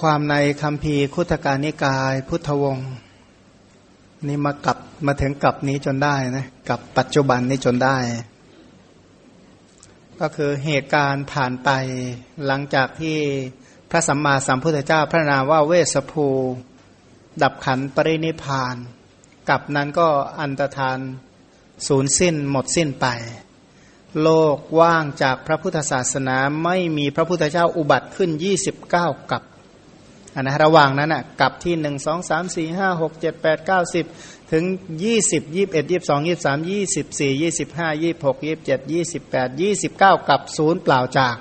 ความในคำพีคุตการนิกาย พุทธวงศ์นี่มากลับมาถึงกลับนี้จนได้นะกับปัจจุบันนี้จนได้ ก็คือเหตุการณ์ผ่านไปหลังจากที่พระสัมมาสัมพุทธเจ้าพระนามว่าเวสภู ดับขันปรินิพานกับนั้นก็อันตรธานสูญสิ้นหมดสิ้นไป โลกว่างจากพระพุทธศาสนาไม่มีพระพุทธเจ้าอุบัติขึ้น 29 กับ อันนะระหว่างนั้นอะกับที่หนึ่งสองสามสี่ห้าหกเจ็ดแปดเก้าสิบถึงยี่สิบยี่บเอ็ดยี่บสองยี่บสามยี่สิบสี่ยี่สิบห้ายี่บหกยี่บเจ็ดยี่สิบแปดยี่สิบเก้ากับศูนย์เปล่าจาก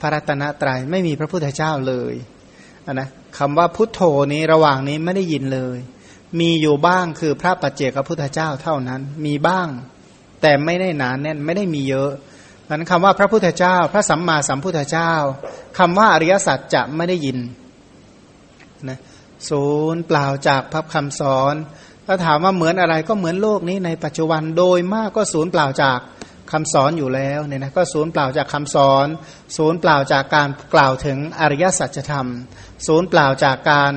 พระรัตนตรัยไม่มีพระพุทธเจ้าเลยอันนะคำว่าพุทโธนี้ระหว่างนี้ไม่ได้ยินเลย มีอยู่บ้างคือพระปัจเจกพุทธเจ้าเท่านั้นมีบ้าง แต่ไม่ได้หนานแน่นไม่ได้มีเยอะนั้นคำว่าพระพุทธเจ้า พระสัมมาสัมพุทธเจ้าคำว่าอริยสัจจะไม่ได้ยิน นะศูนย์เปล่าจากพระคำสอนถ้าถามว่าเหมือนอะไรก็เหมือนโลกนี้ในปัจจุบันโดยมากก็ศูนย์เปล่าจากคำสอนอยู่แล้วเนี่ยนะก็ศูนย์เปล่าจากคำสอน ศูนย์เปล่าจากการกล่าวถึงอริยสัจธรรม ศูนย์เปล่าจากการ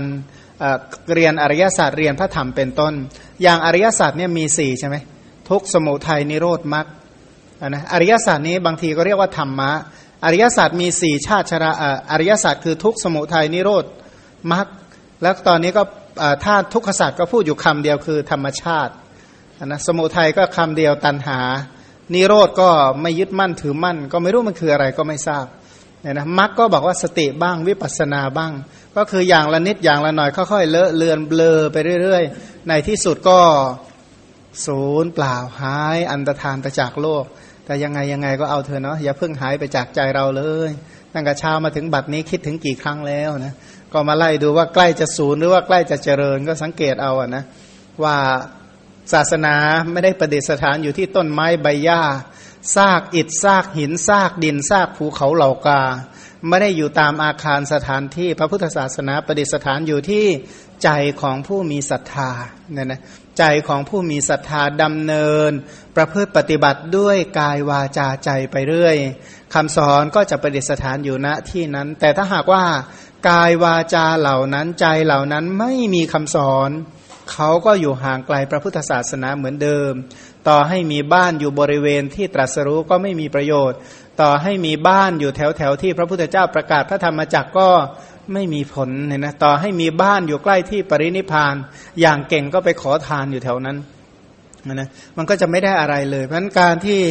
เรียนอริยสัจเรียนพระธรรมเป็นต้น อย่างอริยสัจเนี่ยมีสี่ใช่ไหมทุกสมุทัยนิโรธมรรคนะอริยสัจนี้บางทีก็เรียกว่าธรรมะ อริยสัจมีสี่ชาติชราอริยสัจคือทุกสมุทัยนิโรธ มรรคแล้วตอนนี้ก็ถ้าทุกขศาสตร์ก็พูดอยู่คำเดียวคือธรรมชาตินะสมุทัยก็คำเดียวตันหา นิโรธก็ไม่ยึดมั่นถือมั่น ก็ไม่รู้มันคืออะไรก็ไม่ทราบเนี่ยนะมรรคก็บอกว่าสติบ้างวิปัสสนาบ้าง ก็คืออย่างละนิดอย่างละหน่อยค่อยๆเลอะเลือนเบลอไปเรื่อยๆ ในที่สุดก็ศูนย์เปล่าหายอันตรธานไปจากโลก แต่ยังไงยังไงก็เอาเธอเนาะอย่าเพิ่งหายไปจากใจเราเลยตั้งแต่เช้ามาถึงบัดนี้คิดถึงกี่ครั้งแล้วนะ ก็มาไล่ดูว่าใกล้จะศูนย์หรือว่าใกล้จะเจริญก็สังเกตเอาอะนะว่าศาสนาไม่ได้ประดิษฐานอยู่ที่ต้นไม้ใบหญ้าซากอิฐซากหินซากดินซากภูเขาเหล่ากา ไม่ได้อยู่ตามอาคารสถานที่พระพุทธศาสนาประดิษฐานอยู่ที่ใจของผู้มีศรัทธาเนี่ยนะใจของผู้มีศรัทธาดำเนิน ประพฤติปฏิบัติด้วยกายวาจาใจไปเรื่อยคำสอนก็จะประดิษฐานอยู่ณที่นั้น แต่ถ้าหากว่า กายวาจาเหล่านั้นใจเหล่านั้นไม่มีคำสอน เขาก็อยู่ห่างไกลพระพุทธศาสนาเหมือนเดิม ต่อให้มีบ้านอยู่บริเวณที่ตรัสรู้ก็ไม่มีประโยชน์ ต่อให้มีบ้านอยู่แถวแถวที่พระพุทธเจ้าประกาศพระธรรมจักก็ไม่มีผลเนี่ยนะต่อให้มีบ้านอยู่ใกล้ที่ปรินิพาน อย่างเก่งก็ไปขอทานอยู่แถวนั้นนะมันก็จะไม่ได้อะไรเลยเพราะนั้นการที่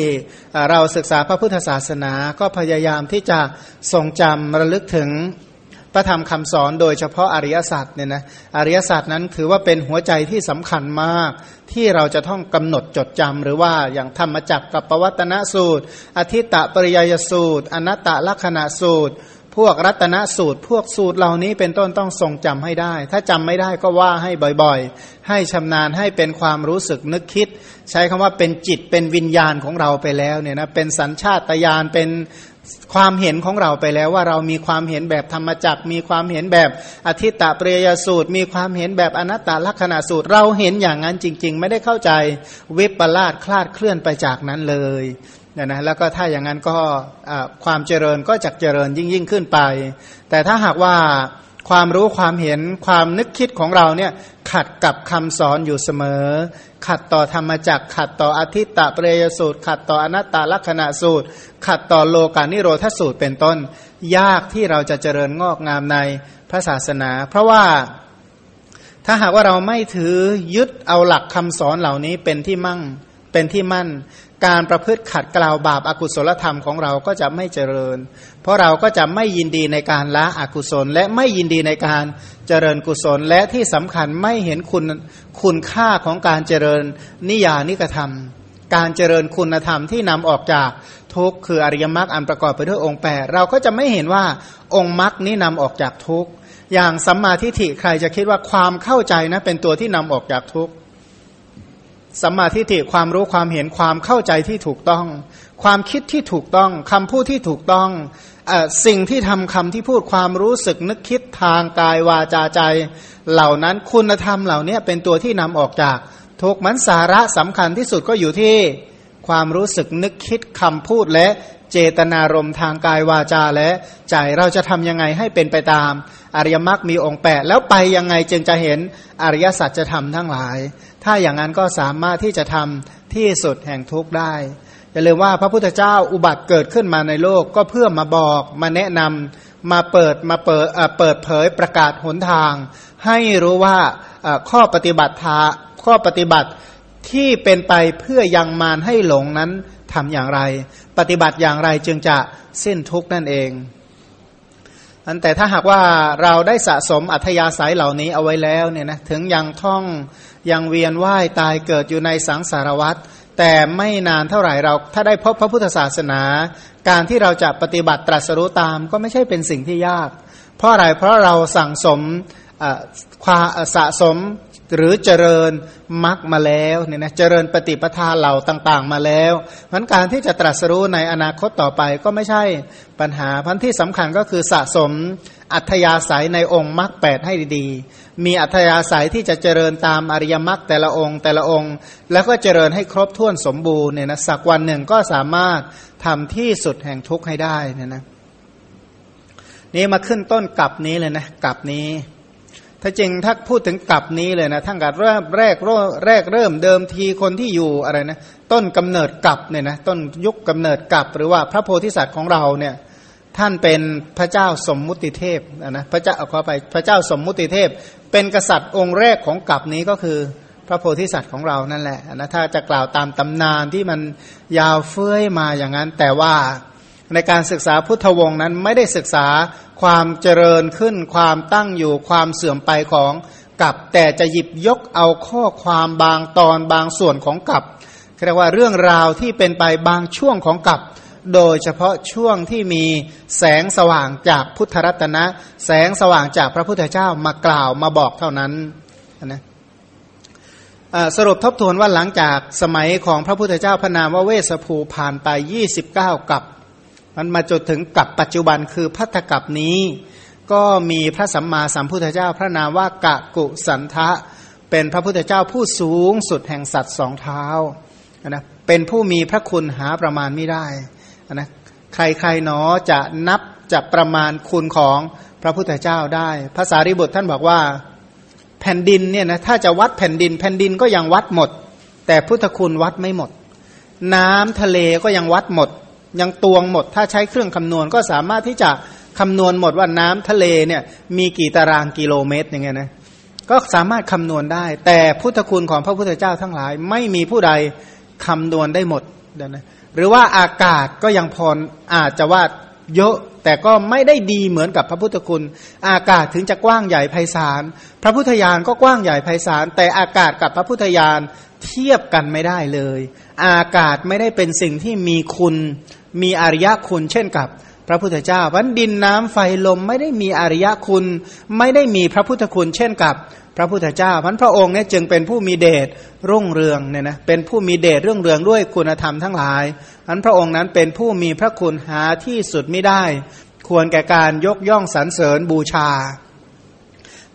เราศึกษาพระพุทธศาสนาก็พยายามที่จะทรงจำระลึกถึง พระธรรมคำสอนโดยเฉพาะอริยสัจเนี่ยนะอริยสัจนั้นถือว่าเป็นหัวใจที่สำคัญมาก ที่เราจะต้องกำหนดจดจำหรือว่าอย่างธรรมจักกับปวัตนสูตร อธิตะปริยยสูตร อนัตตลักษณะสูตร พวกรัตนสูตร พวกสูตรเหล่านี้เป็นต้นต้องทรงจำให้ได้ ถ้าจำไม่ได้ก็ว่าให้บ่อยๆ ให้ชำนาญให้เป็นความรู้สึกนึกคิด ใช้คำว่าเป็นจิตเป็นวิญญาณของเราไปแล้วเนี่ยนะเป็นสัญชาตญาณเป็น ความเห็นของเราไปแล้วว่าเรามีความเห็นแบบธรรมจักมีความเห็นแบบอธิตตเปรยสูตร มีความเห็นแบบอนัตตลักษณะสูตร เราเห็นอย่างนั้นจริง ๆ ไม่ได้เข้าใจวิปลาสคลาดเคลื่อนไปจากนั้นเลยเนะนะแล้วก็ถ้าอย่างนั้นก็ความเจริญก็จะเจริญยิ่งยิ่งขึ้นไป แต่ถ้าหากว่าความรู้ความเห็นความนึกคิดของเราเนี่ยขัดกับคำสอนอยู่เสมอ ขัดต่อธรรมจักขัดต่ออธิตตเปรยสูตร ขัดต่ออนัตตลักษณะสูตร ขัดต่อโลกานิโรธสูตรเป็นต้น ยากที่เราจะเจริญงอกงามในพระศาสนา เพราะว่าถ้าหากว่าเราไม่ถือยึดเอาหลักคำสอนเหล่านี้เป็นที่มั่งเป็นที่มั่น การประพฤติขัดกล่าวบาปอากุศลธรรมของเราก็จะไม่เจริญ เพราะเราก็จะไม่ยินดีในการละอกุศล และไม่ยินดีในการเจริญกุศล และที่สำคัญไม่เห็นคุณคุณค่าของการเจริญนิยานิกระทำการเจริญคุณธรรมที่นำออกจากทุกข์คืออริยมรรคอันประกอบไปด้วยองค์แปดเราก็จะไม่เห็นว่าองค์มรรคนี้นำออกจากทุกข์อย่างสัมมาทิฏฐิใครจะคิดว่าความเข้าใจนะเป็นตัวที่นำออกจากทุกข์ สัมมาทิฏฐิความรู้ความเห็นความเข้าใจที่ถูกต้อง ความคิดที่ถูกต้องคำพูดที่ถูกต้องอสิ่งที่ทำคำที่พูดความรู้สึกนึกคิดทางกายวาจาใจ เหล่านั้นคุณธรรมเหล่านี้เป็นตัวที่นำออกจากทุกมันสาระสำคัญที่สุดก็อยู่ที่ความรู้สึกนึกคิดคำพูดและเจตนารมณ์ทางกายวาจาและใจเราจะทำยังไงให้เป็นไปตาม อริยมรรคมีองค์แปดแล้วไปยังไงจึงจะเห็นอริยสัจจะทำทั้งหลาย ถ้าอย่างนั้นก็สามารถที่จะทำที่สุดแห่งทุกข์ได้อย่าลืมว่าพระพุทธเจ้าอุบัติเกิดขึ้นมาในโลกก็เพื่อมาบอกมาแนะนำมาเปิดมาเปิดเปิดเผยประกาศหนทาง ให้รู้ว่าข้อปฏิบัติทาข้อปฏิบัติที่เป็นไปเพื่อยังมารให้หลงนั้นทำอย่างไร ปฏิบัติอย่างไรจึงจะสิ้นทุกข์นั่นเอง อันแต่ถ้าหากว่าเราได้สะสมอัธยาศัยเหล่านี้เอาไว้แล้วเนี่ยนะถึงยังท่องยังเวียนว่ายตายเกิดอยู่ในสังสารวัฏแต่ไม่นานเท่าไหร่เราถ้าได้พบพระพุทธศาสนา การที่เราจะปฏิบัติตรัสรู้ตามก็ไม่ใช่เป็นสิ่งที่ยาก เพราะอะไรเพราะเราสั่งสม ความสะสมหรือเจริญมรรคมาแล้วเนี่ยนะเจริญปฏิปทาเหล่าต่าง ๆ มาแล้วพันการที่จะตรัสรู้ในอนาคตต่อไปก็ไม่ใช่ปัญหาพันที่สำคัญก็คือสะสมอัธยาศัยในองค์มรรคแปดให้ดีๆ มีอัธยาศัยที่จะเจริญตามอริยมรรคแต่ละองค์แต่ละองค์ แล้วก็เจริญให้ครบถ้วนสมบูรณ์เนี่ยนะสักวันหนึ่งก็สามารถทำที่สุดแห่งทุกข์ให้ได้เนี่ยนะนี่มาขึ้นต้นกับนี้เลยนะกับนี้ ถ้าจริงถ้าพูดถึงกลับนี้เลยนะทั้งการเริ่มแรกแรกเริ่มเดิมทีคนที่อยู่อะไรนะต้นกำเนิดกลับเนี่ยนะต้นยุคกำเนิดกลับ หรือว่าพระโพธิสัตว์ของเราเนี่ยท่านเป็นพระเจ้าสมมุติเทพนะพระเจ้าขอไปพระเจ้าสมมุติเทพ เป็นกษัตริย์องค์แรกของกลับนี้ก็คือพระโพธิสัตว์ของเรานั่นแหละนะถ้าจะกล่าวตามตำนานที่มันยาวเฟื้อยมาอย่างนั้นแต่ว่า ในการศึกษาพุทธวงศ์นั้นไม่ได้ศึกษาความเจริญขึ้น ความตั้งอยู่ความเสื่อมไปของกับแต่จะหยิบยกเอาข้อความบางตอนบางส่วนของกับเรียกว่าเรื่องราวที่เป็นไปบางช่วงของกับ โดยเฉพาะช่วงที่มีแสงสว่างจากพุทธรัตนะ แสงสว่างจากพระพุทธเจ้ามากล่าวมาบอกเท่านั้นนะสรุปทบทวนว่าหลังจากสมัยของพระพุทธเจ้าพระนามว่าเวสภูผ่านไป 29 กับ มันมาจนถึงกับปัจจุบันคือพัทธกับนี้ ก็มีพระสัมมาสัมพุทธเจ้าพระนามว่ากะกุสันทะ เป็นพระพุทธเจ้าผู้สูงสุดแห่งสัตว์สองเท้านะเป็นผู้มีพระคุณหาประมาณไม่ได้นะใครๆหนอจะนับจะประมาณคุณของพระพุทธเจ้าได้ ภาษาริบุตรท่านบอกว่าแผ่นดินเนี่ยนะถ้าจะวัดแผ่นดิน แผ่นดินก็ยังวัดหมด แต่พุทธคุณวัดไม่หมด น้ำทะเลก็ยังวัดหมด ยังตวงหมด ถ้าใช้เครื่องคำนวณก็สามารถที่จะคำนวณหมดว่าน้ำทะเลเนี่ยมีกี่ตารางกิโลเมตรอย่างเงี้ยนะก็สามารถคำนวณได้ แต่พุทธคุณของพระพุทธเจ้าทั้งหลาย ไม่มีผู้ใดคำนวณได้หมดนะหรือว่าอากาศก็ยังพรอาจจะว่าเยอะแต่ก็ไม่ได้ดีเหมือนกับพระพุทธคุณ อากาศถึงจะกว้างใหญ่ไพศาล พระพุทธญาณก็กว้างใหญ่ไพศาล แต่อากาศกับพระพุทธญาณเทียบกันไม่ได้เลย อากาศไม่ได้เป็นสิ่งที่มีคุณ มีอริยคุณเช่นกับพระพุทธเจ้าวันดินน้ำไฟลมไม่ได้มีอริยคุณ ไม่ได้มีพระพุทธคุณ เช่นกับพระพุทธเจ้าพันพระองค์เนี่ยจึงเป็นผู้มีเดชรุ่งเรืองเนี่ยนะเป็นผู้มีเดชเรื่องเรืองด้วยคุณธรรมทั้งหลายพันพระองค์นั้นเป็นผู้มีพระคุณหาที่สุดไม่ได้ ควรแก่การยกย่องสรรเสริญบูชา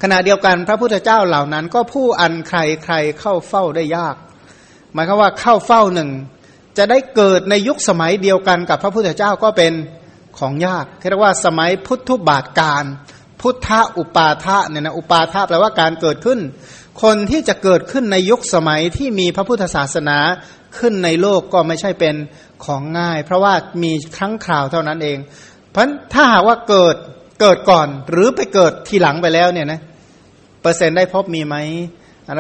ขณะเดียวกันพระพุทธเจ้าเหล่านั้นก็ผู้อันใครใครเข้าเฝ้าได้ยาก หมายความว่าเข้าเฝ้าหนึ่ง จะได้เกิดในยุคสมัยเดียวกันกับพระพุทธเจ้าก็เป็นของยากเรียกว่าสมัยพุทธุบาทการ พุทธอุปาทะเนี่ยนะอุปาทะแปลว่าการเกิดขึ้น คนที่จะเกิดขึ้นในยุคสมัยที่มีพระพุทธศาสนาขึ้นในโลกก็ไม่ใช่เป็นของง่าย เพราะว่ามีครั้งคราวเท่านั้นเอง เพราะถ้าหากว่าเกิดเกิดก่อนหรือไปเกิดทีหลังไปแล้วเนี่ยนะเปอร์เซ็นต์ได้พบมีไหม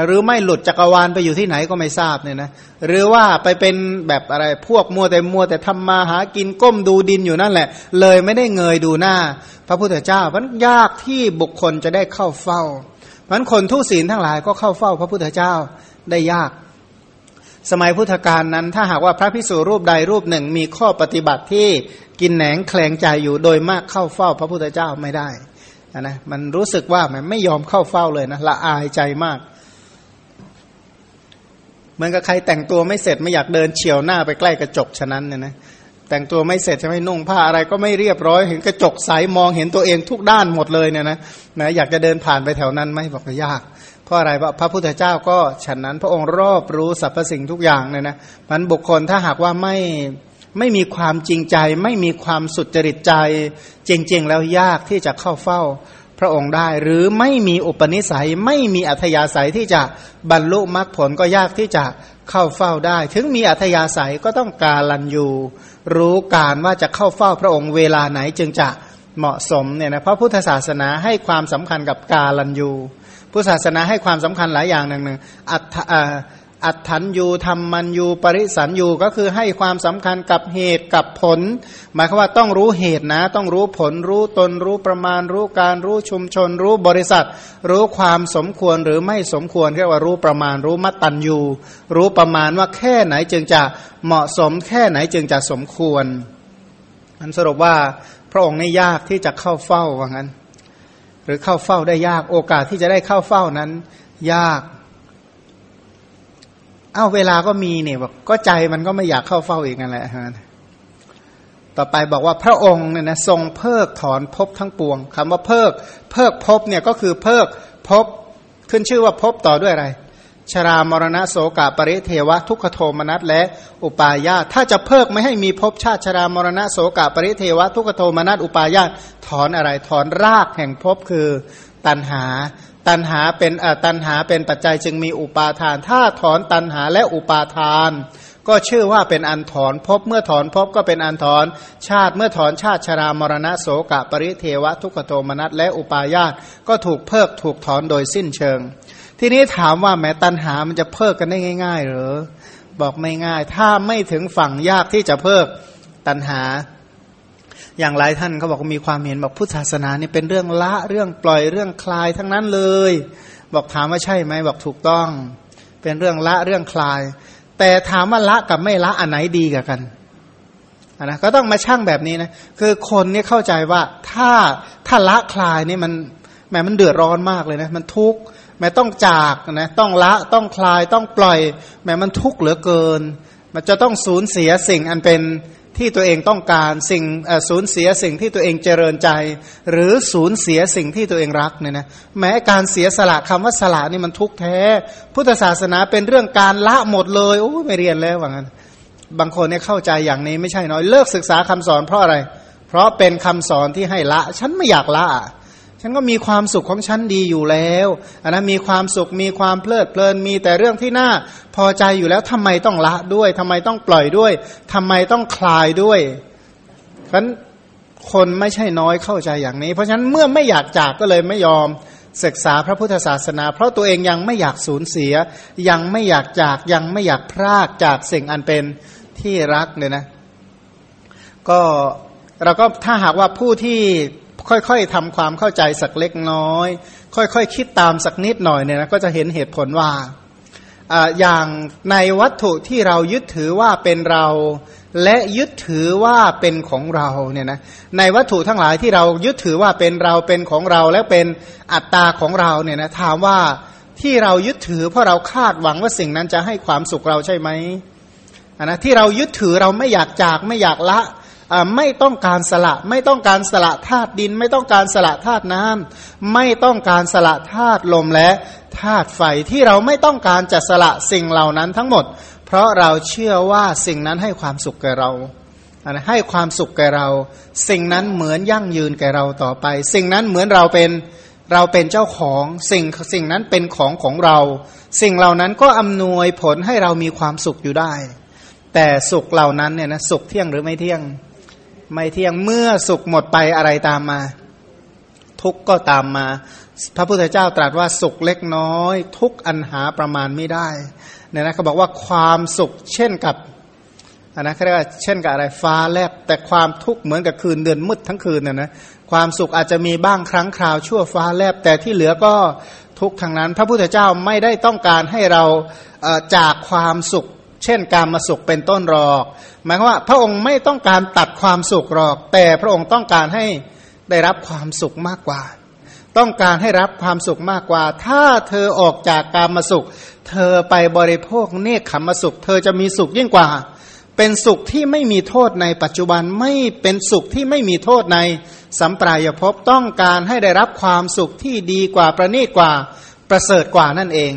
หรือไม่หลุดจักรวาลไปอยู่ที่ไหนก็ไม่ทราบเนี่ยนะหรือว่าไปเป็นแบบอะไรพวกมัวแต่มัวแต่ทำมาหากินก้มดูดินอยู่นั่นแหละ เลยไม่ได้เงยดูหน้า พระพุทธเจ้ามันยากที่บุคคลจะได้เข้าเฝ้ามันคนทุศีลทั้งหลายก็เข้าเฝ้าพระพุทธเจ้าได้ยาก สมัยพุทธกาลนั้น ถ้าหากว่าพระพิสุรูปใดรูปหนึ่งมีข้อปฏิบัติที่กินแหนงแคลงใจอยู่โดยมากเข้าเฝ้าพระพุทธเจ้าไม่ได้นะมันรู้สึกว่ามันไม่ยอมเข้าเฝ้าเลยนะละอายใจมาก เหมือนกับใครแต่งตัวไม่เสร็จไม่อยากเดินเฉียวหน้าไปใกล้กระจกฉะนั้นเนี่ยนะแต่งตัวไม่เสร็จจะไม่นุ่งผ้าอะไรก็ไม่เรียบร้อย เห็นกระจกใสมองเห็นตัวเองทุกด้านหมดเลยเนี่ยนะนะอยากจะเดินผ่านไปแถวนั้นไหมบอกว่ายากเพราะอะไรพระพระพุทธเจ้าก็ฉันนั้น พระองค์รอบรู้สรรพสิ่งทุกอย่างเนี่ยนะมันบุคคลถ้าหากว่าไม่ไม่มีความจริงใจ ไม่มีความสุจริตใจ จริง ๆ แล้วยากที่จะเข้าเฝ้า พระองค์ได้หรือไม่มีอุปนิสัยไม่มีอัธยาศัยที่จะบรรลุมรรคผลก็ยากที่จะเข้าเฝ้าได้ ถึงมีอัธยาศัยก็ต้องการลันยูรู้การว่าจะเข้าเฝ้าพระองค์เวลาไหนจึงจะเหมาะสมเนี่ยนะเพราะพุทธศาสนาให้ความสำคัญกับกาลันยูพุทธศาสนาให้ความสำคัญหลายอย่างหนึ่งหนึ่งอัต อัตถันยูธรรมมันยูปริสันยูก็คือให้ความสำคัญกับเหตุกับผล หมายความว่าต้องรู้เหตุนะ ต้องรู้ผลรู้ตนรู้ประมาณ รู้การรู้ชุมชน รู้บริษัท รู้ความสมควรหรือไม่สมควรเรียกว่ารู้ประมาณ รู้มัตตัญยูรู้ประมาณว่าแค่ไหนจึงจะเหมาะสม แค่ไหนจึงจะสมควรมันสรุปว่าพระองค์นี่ยากที่จะเข้าเฝ้าว่างั้น หรือเข้าเฝ้าได้ยากโอกาสที่จะได้เข้าเฝ้านั้น ยาก อ้าเวลาก็มีเนี่ยบอกก็ใจมันก็ไม่อยากเข้าเฝ้าอีกนั่นแหละฮะต่อไปบอกว่าพระองค์เนี่ยนะทรงเพิกถอนภพทั้งปวงคำว่าเพิกเพิกภพเนี่ยก็คือเพิกภพขึ้นชื่อว่าภพต่อด้วยอะไร ชรามรณะโสกาปริเทวะทุกขโทมนัสและอุปาญาตถ้าจะเพิกไม่ให้มีภพชาติชรามรณะโสกาปริเทวะทุกขโทมนัสอุปาญาตถอนอะไรถอนรากแห่งภพคือตันหา ตันหาเป็นตันหาเป็นปัจจัยจึงมีอุปาทาน ถ้าถอนตันหาและอุปาทาน ก็ชื่อว่าเป็นอันถอนพบเมื่อถอนพบก็เป็นอันถอนชาติเมื่อถอนชาติชรามรณะโสกะปริเทวะทุกโทมนัสและอุปาญาตก็ถูกเพิกถูกถอนโดยสิ้นเชิง ทีนี้ถามว่าแม้ตันหามันจะเพิกกันได้ง่าย ๆ หรือบอกไม่ง่าย ถ้าไม่ถึงฝั่งยากที่จะเพิกตันหา อย่างหลายท่านเขาบอกมีความเห็นบอกพุทธศาสนานี่เป็นเรื่องละเรื่องปล่อยเรื่องคลายทั้งนั้นเลย บอกถามว่าใช่ไหมบอกถูกต้อง เป็นเรื่องละเรื่องคลาย แต่ถามว่าละกับไม่ละอันไหนดีกับกันนะก็ต้องมาช่างแบบนี้นะคือคนนี่เข้าใจว่าถ้าถ้าละคลายนี่มันแหมมันเดือดร้อนมากเลยนะมันทุกข์แหมต้องจากนะต้องละต้องคลายต้องปล่อยแหมมันทุกข์เหลือเกิน มันจะต้องสูญเสียสิ่งอันเป็น ที่ตัวเองต้องการสิ่งสูญเสียสิ่งที่ตัวเองเจริญใจ หรือสูญเสียสิ่งที่ตัวเองรักเนี่ยนะแม้การเสียสละคำว่าสละนี่มันทุกข์แท้ พุทธศาสนาเป็นเรื่องการละหมดเลยโอ้ไม่เรียนแล้วว่างั้นบางคนเนี่ยเข้าใจอย่างนี้ไม่ใช่น้อยเลิกศึกษาคำสอนเพราะอะไร เพราะเป็นคำสอนที่ให้ละ ฉันไม่อยากละ ฉันก็มีความสุขของฉันดีอยู่แล้วอันนั้นมีความสุขมีความเพลิดเพลินมีแต่เรื่องที่น่าพอใจอยู่แล้วทำไมต้องละด้วยทำไมต้องปล่อยด้วยทำไมต้องคลายด้วยเพราะคนไม่ใช่น้อยเข้าใจอย่างนี้ เพราะฉะนั้นเมื่อไม่อยากจากก็เลยไม่ยอมศึกษาพระพุทธศาสนา เพราะตัวเองยังไม่อยากสูญเสีย ยังไม่อยากจากยังไม่อยากพรากจากสิ่งอันเป็นที่รักเนี่ยนะ ก็เราก็ถ้าหากว่าผู้ที่ ค่อยๆทำความเข้าใจสักเล็กน้อย ค่อยๆคคิดตามสักนิดหน่อยเนี่ยนะก็จะเห็นเหตุผลว่าอย่างในวัตถุที่เรายึดถือว่าเป็นเรา และยึดถือว่าเป็นของเราเนี่ยนะในวัตถุทั้งหลายที่เรายึดถือว่าเป็นเราเป็นของเราและเป็นอัตตาของเราเนี่ยนะถามว่าที่เรายึดถือเพราะเราคาดหวังว่าสิ่งนั้นจะให้ความสุขเราใช่ไหมนะที่เรายึดถือเราไม่อยากจากไม่อยากละ ไม่ต้องการสละ ไม่ต้องการสละธาตุดิน ไม่ต้องการสละธาตุน้ำไม่ต้องการสละธาตุลมและธาตุไฟที่เราไม่ต้องการจะสละสิ่งเหล่านั้นทั้งหมด เพราะเราเชื่อว่าสิ่งนั้นให้ความสุขแก่เราให้ความสุขแก่เรา สิ่งนั้นเหมือนยั่งยืนแก่เราต่อไป สิ่งนั้นเหมือนเราเป็นเราเป็นเจ้าของสิ่งสิ่งนั้นเป็นของของเรา สิ่งเหล่านั้นก็อำนวยผลให้เรามีความสุขอยู่ได้ แต่สุขเหล่านั้นเนี่ยนะสุขเที่ยงหรือไม่เที่ยง ไม่เที่ยงเมื่อสุขหมดไปอะไรตามมา ทุกก็ตามมา พระพุทธเจ้าตรัสว่าสุขเล็กน้อย ทุกอันหาประมาณไม่ได้เนี่ยนะเขาบอกว่าความสุขเช่นกับอันนะเขาเรียกว่าเช่นกับอะไรฟ้าแลบแต่ความทุกข์เหมือนกับคืนเดือนมืดทั้งคืนน่ะนะความสุขอาจจะมีบ้างครั้งคราวชั่วฟ้าแลบแต่ที่เหลือก็ทุกทางนั้น พระพุทธเจ้าไม่ได้ต้องการให้เราจากความสุข เช่นการมาสุขเป็นต้นหรอก หมายความว่าพระองค์ไม่ต้องการตัดความสุขหรอก แต่พระองค์ต้องการให้ได้รับความสุขมากกว่า ต้องการให้รับความสุขมากกว่า ถ้าเธอออกจากการมาสุข เธอไปบริโภคเนคขมมาสุข เธอจะมีสุขยิ่งกว่า เป็นสุขที่ไม่มีโทษในปัจจุบันไม่เป็นสุขที่ไม่มีโทษในสัมปรายภพต้องการให้ได้รับความสุขที่ดีกว่าประณีตกว่าประเสริฐกว่านั่นเอง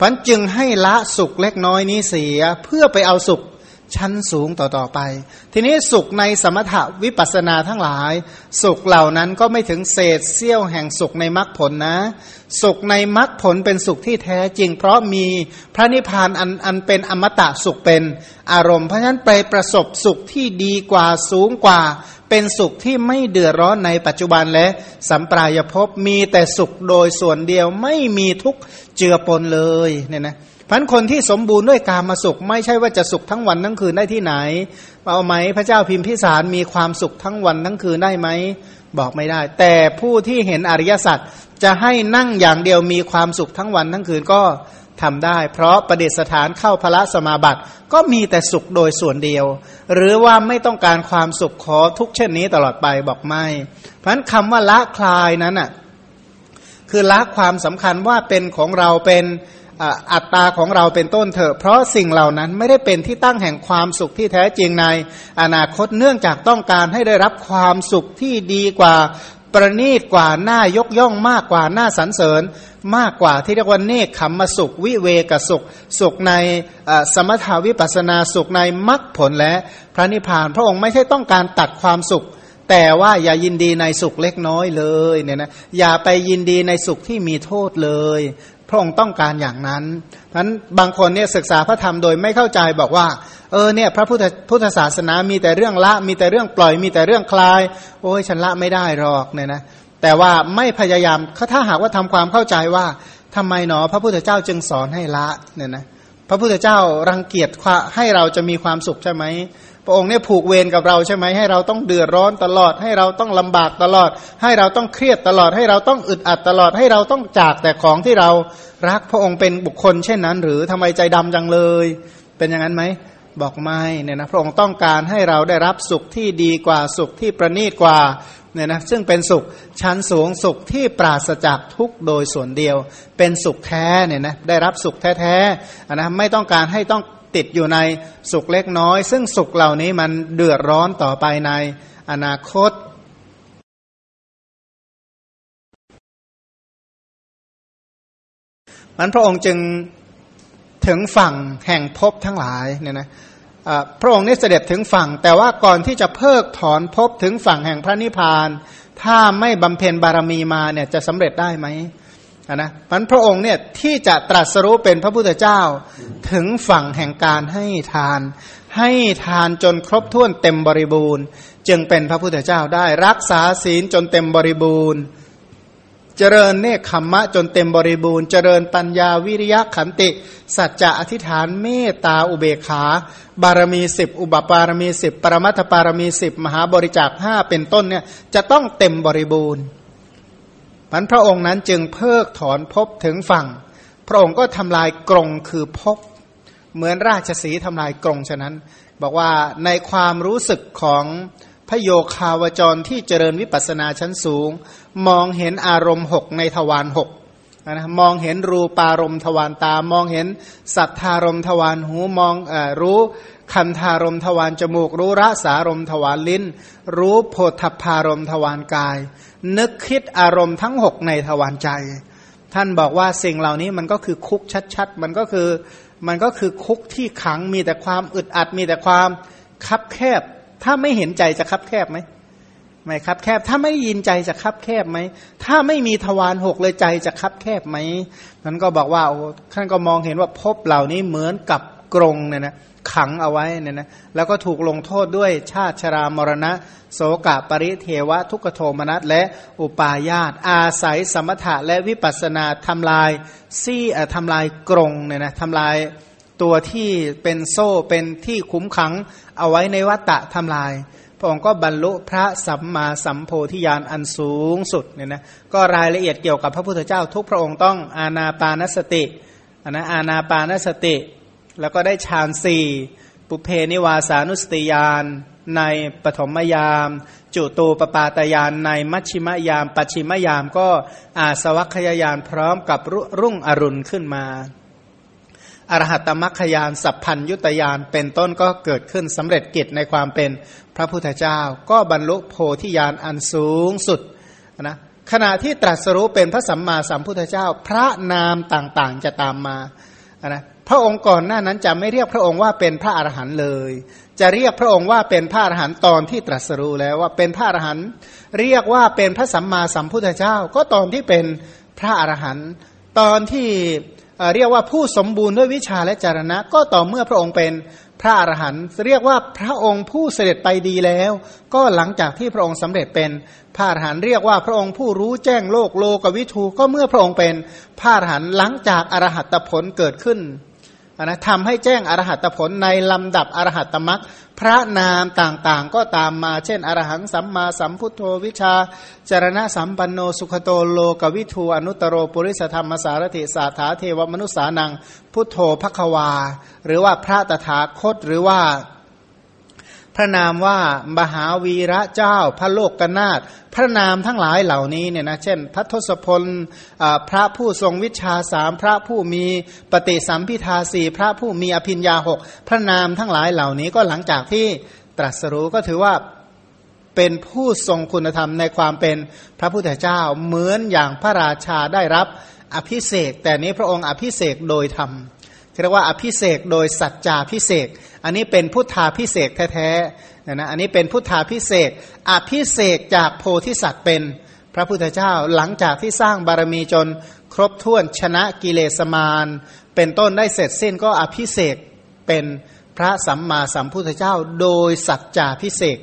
พันจึงให้ละสุขเล็กน้อยนี้เสียเพื่อไปเอาสุข ชั้นสูงต่อๆไป ทีนี้สุขในสมถะวิปัสสนาทั้งหลาย สุขเหล่านั้นก็ไม่ถึงเศษเสี้ยวแห่งสุขในมรรคผลนะ สุขในมรรคผลเป็นสุขที่แท้จริง เพราะมีพระนิพพานอันอันเป็นอมตะสุขเป็นอารมณ์ เพราะฉะนั้นไปประสบสุขที่ดีกว่าสูงกว่า เป็นสุขที่ไม่เดือดร้อนในปัจจุบันและสัมปรายภพมีแต่สุขโดยส่วนเดียวไม่มีทุกเจือปนเลยเนี่ยนะ พันคนที่สมบูรณ์ด้วยการมาสุข ไม่ใช่ว่าจะสุขทั้งวันทั้งคืนได้ที่ไหน เอาไหมพระเจ้าพิมพิสารมีความสุขทั้งวันทั้งคืนได้ไหมบอกไม่ได้ แต่ผู้ที่เห็นอริยสัจจะให้นั่งอย่างเดียวมีความสุขทั้งวันทั้งคืนก็ทำได้ เพราะประเดชสถานเข้าพระสมาบัติก็มีแต่สุขโดยส่วนเดียว หรือว่าไม่ต้องการความสุขขอทุกเช่นนี้ตลอดไปบอกไม่ เพราะนั้นคำว่าละคลายนั้นอะคือละความสำคัญว่าเป็นของเราเป็น อัตตาของเราเป็นต้นเถอะเพราะสิ่งเหล่านั้นไม่ได้เป็นที่ตั้งแห่งความสุขที่แท้จริงใน อนาคตเนื่องจากต้องการให้ได้รับความสุขที่ดีกว่าประณีตกว่าหน้ายกย่องมากกว่าหน้าสรรเสริญ มากกว่าที่เรียกว่าเนคขมมาสุข วิเวกสุข สุขในสมถาวิปัสนาสุขในมรรคผลและพระนิพพาน พระองค์ไม่ใช่ต้องการตัดความสุข แต่ว่าอย่ายินดีในสุขเล็กน้อยเลยเนี่ยนะอย่าไปยินดีในสุขที่มีโทษเลย พระองค์ต้องการอย่างนั้นนั้นบางคนเนี่ยศึกษาพระธรรมโดยไม่เข้าใจบอกว่า เออเนี่ยพระพุทธพุทธศาสนามีแต่เรื่องละ มีแต่เรื่องปล่อยมีแต่เรื่องคลาย โอ้ยฉันละไม่ได้หรอกเนี่ยนะแต่ว่าไม่พยายามถ้าหากว่าทำความเข้าใจว่าทำไมหนอ พระพุทธเจ้าจึงสอนให้ละเนี่ยนะพระพุทธเจ้ารังเกียจให้เราจะมีความสุขใช่ไหม พระองค์เนี่ยผูกเวรกับเราใช่ไหมให้เราต้องเดือดร้อนตลอด ให้เราต้องลำบากตลอด ให้เราต้องเครียดตลอด ให้เราต้องอึดอัดตลอด ให้เราต้องจากแต่ของที่เรารักพระองค์เป็นบุคคลเช่นนั้น หรือทำไมใจดำจังเลย เป็นอย่างนั้นไหมบอกไม่เนี่ยนะพระองค์ต้องการให้เราได้รับสุขที่ดีกว่าสุขที่ประณีตกว่าเนี่ยนะซึ่งเป็นสุขชั้นสูงสุขที่ปราศจากทุกโดยส่วนเดียว เป็นสุขแท้เนี่ยนะได้รับสุขแท้ๆนะไม่ต้องการให้ต้อง ติดอยู่ในสุขเล็กน้อย ซึ่งสุขเหล่านี้มันเดือดร้อนต่อไปในอนาคตมันพระองค์จึงถึงฝั่งแห่งภพทั้งหลายเนี่ยนะพระองค์นี้เสด็จถึงฝั่ง แต่ว่าก่อนที่จะเพิกถอนภพถึงฝั่งแห่งพระนิพพาน ถ้าไม่บำเพ็ญบารมีมาเนี่ยจะสำเร็จได้ไหม นะมันพระองค์เนี่ยที่จะตรัสรู้เป็นพระพุทธเจ้า ถึงฝั่งแห่งการให้ทาน ให้ทานจนครบถ้วนเต็มบริบูรณ์ จึงเป็นพระพุทธเจ้าได้รักษาศีลจนเต็มบริบูรณ์ เจริญเนคขมมะจนเต็มบริบูรณ์ เจริญปัญญาวิริยะขันติ สัจจะอธิษฐานเมตตาอุเบกขา บารมีสิบอุบปารมีสิบปรมัตถปารมีสิบมหาบริจาคห้าเป็นต้นเนี่ยจะต้องเต็มบริบูรณ์ มันพระองค์นั้นจึงเพิกถอนภพถึงฝั่ง พระองค์ก็ทำลายกรงคือภพเหมือนราชสีทำลายกรงฉะนั้น บอกว่าในความรู้สึกของพระโยคาวจรที่เจริญวิปัสนาชั้นสูง มองเห็นอารมณ์หกในทวารหกนะมองเห็นรูปารมณ์ทวารตา มองเห็นสัทธารมณ์ทวารหูมองอรู้คันธารมณ์ทวารจมูก รู้ระสารมณ์ทวารลิ้น รู้โพธพารมณ์ทวารกาย นึกคิดอารมณ์ทั้งหกในทวารใจ ท่านบอกว่าสิ่งเหล่านี้มันก็คือคุกชัดๆ มันก็คือมันก็คือคุกที่ขังมีแต่ความอึดอัดมีแต่ความคับแคบ ถ้าไม่เห็นใจจะคับแคบไหมไม่คับแคบ ถ้าไม่ยินใจจะคับแคบไหม ถ้าไม่มีทวารหกเลยใจจะคับแคบไหมมันก็บอกว่าโอ้ท่านก็มองเห็นว่าพบเหล่านี้เหมือนกับ กรงเนี่ยนะขังเอาไว้เนี่ยนะแล้วก็ถูกลงโทษด้วยชาติชรามรณะ โสกะปริเทวะ ทุกโทมนัสและอุปาญาตอาศัยสมถะและวิปัสนาทำลายซี่ทำลายกรงเนี่ยนะทำลายตัวที่เป็นโซ่เป็นที่คุ้มขังเอาไว้ในวัตตะทำลายพระองค์ก็บรรลุพระสัมมาสัมโพธิญาณอันสูงสุดเนี่ยนะก็รายละเอียดเกี่ยวกับพระพุทธเจ้า ทุกพระองค์ต้องอาณาปานสตินะอาณาปานสติ แล้วก็ได้ฌานสี่ปุเพนิวาสานุสติยานในปฐมยาม จุตูปปาตยานในมัชชิมยาม ปัจฉิมยามก็อาสวัคยายานพร้อมกับรุ่งอรุณขึ้นมาอรหัตมัคคยานสัพพัญยุตยานเป็นต้นก็เกิดขึ้นสำเร็จกิจในความเป็นพระพุทธเจ้า ก็บรรลุโพธิญาณอันสูงสุดนะขณะที่ตรัสรู้เป็นพระสัมมาสัมพุทธเจ้า พระนามต่างๆจะตามมานะ พระองค์ก่อนหน้านั้นจะไม่เรียกพระองค์ว่าเป็นพระอรหันต์เลย จะเรียกพระองค์ว่าเป็นพระอรหันต์ตอนที่ตรัสรู้แล้วว่าเป็นพระอรหันต์เรียกว่าเป็นพระสัมมาสัมพุทธเจ้า ก็ตอนที่เป็นพระอรหันต์ตอนที่เรียกว่าผู้สมบูรณ์ด้วยวิชาและจารณะ ก็ต่อเมื่อพระองค์เป็นพระอรหันต์เรียกว่าพระองค์ผู้เสด็จไปดีแล้ว ก็หลังจากที่พระองค์สำเร็จเป็นพระอรหันต์เรียกว่าพระองค์ผู้รู้แจ้งโลกโลกวิทูก็เมื่อพระองค์เป็นพระอรหันต์หลังจากอรหัตผลเกิดขึ้น นะทำให้แจ้งอรหัตผลในลำดับอรหัตมรักพระนามต่างๆ ก็ตามมา เช่น อรหังสัมมาสัมพุทโธวิชาจารณะสัมปันโนสุขโตโลกวิทูอนุตโรปุริสธรรมสารติสาถาเทวมนุษสานัง พุทโธภควา หรือว่าพระตถาคตหรือว่า ระนามว่ามหาวีระเจ้า พระโลกกนาถพระนามทั้งหลายเหล่านี้เนี่ยนะเช่น พระทศพลพระผู้ทรงวิชาสามพระผู้มีปฏิสัมพิทาสี่พระผู้มีอภิญญาหกพระนามทั้งหลายเหล่านี้ก็หลังจากที่ตรัสรู้ก็ถือว่าเป็นผู้ทรงคุณธรรมในความเป็นพระพุทธเจ้าเหมือนอย่างพระราชาได้รับอภิเศกแต่นี้พระองค์อภิเศกโดยธรรม เรียกว่าอภิเศกโดยสัจจาพิเศษอันนี้เป็นพุทธาพิเศษแท้ๆนะอันนี้เป็นพุทธาพิเศษอภิเศกจากโพธิสัตว์เป็นพระพุทธเจ้าหลังจากที่สร้างบารมีจนครบถ้วนชนะกิเลสมารเป็นต้นได้เสร็จสิ้นก็อภิเศกเป็นพระสัมมาสัมพุทธเจ้าโดยสัจจาพิเศษ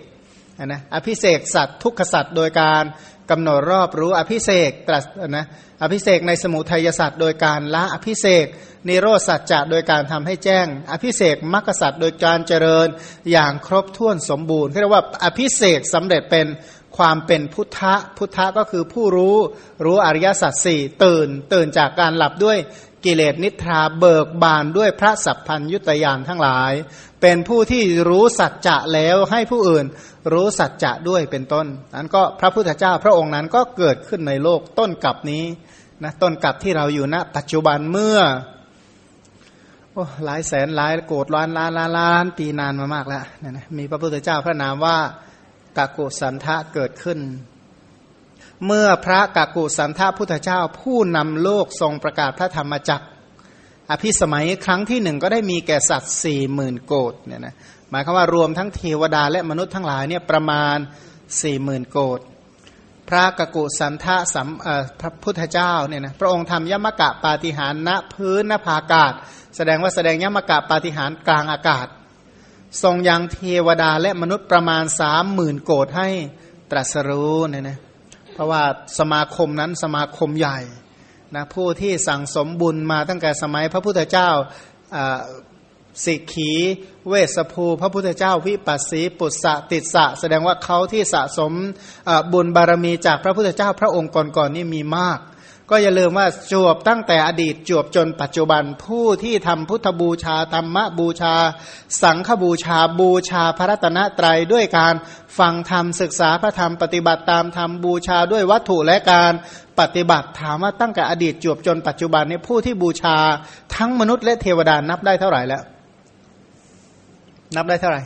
นะอภิเศกสัตว์ทุกขสัตว์โดยการ กำหนดรอบรู้อภิเศกตรัสนะอภิเศกในสมุทัยสัตว์โดยการละอภิเศกนิโรธสัจจะโดยการทำให้แจ้ง อภิเศกมรรคสัตว์โดยการเจริญอย่างครบถ้วนสมบูรณ์เรียกว่าอภิเศกสำเร็จเป็นความเป็นพุทธะพุทธะก็คือผู้รู้รู้อริยสัจสี่ตื่นตื่นจากการหลับด้วย กิเลสนิทราเบิกบานด้วยพระสัพพัญยุตยานทั้งหลาย เป็นผู้ที่รู้สัจจะแล้วให้ผู้อื่นรู้สัจจะด้วยเป็นต้นนั้นก็พระพุทธเจ้าพระองค์นั้นก็เกิดขึ้นในโลกต้นกับนี้นะต้นกับที่เราอยู่ณปัจจุบันเมื่อโอ้หลายแสนหลายโกดล้านล้านล้านล้านปีนานมามากแล้วนะมีพระพุทธเจ้าพระนามว่ากากุสันทะเกิดขึ้น เมื่อพระกากุสันทะพุทธเจ้าผู้นำโลกทรงประกาศพระธรรมจักรอภิสมัยครั้งที่หนึ่งก็ได้มีแก่สัตว์สี่หมื่นโกดเนี่ยนะหมายความว่ารวมทั้งเทวดาและมนุษย์ทั้งหลายเนี่ยประมาณสี่หมื่นโกดพระกกุสันทะสัมพระพุทธเจ้าเนี่ยนะพระองค์ทำยมกะปาฏิหารณพื้นนภาอากาศ แสดงว่าแสดงยมกะปาฏิหารกลางอากาศ ทรงยังเทวดาและมนุษย์ประมาณสามหมื่นโกดให้ตรัสรู้เนี่ยนะ เพราะว่าสมาคมนั้นสมาคมใหญ่นะผู้ที่สั่งสมบุญมาตั้งแต่สมัยพระพุทธเจ้าสิกขีเวสภู พระพุทธเจ้าวิปัสสีปุตสะติสะ แสดงว่าเขาที่สะสมบุญบารมีจากพระพุทธเจ้าพระองค์ก่อนๆนนี่มีมาก ก็อย่าลืมว่าจวบตั้งแต่อดีตจวบจนปัจจุบันผู้ที่ทำพุทธบูชาธรรมบูชา สังฆบูชาบูชาพระรัตนตรัยด้วยการฟังธรรมศึกษาพระธรรมปฏิบัติตามธรรมบูชาด้วยวัตถุและการปฏิบัติถามว่าตั้งแต่อดีตจวบจนปัจจุบันนี้ผู้ที่บูชาทั้งมนุษย์และเทวดานับได้เท่าไหร่แล้ว นับได้เท่าไหร่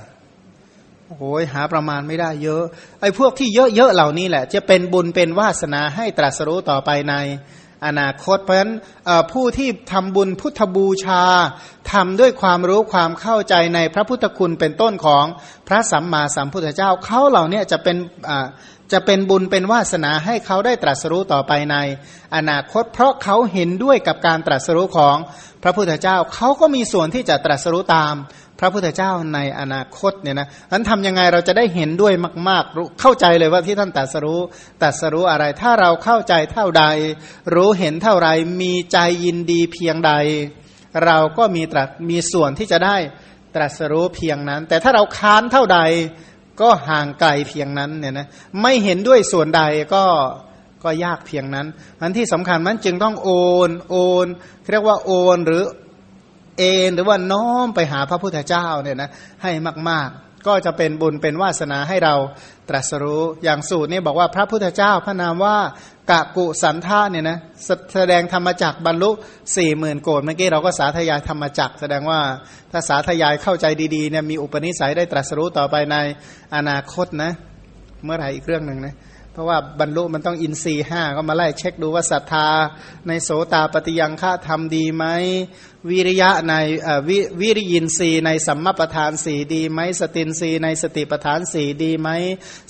โอ้ยหาประมาณไม่ได้เยอะ ไอ้พวกที่เยอะๆเหล่านี้แหละ จะเป็นบุญเป็นวาสนาให้ตรัสรู้ต่อไปในอนาคตเพราะฉะนั้นผู้ที่ทำบุญพุทธบูชาทำด้วยความรู้ความเข้าใจในพระพุทธคุณเป็นต้นของพระสัมมาสัมพุทธเจ้าเขาเหล่านี้จะเป็นจะเป็นบุญเป็นวาสนาให้เขาได้ตรัสรู้ต่อไปใน อนาคต เพราะเขาเห็นด้วยกับการตรัสรู้ของพระพุทธเจ้าเขาก็มีส่วนที่จะตรัสรู้ตาม พระพุทธเจ้าในอนาคตเนี่ยนะนั้นทำยังไงเราจะได้เห็นด้วยมากๆเข้าใจเลยว่าที่ท่านตัดสรู้ตัดสรู้อะไร ถ้าเราเข้าใจเท่าใด รู้เห็นเท่าไรมีใจยินดีเพียงใด เราก็มีตรัสมีส่วนที่จะได้ตรัสรู้เพียงนั้น แต่ถ้าเราค้านเท่าใดก็ห่างไกลเพียงนั้นเนี่ยนะไม่เห็นด้วยส่วนใดก็ก็ยากเพียงนั้น อันที่สำคัญมันจึงต้องโอน โอนเรียกว่าโอนหรือ เอนหรือว่าน้อมไปหาพระพุทธเจ้าเนี่ยนะให้มาก ๆ ก็จะเป็นบุญเป็นวาสนาให้เราตรัสรู้อย่างสูตรนี้บอกว่าพระพุทธเจ้าพระนามว่ากะกุสันธาเนี่ยนะแสดงธรรมจักบรรลุสี่หมื่นโกดเมื่อกี้เราก็สาธยายธรรมจักแสดงว่าถ้าสาธยายเข้าใจดีๆเนี่ยมีอุปนิสัยได้ตรัสรู้ต่อไปในอนาคตนะ เมื่อไหร่อีกเรื่องหนึ่งนะ เพราะว่าบรรลุมันต้องอินทรีห้าก็มาไล่เช็คดูว่าศรัทธา ในโสตาปฏิยังฆะทำดีไหมวิริยะในวิวิริยินทรีในสัมมาประธานสีดีไหมสตินทรีในสติประธานสีดีไหม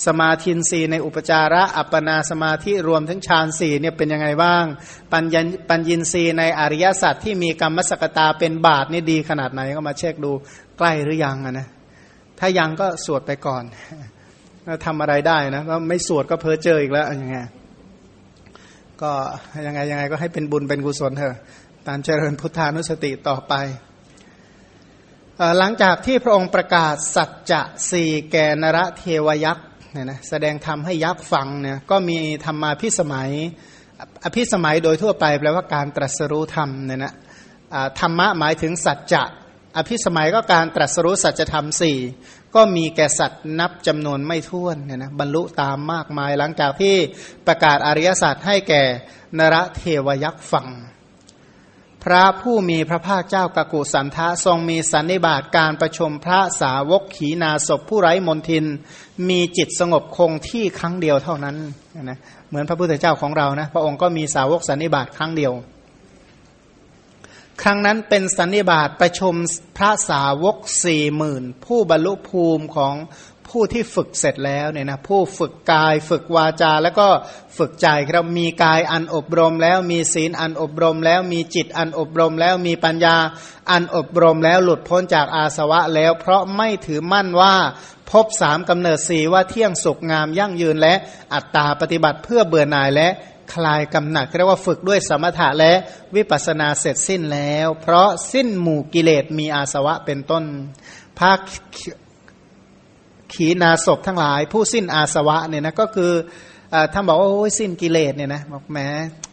สมาธินทรีในอุปจาระอัปปนาสมาธิรวมทั้งฌานสี่เนี่ยเป็นยังไงบ้าง ปัญญปัญญินทรีในอริยสัจที่มีกรรมสกตาเป็นบาทนี่ดีขนาดไหนก็มาเช็คดูใกล้หรือยังนะถ้ายังก็สวดไปก่อน ทำอะไรได้นะก็ไม่สวดก็เพ้อเจออีกแล้วยังไงก็ยังไงยังไงก็ให้เป็นบุญเป็นกุศลเถอะตามเจริญพุทธานุสติต่อไป หลังจากที่พระองค์ประกาศสัจจะสี่แกนระเทวยักษ์เนี่ยนะแสดงธรรมให้ยักษ์ฟังเนี่ยก็มีธรรมาพิสมัย อภิสมัยโดยทั่วไปแปลว่าการตรัสรู้ธรรมเนี่ยนะธรรมะหมายถึงสัจจะอภิสมัยก็การตรัสรู้สัจธรรมสี่ ก็มีแก่สัตว์นับจำนวนไม่ถ้วนเนี่ยนะบรรลุตามมากมายหลังจากที่ประกาศอริยสัจให้แก่นรเทวยักษ์ฟัง พระผู้มีพระภาคเจ้ากกุสันทะทรงมีสันนิบาตการประชมพระสาวกขีนาศพผู้ไร้มนทิน มีจิตสงบคงที่ครั้งเดียวเท่านั้นนะเหมือนพระพุทธเจ้าของเรานะพระองค์ก็มีสาวกสันนิบาตครั้งเดียว ครั้งนั้นเป็นสันนิบาตประชมพระสาวกสี่หมื่นผู้บรรลุภูมิของผู้ที่ฝึกเสร็จแล้วเนี่ยนะผู้ฝึกกายฝึกวาจา แล้วก็ฝึกใจเรามีกายอันอบรมแล้วมีศีลอันอบรมแล้วมีจิตอันอบรมแล้วมีปัญญาอันอบรมแล้วหลุดพ้นจากอาสวะแล้ว เพราะไม่ถือมั่นว่าพบสามกำเนิดสี่ว่าเที่ยงสุกงามยั่งยืนและอัตตาปฏิบัติเพื่อเบื่อหน่ายและ คลายกำหนัดเรียกว่าฝึกด้วยสมถะและวิปัสนาเสร็จสิ้นแล้ว เพราะสิ้นหมู่กิเลสมีอาสวะเป็นต้นภาคขีนาศพทั้งหลาย ผู้สิ้นอาสวะเนี่ยนะก็คือท่านบอกว่าโอ้ยสิ้นกิเลสเนี่ยนะบอกแหม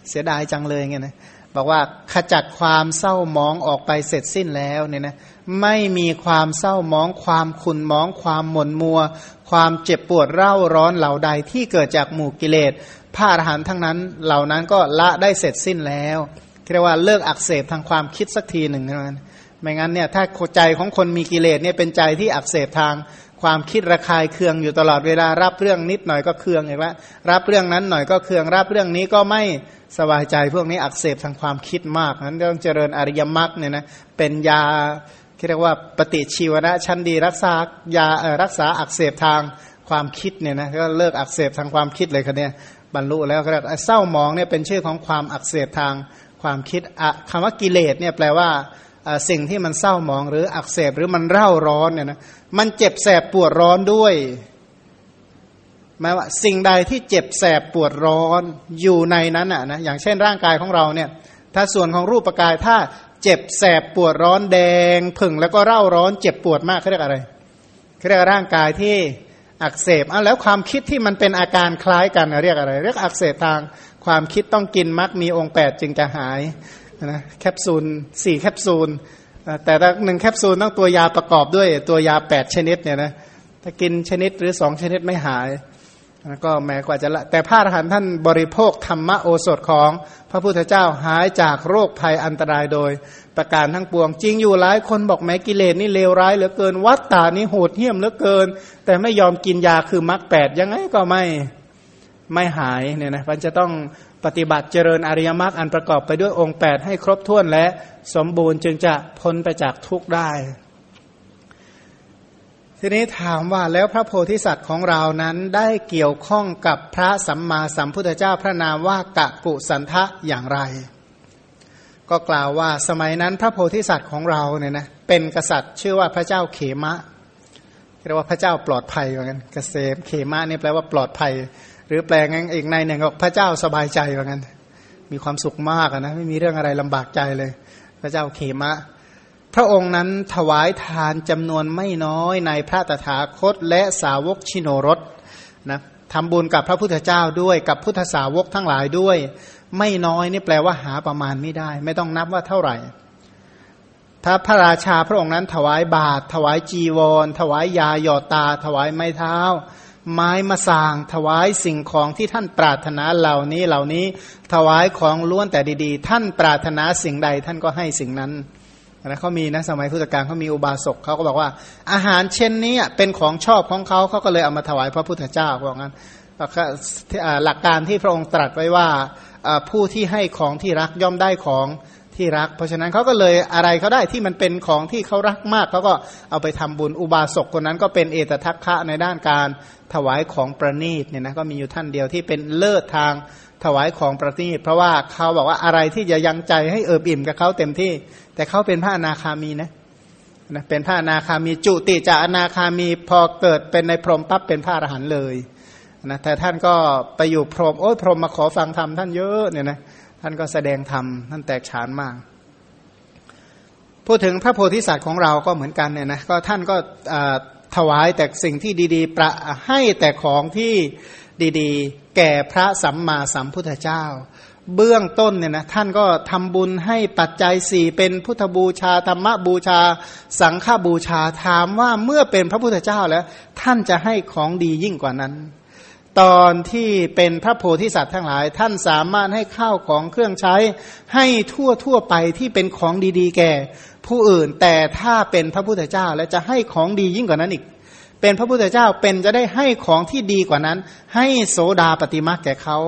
เสียดายจังเลยเงี้ยนะบอกว่าขจัดความเศร้ามองออกไปเสร็จสิ้นแล้วเนี่ยนะไม่มีความเศร้ามอง ความขุนมอง ความหม่นมัว ความเจ็บปวดเร่าร้อนเหล่าใดที่เกิดจากหมู่กิเลส พระอรหันต์ทั้งนั้นเหล่านั้นก็ละได้เสร็จสิ้นแล้วเรียกว่าเลิกอักเสบทางความคิดสักทีหนึ่งนะไม่งั้นเนี่ยถ้าใจของคนมีกิเลสเนี่ยเป็นใจที่อักเสบทางความคิดระคายเคืองอยู่ตลอดเวลารับเรื่องนิดหน่อยก็เคืองอีกแล้วรับเรื่องนั้นหน่อยก็เคืองรับเรื่องนี้ก็ไม่สบายใจพวกนี้อักเสบทางความคิดมากนั้นต้องเจริญอริยมรรคเนี่ยนะเป็นยาเรียกว่าปฏิชีวนะชั้นดีรักษายารักษาอักเสบทางความคิดเนี่ยนะก็เลิกอักเสบทางความคิดเลยคันเนี้ บรรลุแล้วก็เศร้ามองเนี่ยเป็นชื่อของความอักเสบทางความคิดคำว่ากิเลสเนี่ยแปลว่าสิ่งที่มันเศร้ามองหรืออักเสบหรือมันเร่าร้อนเนี่ยนะมันเจ็บแสบปวดร้อนด้วยหมายว่าสิ่งใดที่เจ็บแสบปวดร้อนอยู่ในนั้นอะนะอย่างเช่นร่างกายของเราเนี่ย ถ้าส่วนของรูปปกายถ้าเจ็บแสบปวดร้อนแดง ผึ่งแล้วก็เร่าร้อน เจ็บปวดมากเขาเรียกอะไรเขาเรียกร่างกายที่ อักเสบอะแล้วความคิดที่มันเป็นอาการคล้ายกันเรียกอะไร เรียกอักเสบทางความคิดต้องกินมักมีองค์แปดจึงจะหายนะแคปซูลสี่แคปซูล แต่ละหนึ่งแคปซูลต้องตัวยาประกอบด้วยตัวยาแปดชนิดเนี่ยนะถ้ากินชนิดหรือสองชนิดไม่หาย ก็แม้กว่าจะละแต่พระอรหันต์ท่านบริโภคธรรมโอสถของพระพุทธเจ้าหายจากโรคภัยอันตรายโดย ประการทั้งปวง จริงอยู่หลายคนบอกแม้กิเลสนี่เลวร้ายเหลือเกิน วัตตานี่โหดเหี้ยมเหลือเกิน แต่ไม่ยอมกินยาคือมรรคแปดยังไงก็ไม่ไม่หายเนี่ยนะมันจะต้องปฏิบัติเจริญอริยมรรคอันประกอบไปด้วยองค์ 8 ให้ครบถ้วนและสมบูรณ์จึงจะพ้นไปจากทุกข์ได้ ทีนี้ถามว่าแล้วพระโพธิสัตว์ของเรานั้นได้เกี่ยวข้องกับพระสัมมาสัมพุทธเจ้าพระนามว่ากะกุสันทะอย่างไร ก็กล่าวว่าสมัยนั้นพระโพธิสัตว์ของเราเนี่ยนะเป็นกษัตริย์ชื่อว่าพระเจ้าเขมะเรียกว่าพระเจ้าปลอดภัยเหมือนกันเกษมเขมะนี่แปลว่าปลอดภัย หรือแปลงอีกในหนึ่งก็พระเจ้าสบายใจว่างั้นมีความสุขมากนะไม่มีเรื่องอะไรลำบากใจเลย พระเจ้าเขมะ พระองค์นั้นถวายทานจำนวนไม่น้อยในพระตถาคตและสาวกชิโนรสนะทำบุญกับพระพุทธเจ้าด้วยกับพุทธสาวกทั้งหลายด้วย ไม่น้อยนี่แปลว่าหาประมาณไม่ได้ ไม่ต้องนับว่าเท่าไหร่ถระพระราชาพระองค์นั้นถวายบาตรถวายจีวร ถวายยาหยอดตา ถวายไม้เท้า ไม้มาสาง ถวายสิ่งของที่ท่านปรารถนาเหล่านี้เหล่านี้ ถวายของล้วนแต่ดี ๆ ท่านปรารถนาสิ่งใดท่านก็ให้สิ่งนั้น นะเขามีนะสมัยพุทธกาลเขามีอุบาสกเขาก็บอกว่า อาหารเช่นนี้เป็นของชอบของเขาเขาก็เลยเอามาถวายพระพุทธเจ้าบอกงั้นหลักการที่พระองค์ตรัสไว้ว่าผู้ที่ให้ของที่รักย่อมได้ของที่รัก เพราะฉะนั้นเขาก็เลยอะไรเขาได้ที่มันเป็นของที่เขารักมากเขาก็เอาไปทำบุญอุบาสกคนนั้นก็เป็นเอตทัคคะในด้านการถวายของประณีตเนี่ยนะก็มีอยู่ท่านเดียวที่เป็นเลิศทางถวายของประณีตเพราะว่าเขาบอกว่าอะไรที่จะยังใจให้เอิบอิ่มกับเขาเต็มที่ แต่เขาเป็นพระอนาคามีนะนะเป็นพระอนาคามีจุติจากอนาคามีพอเกิดเป็นในพรหมปั๊บเป็นพระอรหันต์เลยนะแต่ท่านก็ไปอยู่พรหมโอ้ยพรหมมาขอฟังธรรมท่านเยอะเนี่ยนะท่านก็แสดงธรรมท่านแตกฉานมาก พูดถึงพระโพธิสัตว์ของเราก็เหมือนกันเนี่ยนะก็ท่านก็ถวายแต่สิ่งที่ดีๆ ประให้แต่ของที่ดีๆ แก่พระสัมมาสัมพุทธเจ้า เบื้องต้นเนี่ยนะท่านก็ทำบุญให้ปัจจัยสี่เป็นพุทธบูชาธรรมบูชา สังฆบูชาถามว่าเมื่อเป็นพระพุทธเจ้าแล้ว ท่านจะให้ของดียิ่งกว่านั้น ตอนที่เป็นพระโพธิสัตว์ทั้งหลาย ท่านสามารถให้ข้าวของเครื่องใช้ ให้ทั่วทั่วไปที่เป็นของดีๆ แก่ ผู้อื่นแต่ถ้าเป็นพระพุทธเจ้าแล้วจะให้ของดียิ่งกว่านั้นอีก เป็นพระพุทธเจ้าเป็นจะได้ให้ของที่ดีกว่านั้น ให้โสดาปฏิมาแก่เขา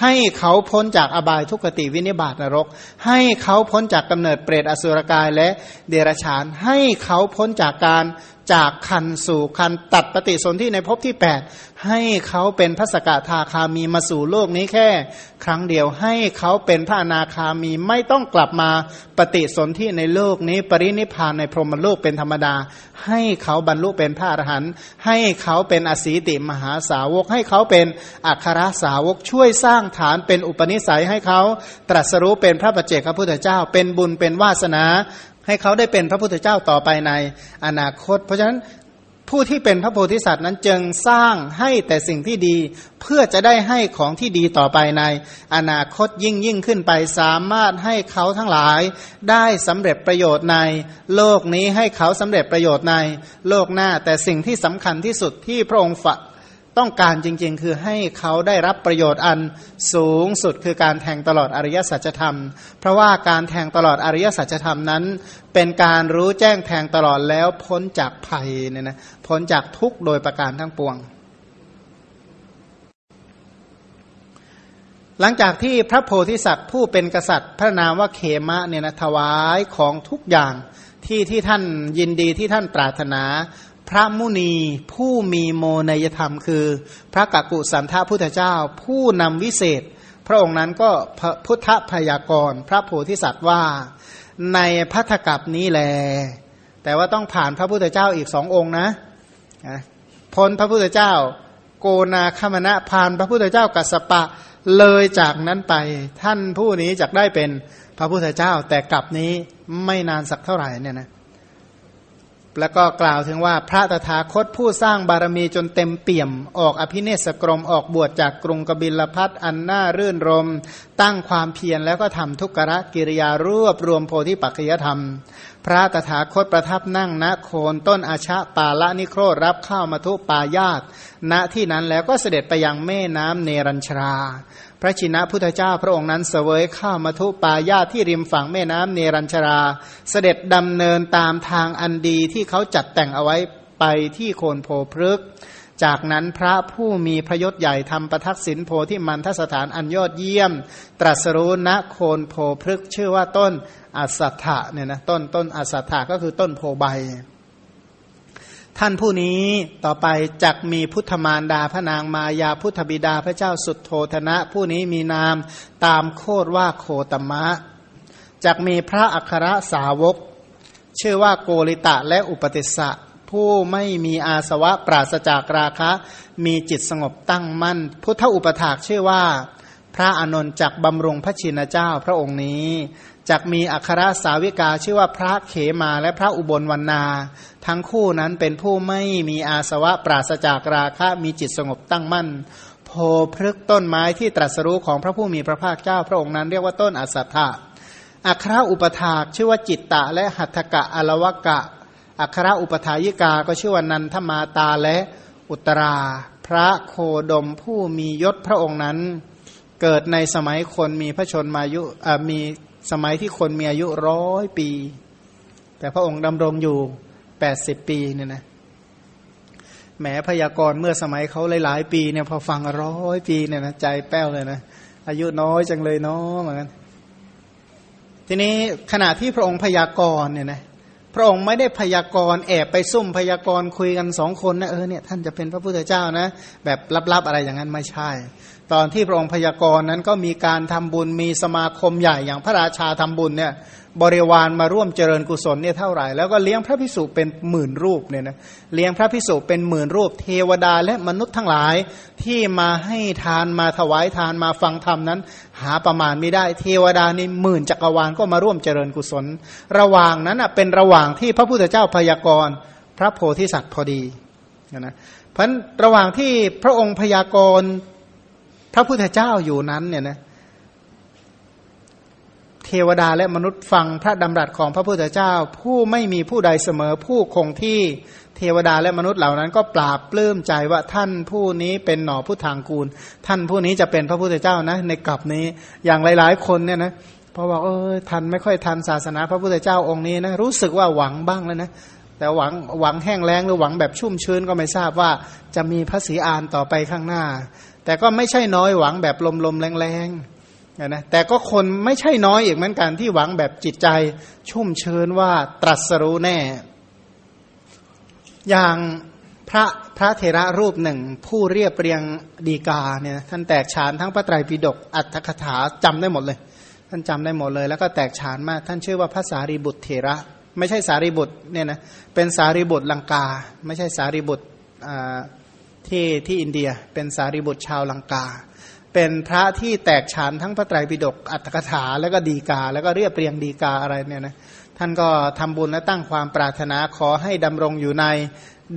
ให้เขาพ้นจากอบายทุกขติวินิบาตนรก ให้เขาพ้นจากกำเนิดเปรตอสุรกายและเดรัจฉาน ให้เขาพ้นจากการ จากคันสู่คันตัดปฏิสนธิในภพที่ 8 ให้เขาเป็นพระสกทาคามีมาสู่โลกนี้แค่ ครั้งเดียวให้เขาเป็นพระอนาคามีไม่ต้องกลับมาปฏิสนธิในโลกนี้ ปรินิพานในพรหมโลกเป็นธรรมดา ให้เขาบรรลุเป็นพระอรหันต์ให้เขาเป็นอสีติมหาสาวก ให้เขาเป็นอัครสาวกช่วยสร้างฐานเป็นอุปนิสัยให้เขาตรัสรู้เป็นพระปัจเจกพระพุทธเจ้า เป็นบุญเป็นวาสนา ให้เขาได้เป็นพระพุทธเจ้าต่อไปในอนาคต เพราะฉะนั้นผู้ที่เป็นพระโพธิสัตว์นั้นจึงสร้างให้แต่สิ่งที่ดี เพื่อจะได้ให้ของที่ดีต่อไปใน อนาคตยิ่งยิ่งขึ้นไปสามารถให้เขาทั้งหลาย ได้สำเร็จประโยชน์ใน โลกนี้ให้เขาสำเร็จประโยชน์ใน โลกหน้าแต่สิ่งที่สำคัญที่สุดที่พระองค์ ต้องการจริงๆ คือให้เขาได้รับประโยชน์อันสูงสุดคือการแทงตลอดอริยสัจธรรม เพราะว่าการแทงตลอดอริยสัจธรรมนั้น เป็นการรู้แจ้งแทงตลอดแล้วพ้นจากภัยเนี่ยนะพ้นจากทุกโดยประการทั้งปวง หลังจากที่พระโพธิสัตว์ผู้เป็นกษัตริย์ พระนามว่าเขมะเนี่ยนะถวายของทุกอย่างที่ที่ท่านยินดีที่ท่านปรารถนา พระมุนีผู้มีโมนยธรรม คือ พระกักุสันทพุทธเจ้า ผู้นำวิเศษ พระองค์นั้นก็พุทธพยากรพระโพธิสัตว์ว่า ในพัทธกับนี้แล แต่ว่าต้องผ่านพระพุทธเจ้าอีกสององค์นะพ้นพระพุทธเจ้า โกนาคมณะผ่านพระพุทธเจ้ากัสปะเลยจากนั้นไปท่านผู้นี้จะได้เป็นพระพุทธเจ้าแต่กลับนี้ไม่นานสักเท่าไหร่เนี่ยนะ แล้วก็กล่าวถึงว่าพระตถาคตผู้สร้างบารมีจนเต็มเปี่ยม ออกอภิเนศกรมออกบวชจากกรุงกบิลพัทอันน่ารื่นรม ตั้งความเพียรแล้วก็ทำทุกขะกิริยารวบรวมโพธิปัจจยธรรม พระตถาคตประทับนั่งณโคนต้นอาชะปาละนิโครรับข้าวมาทุปายาตณที่นั้นแล้วก็เสด็จไปยังแม่น้ำเนรัญชรา พระชินะพุทธเจ้าพระองค์นั้นเสวยข้าวมัทุปายาที่ริมฝั่งแม่น้ำเนรัญชรา เสด็จดำเนินตามทางอันดีที่เขาจัดแต่งเอาไว้ไปที่โคนโพพฤกจากนั้นพระผู้มีพระยศใหญ่ทำประทักษิณโพที่มันทสถานอันยอดเยี่ยม ตรัสรู้ณโคนโพพฤกชื่อว่าต้นอัสสัทธะเนี่ยนะต้นต้นอัสสัทธะก็คือต้นโพใบ ท่านผู้นี้ต่อไปจักมีพุทธมารดาพระนางมายาพุทธบิดาพระเจ้าสุดโทธนะ ผู้นี้มีนามตามโคดว่าโคตมะจักมีพระอัครสาวก ชื่อว่าโกริตะและอุปติสสะผู้ไม่มีอาสวะปราศจากราคะ มีจิตสงบตั้งมั่น พุทธอุปถากชื่อว่า พระอนนท์จักบำรุงพระชินเจ้าพระองค์นี้ จักมีอัครสาวิกาชื่อว่าพระเขมาและพระอุบลวรรณา ทั้งคู่นั้นเป็นผู้ไม่มีอาสวะปราศจากราคะมีจิตสงบตั้งมั่น โพพฤกต้นไม้ที่ตรัสรู้ของพระผู้มีพระภาคเจ้าพระองค์นั้นเรียกว่าต้นอัสัทธะอัคราอุปถากชื่อว่าจิตตะและหัตถกะอลวกะ อัคราอุปถายิกาก็ชื่อว่านันทมาตาและอุตรา พระโคดมผู้มียศพระองค์นั้น เกิดในสมัยคนมีพระชนมายุมี สมัยที่คนมีอายุร้อยปี แต่พระองค์ดำรงอยู่แปดสิบปีเนี่ยนะแหมพยากรณ์เมื่อสมัยเขาหลายๆปีเนี่ยพอฟังร้อยปีเนี่ยนะใจแป้วเลยนะอายุน้อยจังเลยเนาะเหมือนกันทีนี้ขณะที่พระองค์พยากรณ์เนี่ยนะพระองค์ไม่ได้พยากรณ์แอบไปซุ่มพยากรณ์คุยกันสองคนนะเออเนี่ยท่านจะเป็นพระพุทธเจ้านะ แบบลับๆอะไรอย่างนั้นไม่ใช่ ตอนที่พระองค์พยากรณ์นั้นก็มีการทำบุญมีสมาคมใหญ่อย่างพระราชาทำบุญเนี่ยบริวารมาร่วมเจริญกุศลเนี่ยเท่าไหร่ แล้วก็เลี้ยงพระพิสุเป็นหมื่นรูปเนี่ยนะเลี้ยงพระพิสุเป็นหมื่นรูป เทวดาและมนุษย์ทั้งหลายที่มาให้ทานมาถวายทานมาฟังธรรมนั้น หาประมาณไม่ได้ เทวดานี่หมื่นจักรวาลก็มาร่วมเจริญกุศล ระหว่างนั้นอะเป็นระหว่างที่พระพุทธเจ้าพยากรณ์พระโพธิสัตว์พอดีนะเพราะระหว่างที่พระองค์พยากรณ์ พระพุทธเจ้าอยู่นั้นเนี่ยนะเทวดาและมนุษย์ฟังพระดำรัสของพระพุทธเจ้า ผู้ไม่มีผู้ใดเสมอผู้คงที่เทวดาและมนุษย์เหล่านั้น ก็ปราบปลื้มใจว่าท่านผู้นี้เป็นหน่อผู้ทางกูล ท่านผู้นี้จะเป็นพระพุทธเจ้านะ ในกลับนี้อย่างหลาย ๆ คนเนี่ยนะเพราะว่าเออทันไม่ค่อยทันศาสนาพระพุทธเจ้าองค์นี้นะรู้สึกว่าหวังบ้างแล้วนะแต่หวังหวังแห้งแล้งหรือหวังแบบชุ่มชื้นก็ไม่ทราบว่าจะมีพระศรีอานต่อไปข้างหน้า แต่ก็ไม่ใช่น้อยหวังแบบลมๆแรงๆนะแต่ก็คนไม่ใช่น้อยอีกเหมือนกันที่หวังแบบจิตใจ ชุ่มเชิญว่าตรัสรู้แน่ อย่างพระพระเทระรูปหนึ่ง ผู้เรียบเรียงดีกาเนี่ยท่านแตกฉานทั้งพระไตรปิฎกอัตถคถาจำได้หมดเลย ท่านจำได้หมดเลย แล้วก็แตกฉานมาก ท่านชื่อว่าพระสารีบุตรเถระ ไม่ใช่สารีบุตรเนี่ยนะเป็นสารีบุตรลังกา ไม่ใช่สารีบุตรอ่า ที่ที่อินเดียเป็นสารีบุตรชาวลังกา เป็นพระที่แตกฉานทั้งพระไตรปิฎกอัตถกถาแล้วก็ดีกา แล้วก็เรียบเรียงดีกาอะไรเนี่ยนะท่านก็ทำบุญและตั้งความปรารถนาขอให้ดำรงอยู่ใน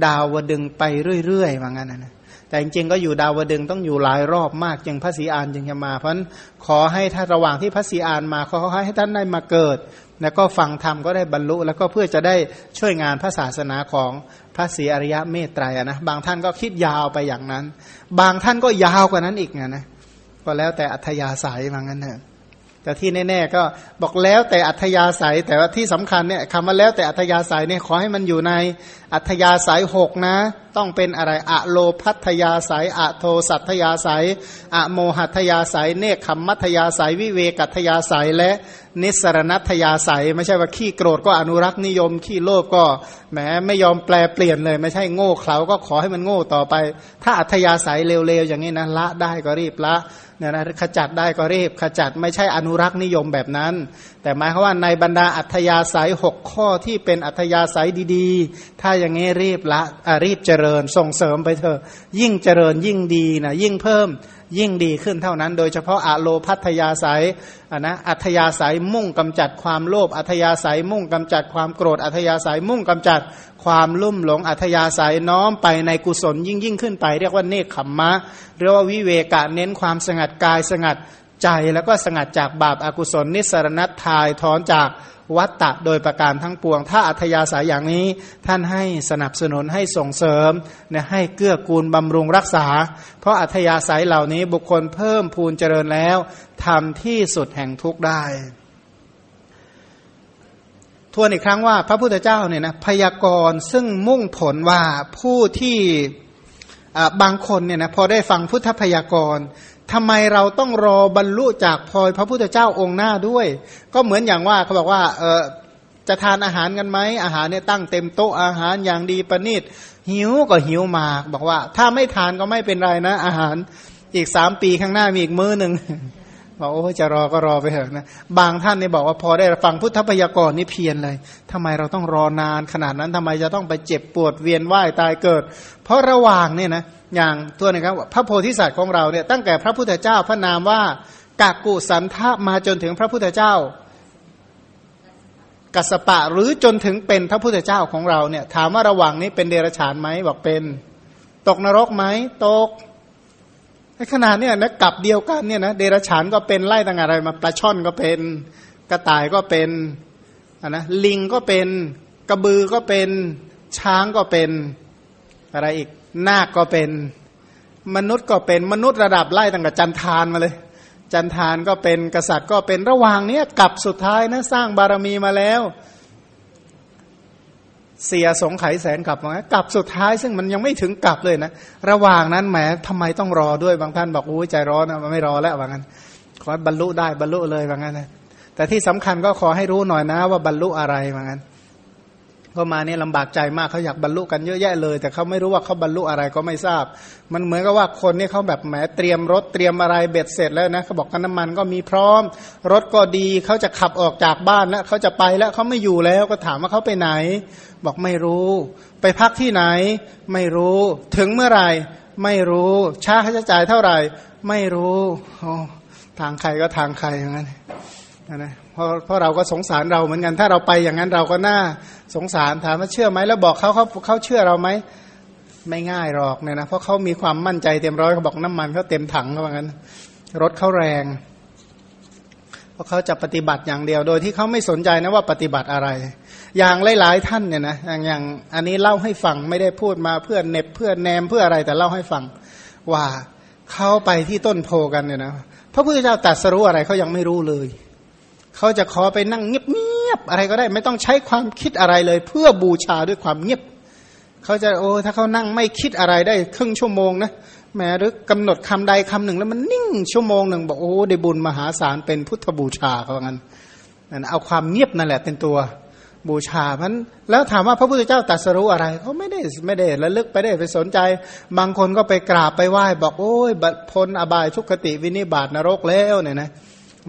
ดาวดึงไปเรื่อยๆว่างั้นนะแต่จริงๆก็อยู่ดาวดึงต้องอยู่หลายรอบมากจึงพระศรีอานจึงจะมา เพราะนั้นขอให้ถ้าระหว่างที่พระศรีอานมาขอให้ท่านได้มาเกิด แล้วก็ฟังธรรมก็ได้บรรลุ แล้วก็เพื่อจะได้ช่วยงานพระศาสนาของ ระศรีอริยะเมตไตรนะบางท่านก็คิดยาวไปอย่างนั้น บางท่านก็ยาวกว่านั้นอีกนะนะก็แล้วแต่อัธยาศัยว่างั้นเถอะแต่ที่แน่ๆก็บอกแล้วแต่อัธยาศัยแต่ว่าที่สำคัญเนี่ยคำว่าแล้วแต่อัธยาศัยเนี่ยขอให้มันอยู่ในอัธยาศัยหกนะ ต้องเป็นอะไรอะโลพัทยาศัยอะโทสัทยาศัยอะโมหัทยาศัยเนคขมมัทยาศัยวิเวกัทยาศัยและ นิสรณัทยาศัย ไม่ใช่ว่าขี้โกรธก็อนุรักษ์นิยม ขี้โลภก็แหมไม่ยอมแปลเปลี่ยนเลย ไม่ใช่โง่เขลาก็ขอให้มันโง่ต่อไป ถ้าอัธยาศัยเร็วๆอย่างนี้นะละได้ก็รีบละเนี่ยนะขจัดได้ก็รีบขจัดไม่ใช่อนุรักษ์นิยมแบบนั้น แต่หมายความว่าในบรรดาอัธยาศัยหกข้อที่เป็นอัธยาศัยดีๆ ถ้าอย่างนี้รีบละรีบเจริญส่งเสริมไปเถอะยิ่งเจริญยิ่งดีนะยิ่งเพิ่ม ยิ่งดีขึ้นเท่านั้น โดยเฉพาะอะโลพัทยาศัยนะอัธยาศัยมุ่งกำจัดความโลภอัธยาศัยมุ่งกำจัดความโกรธอัธยาศัยมุ่งกำจัดความลุ่มหลงอัธยาศัยน้อมไปในกุศลยิ่งยิ่งขึ้นไป เรียกว่าเนคขมมะเรียกว่าวิเวกะเน้นความสงัดกายสงัดใจแล้วก็สงัดจากบาปอากุศลนิสรณัตทายถอนจาก วัตตะโดยประการทั้งปวง ถ้าอัธยาศัยอย่างนี้ท่านให้สนับสนุนให้ส่งเสริมเนี่ยให้เกื้อกูลบำรุงรักษา เพราะอัธยาศัยเหล่านี้บุคคลเพิ่มพูนเจริญแล้วทำที่สุดแห่งทุกได้ ทวนอีกครั้งว่าพระพุทธเจ้าเนี่ยนะพยากรณ์ซึ่งมุ่งผลว่าผู้ที่บางคนเนี่ยนะพอได้ฟังพุทธพยากรณ์ ทำไมเราต้องรอบรรลุจากพลอยพระพุทธเจ้าองค์หน้าด้วย ก็เหมือนอย่างว่าเขาบอกว่าเออจะทานอาหารกันไหมอาหารเนี่ยตั้งเต็มโต๊ะอาหารอย่างดีประณีตหิวก็หิวมาก บอกว่า ถ้าไม่ทานก็ไม่เป็นไรนะ อาหารอีกสามปีข้างหน้ามีอีกมื้อหนึ่ง บอกโอ้จะรอก็รอไปเถอะนะบางท่านเนี่ยบอกว่าพอได้ฟังพุทธพยากรณ์นี่เพียนเลยทำไมเราต้องรอนานขนาดนั้นทำไมจะต้องไปเจ็บปวดเวียนว่ายตายเกิด เพราะระหว่างเนี่ยนะอย่างตัวนึงครับพระโพธิสัตว์ของเราเนี่ยตั้งแต่พระพุทธเจ้าพระนามว่ากากุสันทะมาจนถึงพระพุทธเจ้ากัสปะหรือจนถึงเป็นพระพุทธเจ้าของเราเนี่ย ถามว่าระหว่างนี้เป็นเดรัจฉานไหมบอกเป็น ตกนรกไหมตก ขนาดเนี่ยนะกับเดียวกันเนี่ยนะเดรัจฉานก็เป็นไล่ต่างอะไรมาปลาช่อนก็เป็นกระต่ายก็เป็นนะลิงก็เป็นกระบือก็เป็นช้างก็เป็นอะไรอีกนาคก็เป็น มนุษย์ก็เป็นมนุษย์ระดับไล่ตั้งแต่จันทานมาเลย จันทานก็เป็นกษัตริย์ก็เป็นระหว่างเนี้กับสุดท้ายนะสร้างบารมีมาแล้ว เสียสงไขแสนกลับมากลับสุดท้ายซึ่งมันยังไม่ถึงกลับเลยนะ ระหว่างนั้นแหมทำไมต้องรอด้วยบางท่านบอกโอ้ยใจร้อนนะไม่รอแล้วว่างั้น ขอบรรลุได้บรรลุเลยว่างั้นนะแต่ที่สำคัญก็ขอให้รู้หน่อยนะว่าบรรลุอะไรว่างั้น ก็มาเนี่ยลำบากใจมากเขาอยากบรรลุกันเยอะแยะเลย แต่เขาไม่รู้ว่าเขาบรรลุอะไรก็ไม่ทราบ มันเหมือนกับว่าคนนี่เขาแบบแหมเตรียมรถเตรียมอะไรเบ็ดเสร็จแล้วนะเขาบอกกันน้ำมันก็มีพร้อม รถก็ดีเขาจะขับออกจากบ้านแล้วเขาจะไปแล้วเขาไม่อยู่แล้วก็ถามว่าเขาไปไหน บอกไม่รู้ ไปพักที่ไหน ไม่รู้ ถึงเมื่อไหร่ไม่รู้ช้าค่าใช้จ่ายเท่าไหร่ ไม่รู้ทางใครก็ทางใครอย่างนั้นนะเพ ราะเพราะเราก็สงสารเราเหมือนกัน ถ้าเราไปอย่างนั้นเราก็น่าสงสารถามว่าเชื่อไหมแล้วบอกเขาเขาเขาเชื่อเราไหมไม่ง่ายหรอกเนี่ยนะเพราะเขามีความมั่นใจเต็มร้อยเขาบอกน้ำมันเขาเต็มถังเขาบอกงั้น รถเขาแรงเพราะเขาจะปฏิบัติอย่างเดียวโดยที่เขาไม่สนใจนะว่าปฏิบัติอะไร อย่างหลาย ๆ ท่านเนี่ยนะอย่างอย่างอันนี้เล่าให้ฟังไม่ได้พูดมาเพื่อเน็บเพื่อแนมเพื่ออะไรแต่เล่าให้ฟังว่าเขาไปที่ต้นโพกันเนี่ยนะพระพุทธเจ้าตรัสรู้อะไรเขายังไม่รู้เลย เขาจะขอไปนั่งเงียบๆอะไรก็ได้ ไม่ต้องใช้ความคิดอะไรเลย เพื่อบูชาด้วยความเงียบ เขาจะโอ้ถ้าเขานั่งไม่คิดอะไรได้ครึ่งชั่วโมงนะแม้หรือกำหนดคำใดคำหนึ่ง แล้วมันนิ่งชั่วโมงหนึ่งบอกโอ้ได้บุญมหาศาลเป็นพุทธบูชาเขาว่างั้นนั่นเอาความเงียบนั่นแหละเป็นตัวบูชาพันแล้วถามว่าพระพุทธเจ้าตรัสรู้อะไรเขาไม่ได้ไม่ได้ระลึกไปได้ไปสนใจ บางคนก็ไปกราบไปไหว้ บอกโอ้ยบัพ้นอบายทุกขติวินิบาตนรกแล้วเนี่ยนะ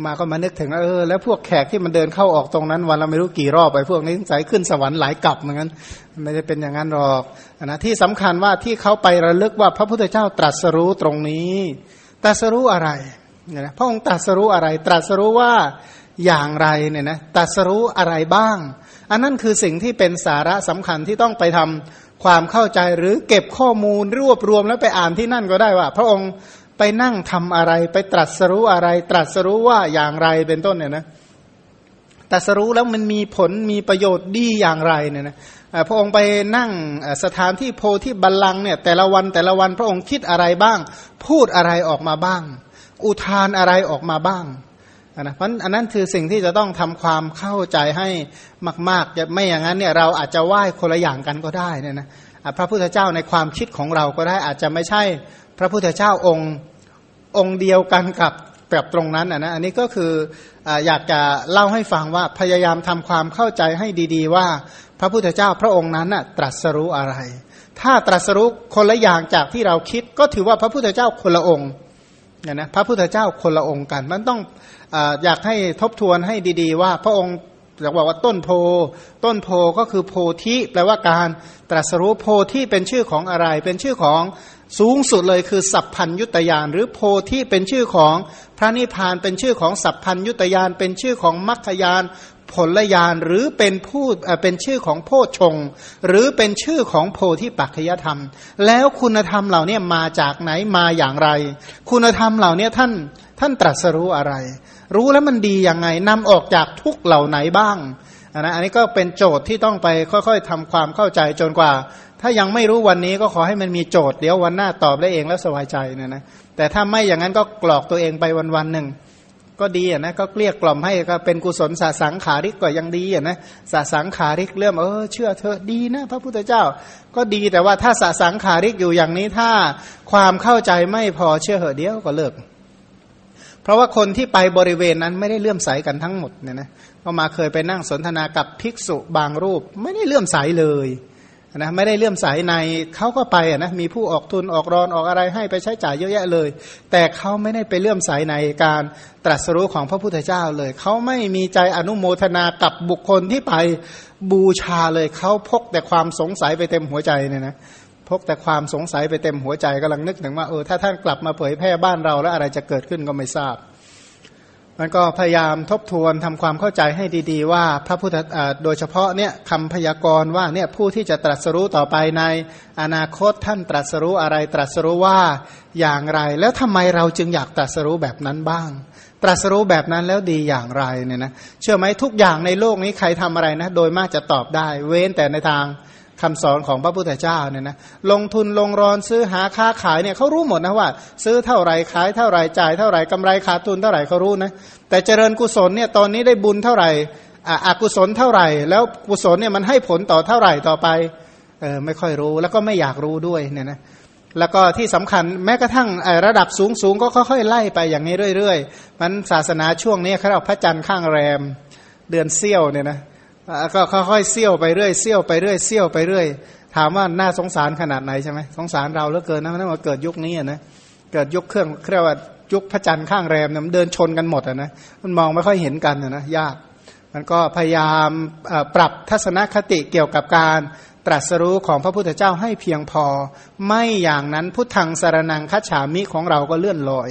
มาก็มานึกถึงเออแล้วพวกแขกที่มันเดินเข้าออกตรงนั้นวันละไม่รู้กี่รอบไปพวกนี้ใส่ขึ้นสวรรค์หลายกลับเหมือนกันไม่ได้เป็นอย่างนั้นหรอกนะที่สำคัญว่าที่เขาไประลึกว่าพระพุทธเจ้าตรัสรู้ตรงนี้ตรัสรู้อะไรเนี่ยนะพระองค์ตรัสรู้อะไร ตรัสรู้ว่าอย่างไรเนี่ยนะตรัสรู้อะไรบ้าง อันนั้นคือสิ่งที่เป็นสาระสำคัญที่ต้องไปทำความเข้าใจหรือเก็บข้อมูลรวบรวมแล้วไปอ่านที่นั่นก็ได้ว่า พระองค์ ไปนั่งทำอะไร ไปตรัสรู้อะไร ตรัสรู้ว่าอย่างไรเป็นต้นเนี่ยนะตรัสรู้แล้วมันมีผลมีประโยชน์ดีอย่างไรเนี่ยนะพระองค์ไปนั่งสถานที่โพธิบัลลังเนี่ยแต่ละวันแต่ละวันพระองค์คิดอะไรบ้าง พูดอะไรออกมาบ้าง อุทานอะไรออกมาบ้างนะเพราะอันนั้นคือสิ่งที่จะต้องทำความเข้าใจให้มากๆจะไม่อย่างนั้นเนี่ยเราอาจจะไหว้คนละอย่างกันก็ได้เนี่ยนะพระพุทธเจ้าในความคิดของเราก็ได้อาจจะไม่ใช่พระพุทธเจ้าองค์ องค์เดียวกันกับแบบตรงนั้นนะ อันนี้ก็คืออยากจะเล่าให้ฟังว่าพยายามทำความเข้าใจให้ดีๆ ว่าพระพุทธเจ้าพระองค์นั้นน่ะตรัสรู้อะไร ถ้าตรัสรู้คนละอย่างจากที่เราคิด ก็ถือว่าพระพุทธเจ้าคนละองค์เนี่ยนะพระพุทธเจ้าคนละองค์กัน มันต้องออยากให้ทบทวนให้ดีๆ ว่าพระองค์อยากบอกว่าต้นโพ ต้นโพก็คือโพธิแปลว่าการตรัสรู้โพธิเป็นชื่อของอะไร เป็นชื่อของ สูงสุดเลยคือสัพพัญยุตยานหรือโพธิเป็นชื่อของพระนิพพานเป็นชื่อของสัพพัญยุตยานเป็นชื่อของมรรคยานผลยานหรือเป็นผู้เป็นชื่อของโพชง หรือเป็นชื่อของโพธิปัจจยธรรม แล้วคุณธรรมเหล่านี้มาจากไหนมาอย่างไร คุณธรรมเหล่านี้ท่านท่านตรัสรู้อะไร รู้แล้วมันดียังไงนำออกจากทุกเหล่าไหนบ้างนะอันนี้ก็เป็นโจทย์ที่ต้องไปค่อยๆทำความเข้าใจจนกว่า ถ้ายังไม่รู้วันนี้ก็ขอให้มันมีโจทย์เดี๋ยววันหน้าตอบได้เองแล้วสบายใจเนี่ยนะแต่ถ้าไม่อย่างนั้นก็กรอกตัวเองไปวันวันหนึ่งก็ดีอะนะก็เกลี้ยกล่อมให้ก็เป็นกุศลสาสังขาริกก็ยังดีอะนะสาสังขาริกเรื่องเออเชื่อเธอดีนะพระพุทธเจ้า ก็ดีแต่ว่าถ้าสาสังขาริกอยู่อย่างนี้ถ้าความเข้าใจไม่พอเชื่อเหอเดียวก็เลิก เพราะว่าคนที่ไปบริเวณนั้นไม่ได้เลื่อมใสกันทั้งหมดเนี่ยนะก็มาเคยไปนั่งสนทนากับภิกษุบางรูป ไม่ได้เลื่อมใสเลย นะไม่ได้เลื่อมใสในเขาก็ไปนะมีผู้ออกทุนออกรอนออกอะไรให้ไปใช้จ่ายเยอะแยะเลย แต่เขาไม่ได้ไปเลื่อมใสในการตรัสรู้ของพระพุทธเจ้าเลย เขาไม่มีใจอนุโมทนากับบุคคลที่ไปบูชาเลยเขาพกแต่ความสงสัยไปเต็มหัวใจเนี่ยนะพกแต่ความสงสัยไปเต็มหัวใจกำลังนึกถึงว่าเออถ้าท่านกลับมาเผยแพร่บ้านเราแล้วอะไรจะเกิดขึ้นก็ไม่ทราบ มันก็พยายามทบทวนทำความเข้าใจให้ดี ๆ ว่าพระพุทธโดยเฉพาะเนี่ยคำพยากรณ์ว่าเนี่ยผู้ที่จะตรัสรู้ต่อไปในอนาคตท่านตรัสรู้อะไรตรัสรู้ว่าอย่างไร แล้วทำไมเราจึงอยากตรัสรู้แบบนั้นบ้าง ตรัสรู้แบบนั้นแล้วดีอย่างไรเนี่ยนะเชื่อไหมทุกอย่างในโลกนี้ใครทำอะไรนะ โดยมากจะตอบได้ เว้นแต่ในทาง คำสอนของพระพุทธเจ้าเนี่ยนะลงทุนลงรอนซื้อหาค้าขายเนี่ยเขารู้หมดนะว่า ซื้อเท่าไหร่ขายเท่าไหร่จ่ายเท่าไหร่กำไรขาดทุนเท่าไหร่เขารู้นะแต่เจริญกุศลเนี่ยตอนนี้ได้บุญเท่าไหร่อกุศลเท่าไหร่ แล้วกุศลเนี่ยมันให้ผลต่อเท่าไหร่ต่อไปเออไม่ค่อยรู้แล้วก็ไม่อยากรู้ด้วยเนี่ยนะแล้วก็ที่สำคัญแม้กระทั่งระดับสูงสูงก็ค่อยๆไล่ไปอย่างนี้เรื่อยๆมันศาสนาช่วงนี้เขาเรียกพระจันทร์ข้างแรม เดือนเซี่ยวเนี่ยนะ ก็ค่อยๆเซี่ยวไปเรื่อยเซี่ยวไปเรื่อยเซี่ยวไปเรื่อย ถามว่าน่าสงสารขนาดไหนใช่ไหมสงสารเราเหลือเกินนะนั่นว่าเกิดยุคนี้นะเกิดยุคเครื่องเรียกว่ายุคพระจันทร์ข้างแรมเนี่ยมันเดินชนกันหมดอะนะมันมองไม่ค่อยเห็นกันนะยากมันก็พยายามปรับทัศนคติเกี่ยวกับการตรัสรู้ของพระพุทธเจ้าให้เพียงพอ ไม่อย่างนั้นพุทธังสารนังคัจฉามิของเราก็เลื่อนลอย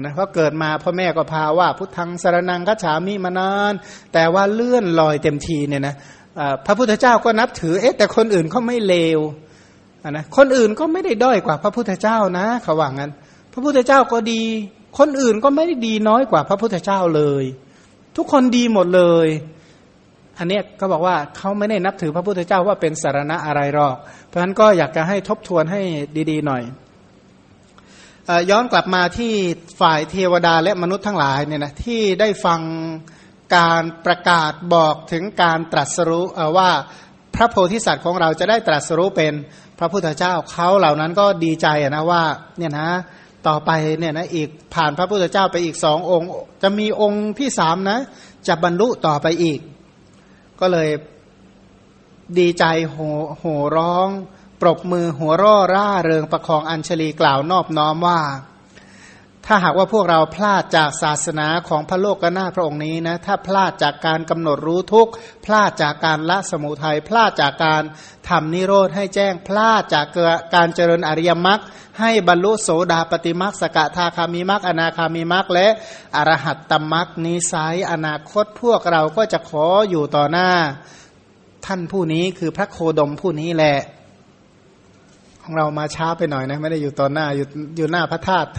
นะเพราะเกิดมาพ่อแม่ก็พาว่าพุทธังสารนังคัจฉามิมานาน แต่ว่าเลื่อนลอยเต็มทีเนี่ยนะพระพุทธเจ้าก็นับถือเอ๊ะแต่คนอื่นเขาไม่เลวนะคนอื่นก็ไม่ได้ด้อยกว่าพระพุทธเจ้านะเขาว่างั้น พระพุทธเจ้าก็ดี คนอื่นก็ไม่ได้ดีน้อยกว่าพระพุทธเจ้าเลย ทุกคนดีหมดเลย อันนี้ก็บอกว่าเขาไม่ได้นับถือพระพุทธเจ้าว่าเป็นสารณะอะไรหรอก เพราะฉะนั้นก็อยากจะให้ทบทวนให้ดี ๆ หน่อย ย้อนกลับมาที่ฝ่ายเทวดาและมนุษย์ทั้งหลายเนี่ยนะที่ได้ฟังการประกาศบอกถึงการตรัสรู้ว่าพระโพธิสัตว์ของเราจะได้ตรัสรู้เป็นพระพุทธเจ้าเขาเหล่านั้นก็ดีใจนะว่าเนี่ยนะต่อไปเนี่ยนะอีกผ่านพระพุทธเจ้าไปอีกสององค์ จะมีองค์ที่สามนะจะบรรลุต่อไปอีก ก็เลยดีใจโหโหร้อง ปรบมือหัวร่อร่าเริงประคองอัญชลีกล่าวนอบน้อมว่า ถ้าหากว่าพวกเราพลาดจากศาสนาของพระโลกกนาพระองค์นี้นะ ถ้าพลาดจากการกำหนดรู้ทุกพลาดจากการละสมุทัยพลาดจากการทำนิโรธให้แจ้งพลาดจากการเจริญอริยมรรคให้บรรลุโสดาปฏิมรรคสกทาคามิมรรคอนาคามิมรรคและอรหัตตมรรคนี้ไซอนาคตพวกเราก็จะขออยู่ต่อหน้า ท่านผู้นี้คือพระโคดมผู้นี้แหละ ของเรามาช้าไปหน่อยนะไม่ได้อยู่ต่อหน้าอยู่อยู่หน้าพระธาตุ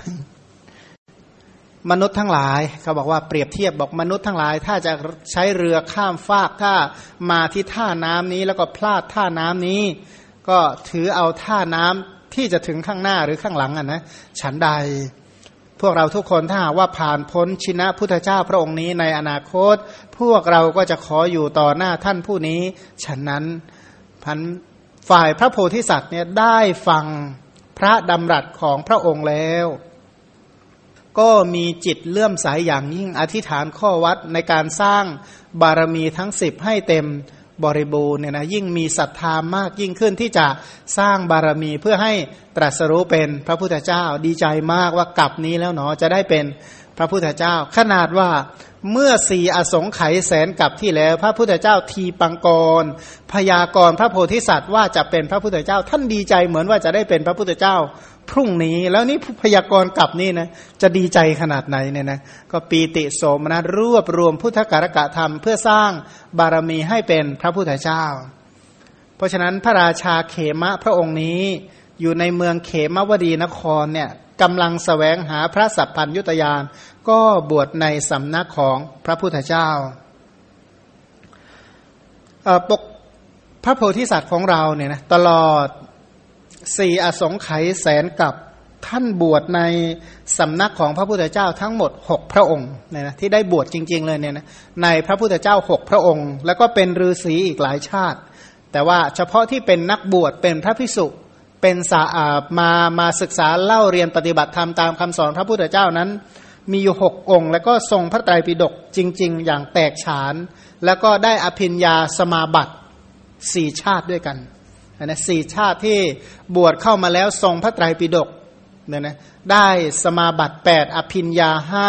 มนุษย์ทั้งหลายเขาบอกว่าเปรียบเทียบบอกมนุษย์ทั้งหลาย ถ้าจะใช้เรือข้ามฟากถ้ามาที่ท่าน้ำนี้ แล้วก็พลาดท่าน้ำนี้ ก็ถือเอาท่าน้ำที่จะถึงข้างหน้าหรือข้างหลังอะนะฉันใด พวกเราทุกคนถ้าว่าผ่านพ้นชินะพุทธเจ้าพระองค์นี้ในอนาคต พวกเราก็จะขออยู่ต่อหน้าท่านผู้นี้ ฉันนั้นพัน ฝ่ายพระโพธิสัตว์เนี่ยได้ฟังพระดำรัสของพระองค์แล้ว ก็มีจิตเลื่อมใสยอย่างยิ่งอธิษฐานข้อวัดในการสร้างบารมีทั้งสิบให้เต็มบริบูรณ์เนี่ยนะยิ่งมีศรัทธามากยิ่งขึ้นที่จะสร้างบารมีเพื่อให้ตรัสรู้เป็นพระพุทธเจ้าดีใจมากว่ากลับนี้แล้วเนาะจะได้เป็น พระพุทธเจ้า ขนาดว่าเมื่อสี่อสงไขยแสนกับที่แล้ว พระพุทธเจ้าทีปังกร พยากรพระโพธิสัตว์ว่าจะเป็นพระพุทธเจ้า ท่านดีใจเหมือนว่าจะได้เป็นพระพุทธเจ้า พรุ่งนี้แล้วนี่พยากรกลับนี่นะจะดีใจขนาดไหนเนี่ยนะก็ปีติโสมนัสรวบรวมพุทธการกะธรรม เพื่อสร้างบารมีให้เป็นพระพุทธเจ้า เพราะฉะนั้นพระราชาเขมะพระองค์นี้อยู่ในเมืองเขมวดีนครเนี่ย กำลังสแสวงหาพระสัพพัญยุตยานก็บวชในสำนักของพระพุทธเจ้าปกพระโพธิสัตว์ของเราเนี่ยนะตลอดสี่อสงไขยแสนกับท่านบวชในสำนักของพระพุทธเจ้าทั้งหมดหกพระองค์เนี่ยนะที่ได้บวชจริง ๆ เลยเนี่ยนะในพระพุทธเจ้าหกพระองค์ แล้วก็เป็นฤาษีอีกหลายชาติ แต่ว่าเฉพาะที่เป็นนักบวชเป็นพระพิสุ เป็นสาามามาศึกษาเล่าเรียนปฏิบัติธรรมตามคำสอนพระพุทธเจ้านั้น มีอยู่หกองค์ แล้วก็ทรงพระไตรปิฎกจริง ๆ อย่างแตกฉาน แล้วก็ได้อภิญญาสมาบัติสี่ชาติด้วยกันนะสี่ชาติที่บวชเข้ามาแล้วทรงพระไตรปิฎกเนี่ยนะได้สมาบัติแปดอภินยาห้า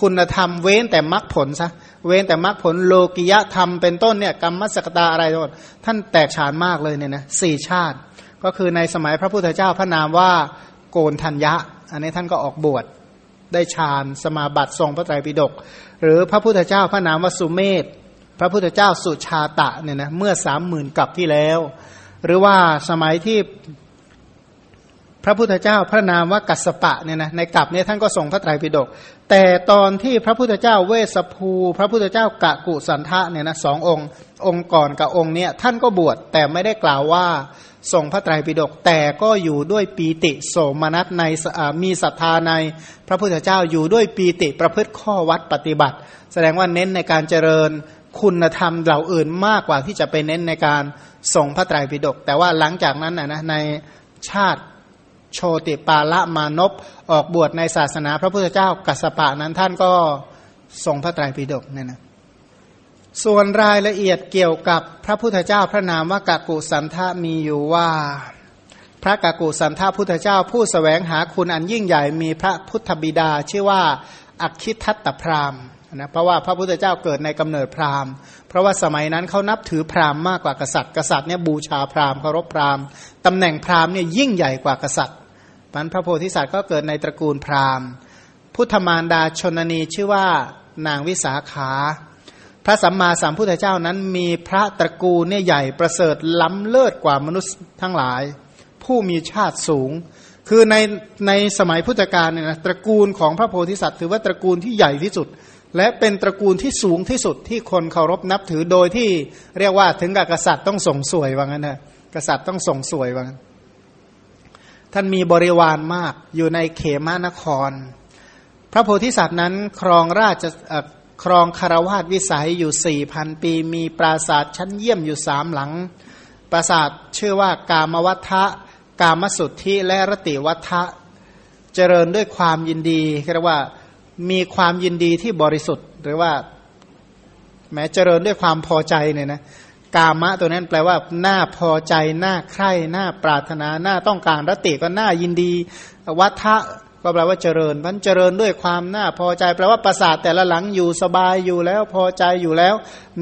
คุณธรรมเว้นแต่มรรคผลซะเว้นแต่มรรคผลโลกิยธรรมเป็นต้นเนี่ยกรรมสกตาอะไรทั้งหมดท่านแตกฉานมากเลยเนี่ยนะสี่ชาติ ก็คือในสมัยพระพุทธเจ้าพระนามว่าโกนทัญญะ อันนี้ท่านก็ออกบวชได้ฌานสมาบัติทรงพระไตรปิฎกหรือพระพุทธเจ้าพระนามว่าสุเมธพระพุทธเจ้าสุชาตะเนี่ยนะเมื่อสามหมื่นกับที่แล้ว หรือว่าสมัยที่พระพุทธเจ้าพระนามว่ากัสปะเนี่ยนะในกับเนี่ยท่านก็ส่งพระไตรปิฎกแต่ตอนที่พระพุทธเจ้าเวสภู พระพุทธเจ้ากะกุสันทะเนี่ยนะสององค์ องค์ก่อนกับองค์เนี้ยท่านก็บวชแต่ไม่ได้กล่าวว่า ส่งพระไตรปิฎกแต่ก็อยู่ด้วยปีติโสมนัสในมีศรัทธาในพระพุทธเจ้าอยู่ด้วยปีติประพฤติข้อวัดปฏิบัติ แสดงว่าเน้นในการเจริญคุณธรรมเหล่าอื่นมากกว่าที่จะไปเน้นในการส่งพระไตรปิฎกแต่ว่าหลังจากนั้นนะในชาติโชติปาละมานพออกบวชในศาสนาพระพุทธเจ้ากัสสปะนั้นท่านก็ทรงพระไตรปิฎกเนี่ยนะ ส่วนรายละเอียดเกี่ยวกับพระพุทธเจ้าพระนามว่ากากุสันทะมีอยู่ว่า พระกากุสันทะพุทธเจ้าผู้สแสวงหาคุณอันยิ่งใหญ่มีพระพุทธบิดาชื่อว่าอักคิทัตตพราหมนะเพราะว่าพระพุทธเจ้าเกิดในกำเนิดพราหมณ์ เพราะว่าสมัยนั้นเขานับถือพราหมณ์มากกว่ากษัตริย์กษัตริย์เนี่ยบูชาพราหมณ์เคารพพราหมณ์ตำแหน่งพราหมณ์เนี่ยยิ่งใหญ่กว่ากษัตริย์มันพระโพธิสัตว์ก็เกิดในตระกูลพราหมณ์ พุทธมารดาชนนีชื่อว่านางวิสาขา พระสัมมาสัมพุทธเจ้านั้นมีพระตระกูลเนี่ยใหญ่ประเสริฐล้ำเลิศกว่ามนุษย์ทั้งหลาย ผู้มีชาติสูง คือในในสมัยพุทธกาลเนี่ยนะตระกูลของพระโพธิสัตว์ ถือว่าตระกูลที่ใหญ่ที่สุด และเป็นตระกูลที่สูงที่สุดที่คนเคารพนับถือโดยที่เรียกว่าถึงกับกษัตริย์ต้องส่งสวยว่างั้นนะกษัตริย์ต้องส่งสวยว่างั้นท่านมีบริวารมากอยู่ในเขมานคร พระโพธิสัตว์นั้นครองราช ครองคารวาสวิสัยอยู่สี่พันปี มีปราสาทชั้นเยี่ยมอยู่สามหลัง ปราสาทชื่อว่ากามวัฏะกามสุทธิและรติวัฏะเจริญด้วยความยินดีเรียกว่ามีความยินดีที่บริสุทธิ์หรือว่า แม้เจริญด้วยความพอใจเนี่ยนะกามะตัวนั้นแปลว่าหน้าพอใจหน้าใคร่หน้าปรารถนาหน้าต้องการรติก็หน้ายินดี วัฏะ ก็แปลว่าเจริญมันเจริญด้วยความน้าพอใจแปลว่าประสาทแต่ละหลังอยู่สบายอยู่แล้วพอใจอยู่แล้ว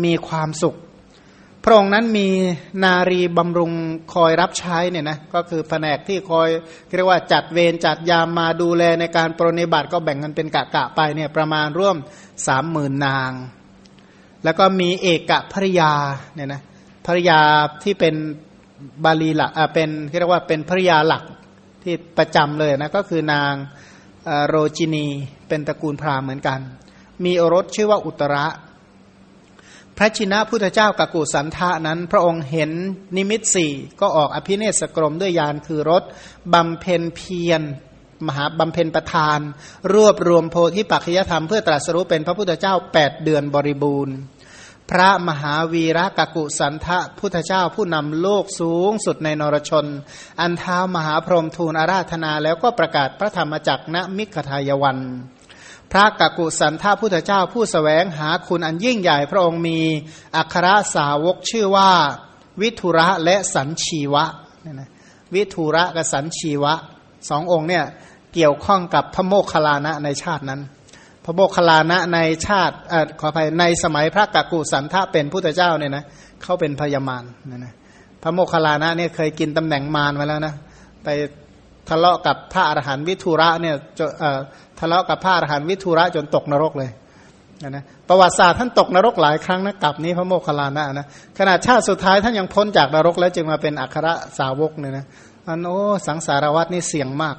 มีความสุข พระองค์นั้นมีนารีบำรุงคอยรับใช้เนี่ยนะก็คือแผนกที่คอยเรียกว่าจัดเวรจัดยามมาดูแลในการปรนิบัติก็แบ่งกันเป็นกะกะไปเนี่ยประมาณร่วมสามหมื่นนาง แล้วก็มีเอกภริยาเนี่ยนะภริยาที่เป็นบาลีหลักเป็นเรียกว่าเป็นภริยาหลัก ที่ประจำเลยนะก็คือนางโรจินีเป็นตระกูลพราหมณ์เหมือนกัน มีโอรสชื่อว่าอุตระ พระชินะพุทธเจ้ากักุสันทะนั้น พระองค์เห็นนิมิตสี่ก็ออกอภิเนศกรมด้วยยานคือรถบำเพ็ญเพียรมหาบำเพ็ญประธาน รวบรวมโพธิปัจจยธรรมเพื่อตรัสรู้เป็นพระพุทธเจ้า 8 เดือนบริบูรณ์ พระมหาวีระกกุสันทะพุทธเจ้าผู้นำโลกสูงสุดในนรชน อันเท้ามหาพรหมทูลอาราธนาแล้วก็ประกาศพระธรรมจักรณมิขทายวัน พระกกุสันทะพุทธเจ้าผู้สแสวงหาคุณอันยิ่งใหญ่พระองค์มีอัครสาวกชื่อว่า วิทุระและสันชีวะวิทุระกับสันชีวะสององค์เนี่ยเกี่ยวข้องกับพระโมคคัลลานะในชาตินั้น พระโมคคัลลานะในชาติอขออภัยในสมัยพระกักุสันทะเป็นพุทธเจ้าเนี่ยนะเขาเป็นพญามารนะนะพระโมคคัลลานะเนี่ยเคยกินตำแหน่งมารมาแล้วนะไปทะเลาะกับพระอรหันต์วิทุระเนี่ยทะเลาะกับพระอรหันต์วิทุระจนตกนรกเลยนะนะประวัติศาสตร์ท่านตกนรกหลายครั้งนะกลับนี้พระโมคคัลลานะนะขนาดชาติสุดท้ายท่านยังพ้นจากนรกแล้วจึงมาเป็นอัครสาวกเนี่ยนะอันโอ้สังสารวัตนี่เสี่ยงมาก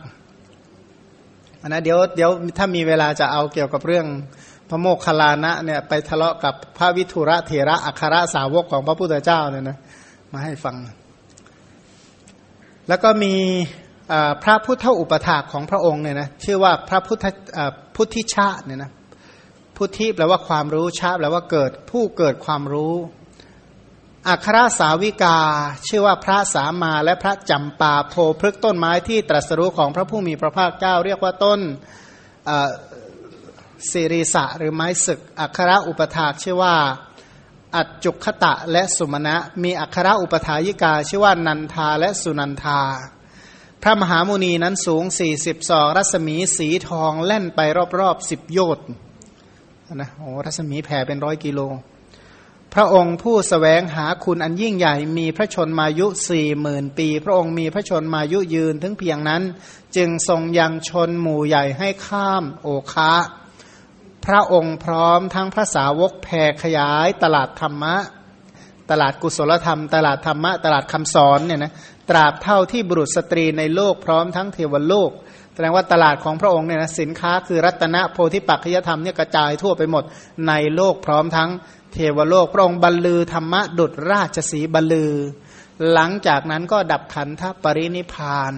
นนะเดี๋ยวเดี๋ยวถ้ามีเวลาจะเอาเกี่ยวกับเรื่องพระโมคคัลลานะเนี่ยไปทะเลาะกับพระวิทุระเถระอัครสาวกของพระพุทธเจ้าเนี่ยนะมาให้ฟัง แล้วก็มีพระพุทธอุปถากของพระองค์เนี่ยนะชื่อว่าพระพุทธพุทธิชาเนี่ยนะพุทธิแปลว่าความรู้ชาแปลว่าเกิดผู้เกิดความรู้ อัครสาวิกา ชื่อว่าพระสามาและพระจำปาโพพฤกต้นไม้ที่ตรัสรู้ของพระผู้มีพระภาคเจ้า เรียกว่าต้นสิริสะหรือไม้ศึก อัครอุปถากชื่อว่า อัจจุคตะและสุมาณะมีอัครอุปถายิกา ชื่อว่านันทาและสุนันทา พระมหามุนีนั้นสูงสี่สิบสองรัศมีสีทองแล่นไปรอบๆสิบโยชน์นะโอ้รัศมีแผ่เป็นร้อยกิโล พระองค์ผู้สแสวงหาคุณอันยิ่งใหญ่มีพระชนมายุสี่หมื่นปี พระองค์มีพระชนมายุยืนถึงเพียงนั้น จึงทรงยังชนหมู่ใหญ่ให้ข้ามโอคาพระองค์พร้อมทั้งพระสาวกแผ่ขยายตลาดธรรมะ ตลาดกุศลธรรม ตลาดธรรมะ ตลาดคำสอนเนี่ยนะตราบเท่าที่บุรุษสตรีในโลกพร้อมทั้งเทวโลกแสดงว่าตลาดของพระองค์เนี่ยนะสินค้าคือรัตนโพธิปัจจยธรรมเนี่ยกระจายทั่วไปหมดในโลกพร้อมทั้ง เทวโลกพระองค์บรรลือธรรมะดุจราชสีบรรลือ หลังจากนั้นก็ดับขันธปรินิพาน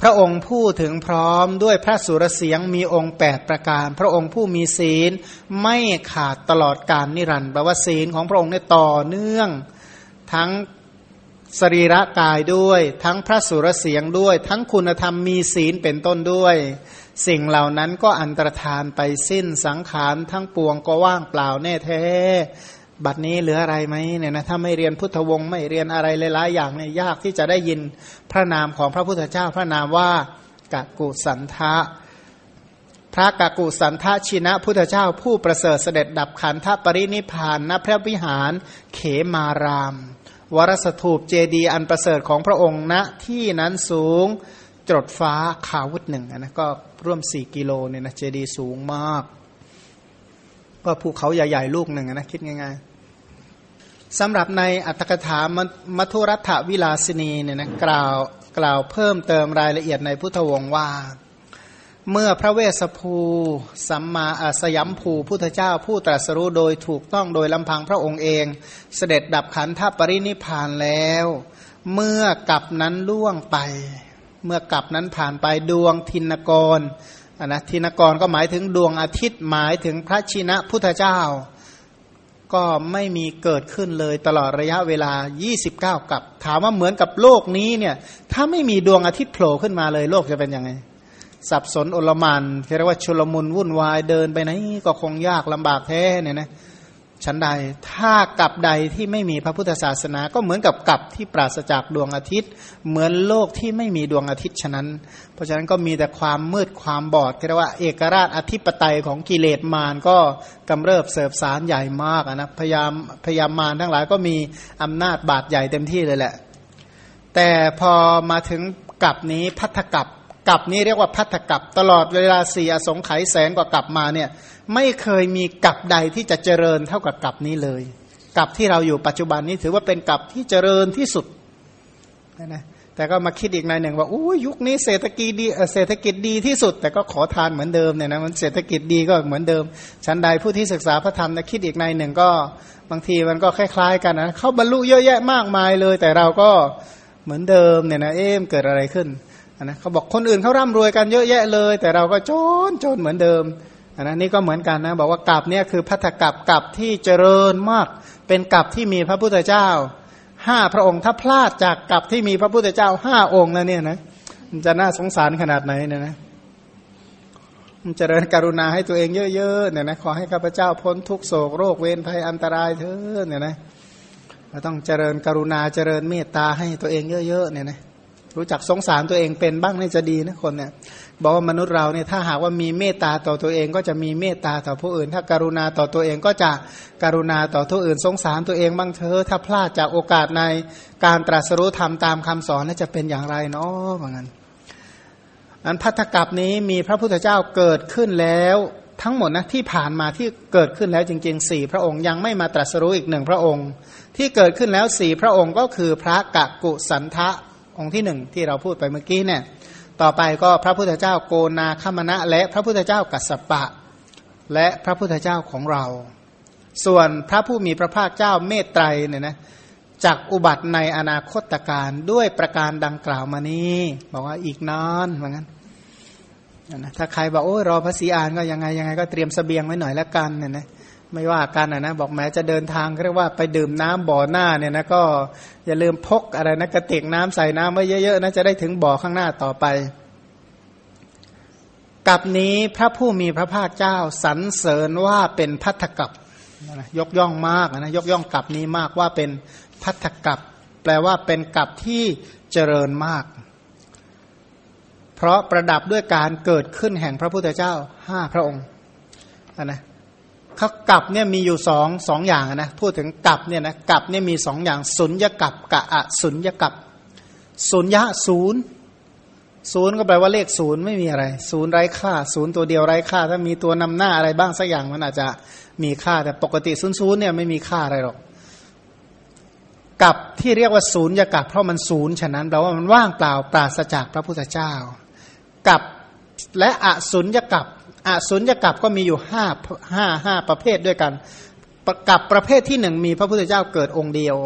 พระองค์ผู้ถึงพร้อมด้วยพระสุรเสียงมีองค์ 8 ประการ พระองค์ผู้มีศีลไม่ขาดตลอดการนิรันดร์แปลว่าศีลของพระองค์เนี่ยต่อเนื่องทั้งสรีระกายด้วย ทั้งพระสุรเสียงด้วย ทั้งคุณธรรมมีศีลเป็นต้นด้วย สิ่งเหล่านั้นก็อันตรธานไปสิ้นสังขารทั้งปวงก็ว่างเปล่าแน่แท้ บัดนี้เหลืออะไรไหมเนี่ยนะถ้าไม่เรียนพุทธวงศ์ไม่เรียนอะไรหลายๆอย่างเนี่ยยากที่จะได้ยินพระนามของพระพุทธเจ้าพระนามว่ากะกุสันทะพระกะกุสันทชินะพุทธเจ้าผู้ประเสริฐเสด็จดับขันธปรินิพานณพระวิหารเขมาราม วรสถูปเจดีอันประเสริฐของพระองค์ณที่นั้นสูง จดฟ้าขาวุธหนึ่งนะก็ร่วมสี่กิโลเนี่ยนะเจดีสูงมาก ก็ภูเขาใหญ่ ๆ ลูกหนึ่งนะคิดง่ายๆสำหรับในอัตถกถามัทุรัฐวิลาสินีเนี่ยนะกล่าวกล่าวเพิ่มเติมรายละเอียดในพุทธวงศ์ว่า เมื่อพระเวสสภูสัมมาอสยามภูพุทธเจ้าผู้ตรัสรู้โดยถูกต้องโดยลำพังพระองค์เอง เสด็จดับขันธปรินิพานแล้ว เมื่อกับนั้นล่วงไป เมื่อกลับนั้นผ่านไปดวงทินกรนนะทินกรก็หมายถึงดวงอาทิตย์หมายถึงพระชินะพุทธเจ้า ก็ไม่มีเกิดขึ้นเลยตลอดระยะเวลา 29 กับ ถามว่าเหมือนกับโลกนี้เนี่ยถ้าไม่มีดวงอาทิตย์โผล่ขึ้นมาเลยโลกจะเป็นยังไง สับสนอลมานเรียกว่าชุลมุนวุ่นวายเดินไปไหนก็คงยากลำบากแท้เนี่ยนะ ชั้นใดถ้ากับใดที่ไม่มีพระพุทธศาสนา ก็เหมือนกับกับที่ปราศจากดวงอาทิตย์ เหมือนโลกที่ไม่มีดวงอาทิตย์ฉะนั้น เพราะฉะนั้นก็มีแต่ความมืดความบอดเรียกว่าเอกราชอธิปไตยของกิเลสมารก็กำเริบเสบสารใหญ่มากนะพยายามพยายามมารทั้งหลายก็มีอำนาจบาดใหญ่เต็มที่เลยแหละ แต่พอมาถึงกับนี้พัทธกับ กับนี้เรียกว่าพัทธกับตลอดเวลาสี่อสงไขยแสนกว่ากับมาเนี่ยไม่เคยมีกับใดที่จะเจริญเท่ากับกับนี้เลยกับที่เราอยู่ปัจจุบันนี้ถือว่าเป็นกับที่เจริญที่สุดนะแต่ก็มาคิดอีกในหนึ่งว่าอู้ยุคนี้เศรษฐกิจดีเศรษฐกิจดีที่สุด แต่ก็ขอทานเหมือนเดิมเนี่ยนะมันเศรษฐกิจดีก็เหมือนเดิมชั้นใดผู้ที่ศึกษาพระธรรมนะคิดอีกในหนึ่งก็บางทีมันก็คล้ายๆกันนะเขาบรรลุเยอะแยะมากมายเลย แต่เราก็เหมือนเดิมเนี่ยนะเอ๊ะเกิดอะไรขึ้น นะเขาบอกคนอื่นเขาร่ำรวยกันเยอะแยะเลย แต่เราก็จนจนเหมือนเดิมอันนั้นนี่ก็เหมือนกันนะบอกว่ากับเนี่ยคือพัทธกับกับที่เจริญมาก เป็นกับที่มีพระพุทธเจ้าห้าพระองค์ถ้าพลาดจากกับที่มีพระพุทธเจ้าห้าองค์แล้วเนี่ยนะมันจะน่าสงสารขนาดไหนเนี่ยนะมันเจริญกรุณาให้ตัวเองเยอะๆเนี่ยนะขอให้ข้าพเจ้าพ้นทุกโศกโรคเวรภัยอันตรายเถอะเนี่ยนะเราต้องเจริญกรุณาเจริญเมตตาให้ตัวเองเยอะๆเนี่ยนะ รู้จักสงสารตัวเองเป็นบ้างนี่จะดีนะคนเนี่ยบอกว่ามนุษย์เราเนี่ยถ้าหากว่ามีเมตตาต่อตัวเองก็จะมีเมตตาต่อผู้อื่น ถ้าการุณาต่อตัวเองก็จะการุณาต่อผู้อื่น สงสารตัวเองบ้างเถอะถ้าพลาดจากโอกาสในการตรัสรู้ธรรมตามคำสอนแล้วจะเป็นอย่างไรเนาะว่างั้นอันพัทธกับนี้มีพระพุทธเจ้าเกิดขึ้นแล้วทั้งหมดนะที่ผ่านมาที่เกิดขึ้นแล้วจริงๆสี่พระองค์ยังไม่มาตรัสรู้อีกหนึ่งพระองค์ ที่เกิดขึ้นแล้วสี่พระองค์ก็คือพระกะกุสันทะ องค์ที่หนึ่งที่เราพูดไปเมื่อกี้เนี่ย ต่อไปก็พระพุทธเจ้าโกนาคมณะ และพระพุทธเจ้ากัสสปะ และพระพุทธเจ้าของเรา ส่วนพระผู้มีพระภาคเจ้าเมตไตรเนี่ยนะจากอุบัติในอนาคตการด้วยประการดังกล่าวมานี้บอกว่าอีกนานเหมือนกันนะถ้าใครบอกโอ้รอพระศรีอานก็ยังไงยังไงก็เตรียมสเสบียงไว้หน่อยแล้วกันเนี่ยนะ ไม่ว่ากันนะนะ บอกแม้จะเดินทางเรียกว่าไปดื่มน้ำบ่อหน้าเนี่ยนะก็อย่าลืมพกอะไรนะกระติกน้ำใส่น้ำไว้เยอะๆนะจะได้ถึงบ่อข้างหน้าต่อไป กับนี้พระผู้มีพระภาคเจ้าสรรเสริญว่าเป็นพัทธกับยกย่องมากนะยกย่องกับนี้มากว่าเป็นพัทธกับ แปลว่าเป็นกับที่เจริญมาก เพราะประดับด้วยการเกิดขึ้นแห่งพระพุทธเจ้าห้าพระองค์นะ เขากับเนี่ยมีอยู่สองสองอย่างนะพูดถึงกับเนี่ยนะกับเนี่ยมีสองอย่างสุญญกับกะอะสุญญกับสุญญะศูนย์ศูนย์ก็แปลว่าเลขศูนย์ไม่มีอะไร ศูนย์ไร้ค่า ศูนย์ตัวเดียวไร้ค่า ถ้ามีตัวนำหน้าอะไรบ้างสักอย่างมันอาจจะมีค่าแต่ปกติศูนย์ศูนย์เนี่ยไม่มีค่าอะไรหรอกกับที่เรียกว่าศูนย์ยกับเพราะมันศูนย์ฉะนั้นแปลว่ามันว่างเปล่าปราศจากพระพุทธเจ้า กับและอสุญญกับ อสุญญกับก็มีอยู่ห้าห้าห้าประเภทด้วยกัน กับประเภทที่หนึ่งมีพระพุทธเจ้าเกิดองค์เดียว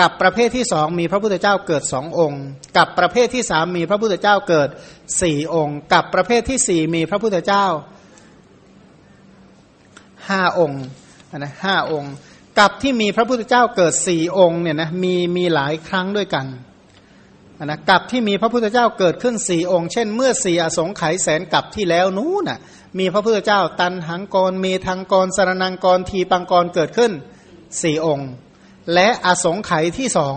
กับประเภทที่สองมีพระพุทธเจ้าเกิดสององค์ กับประเภทที่สามมีพระพุทธเจ้าเกิดสี่องค์ กับประเภทที่สี่มีพระพุทธเจ้าห้าองค์นะห้าองค์ กับที่มีพระพุทธเจ้าเกิดสี่องค์เนี่ยนะมีมีหลายครั้งด้วยกันนะกับที่มีพระพุทธเจ้าเกิดขึ้นสี่องค์ เช่น เมื่อสี่อสงไขยแสนกับที่แล้วนู้นน่ะ มีพระพุทธเจ้า ตันหังกรเมทังกรสารนังกรทีปังกรเกิดขึ้นสี่องค์ และอสงไขยที่สอง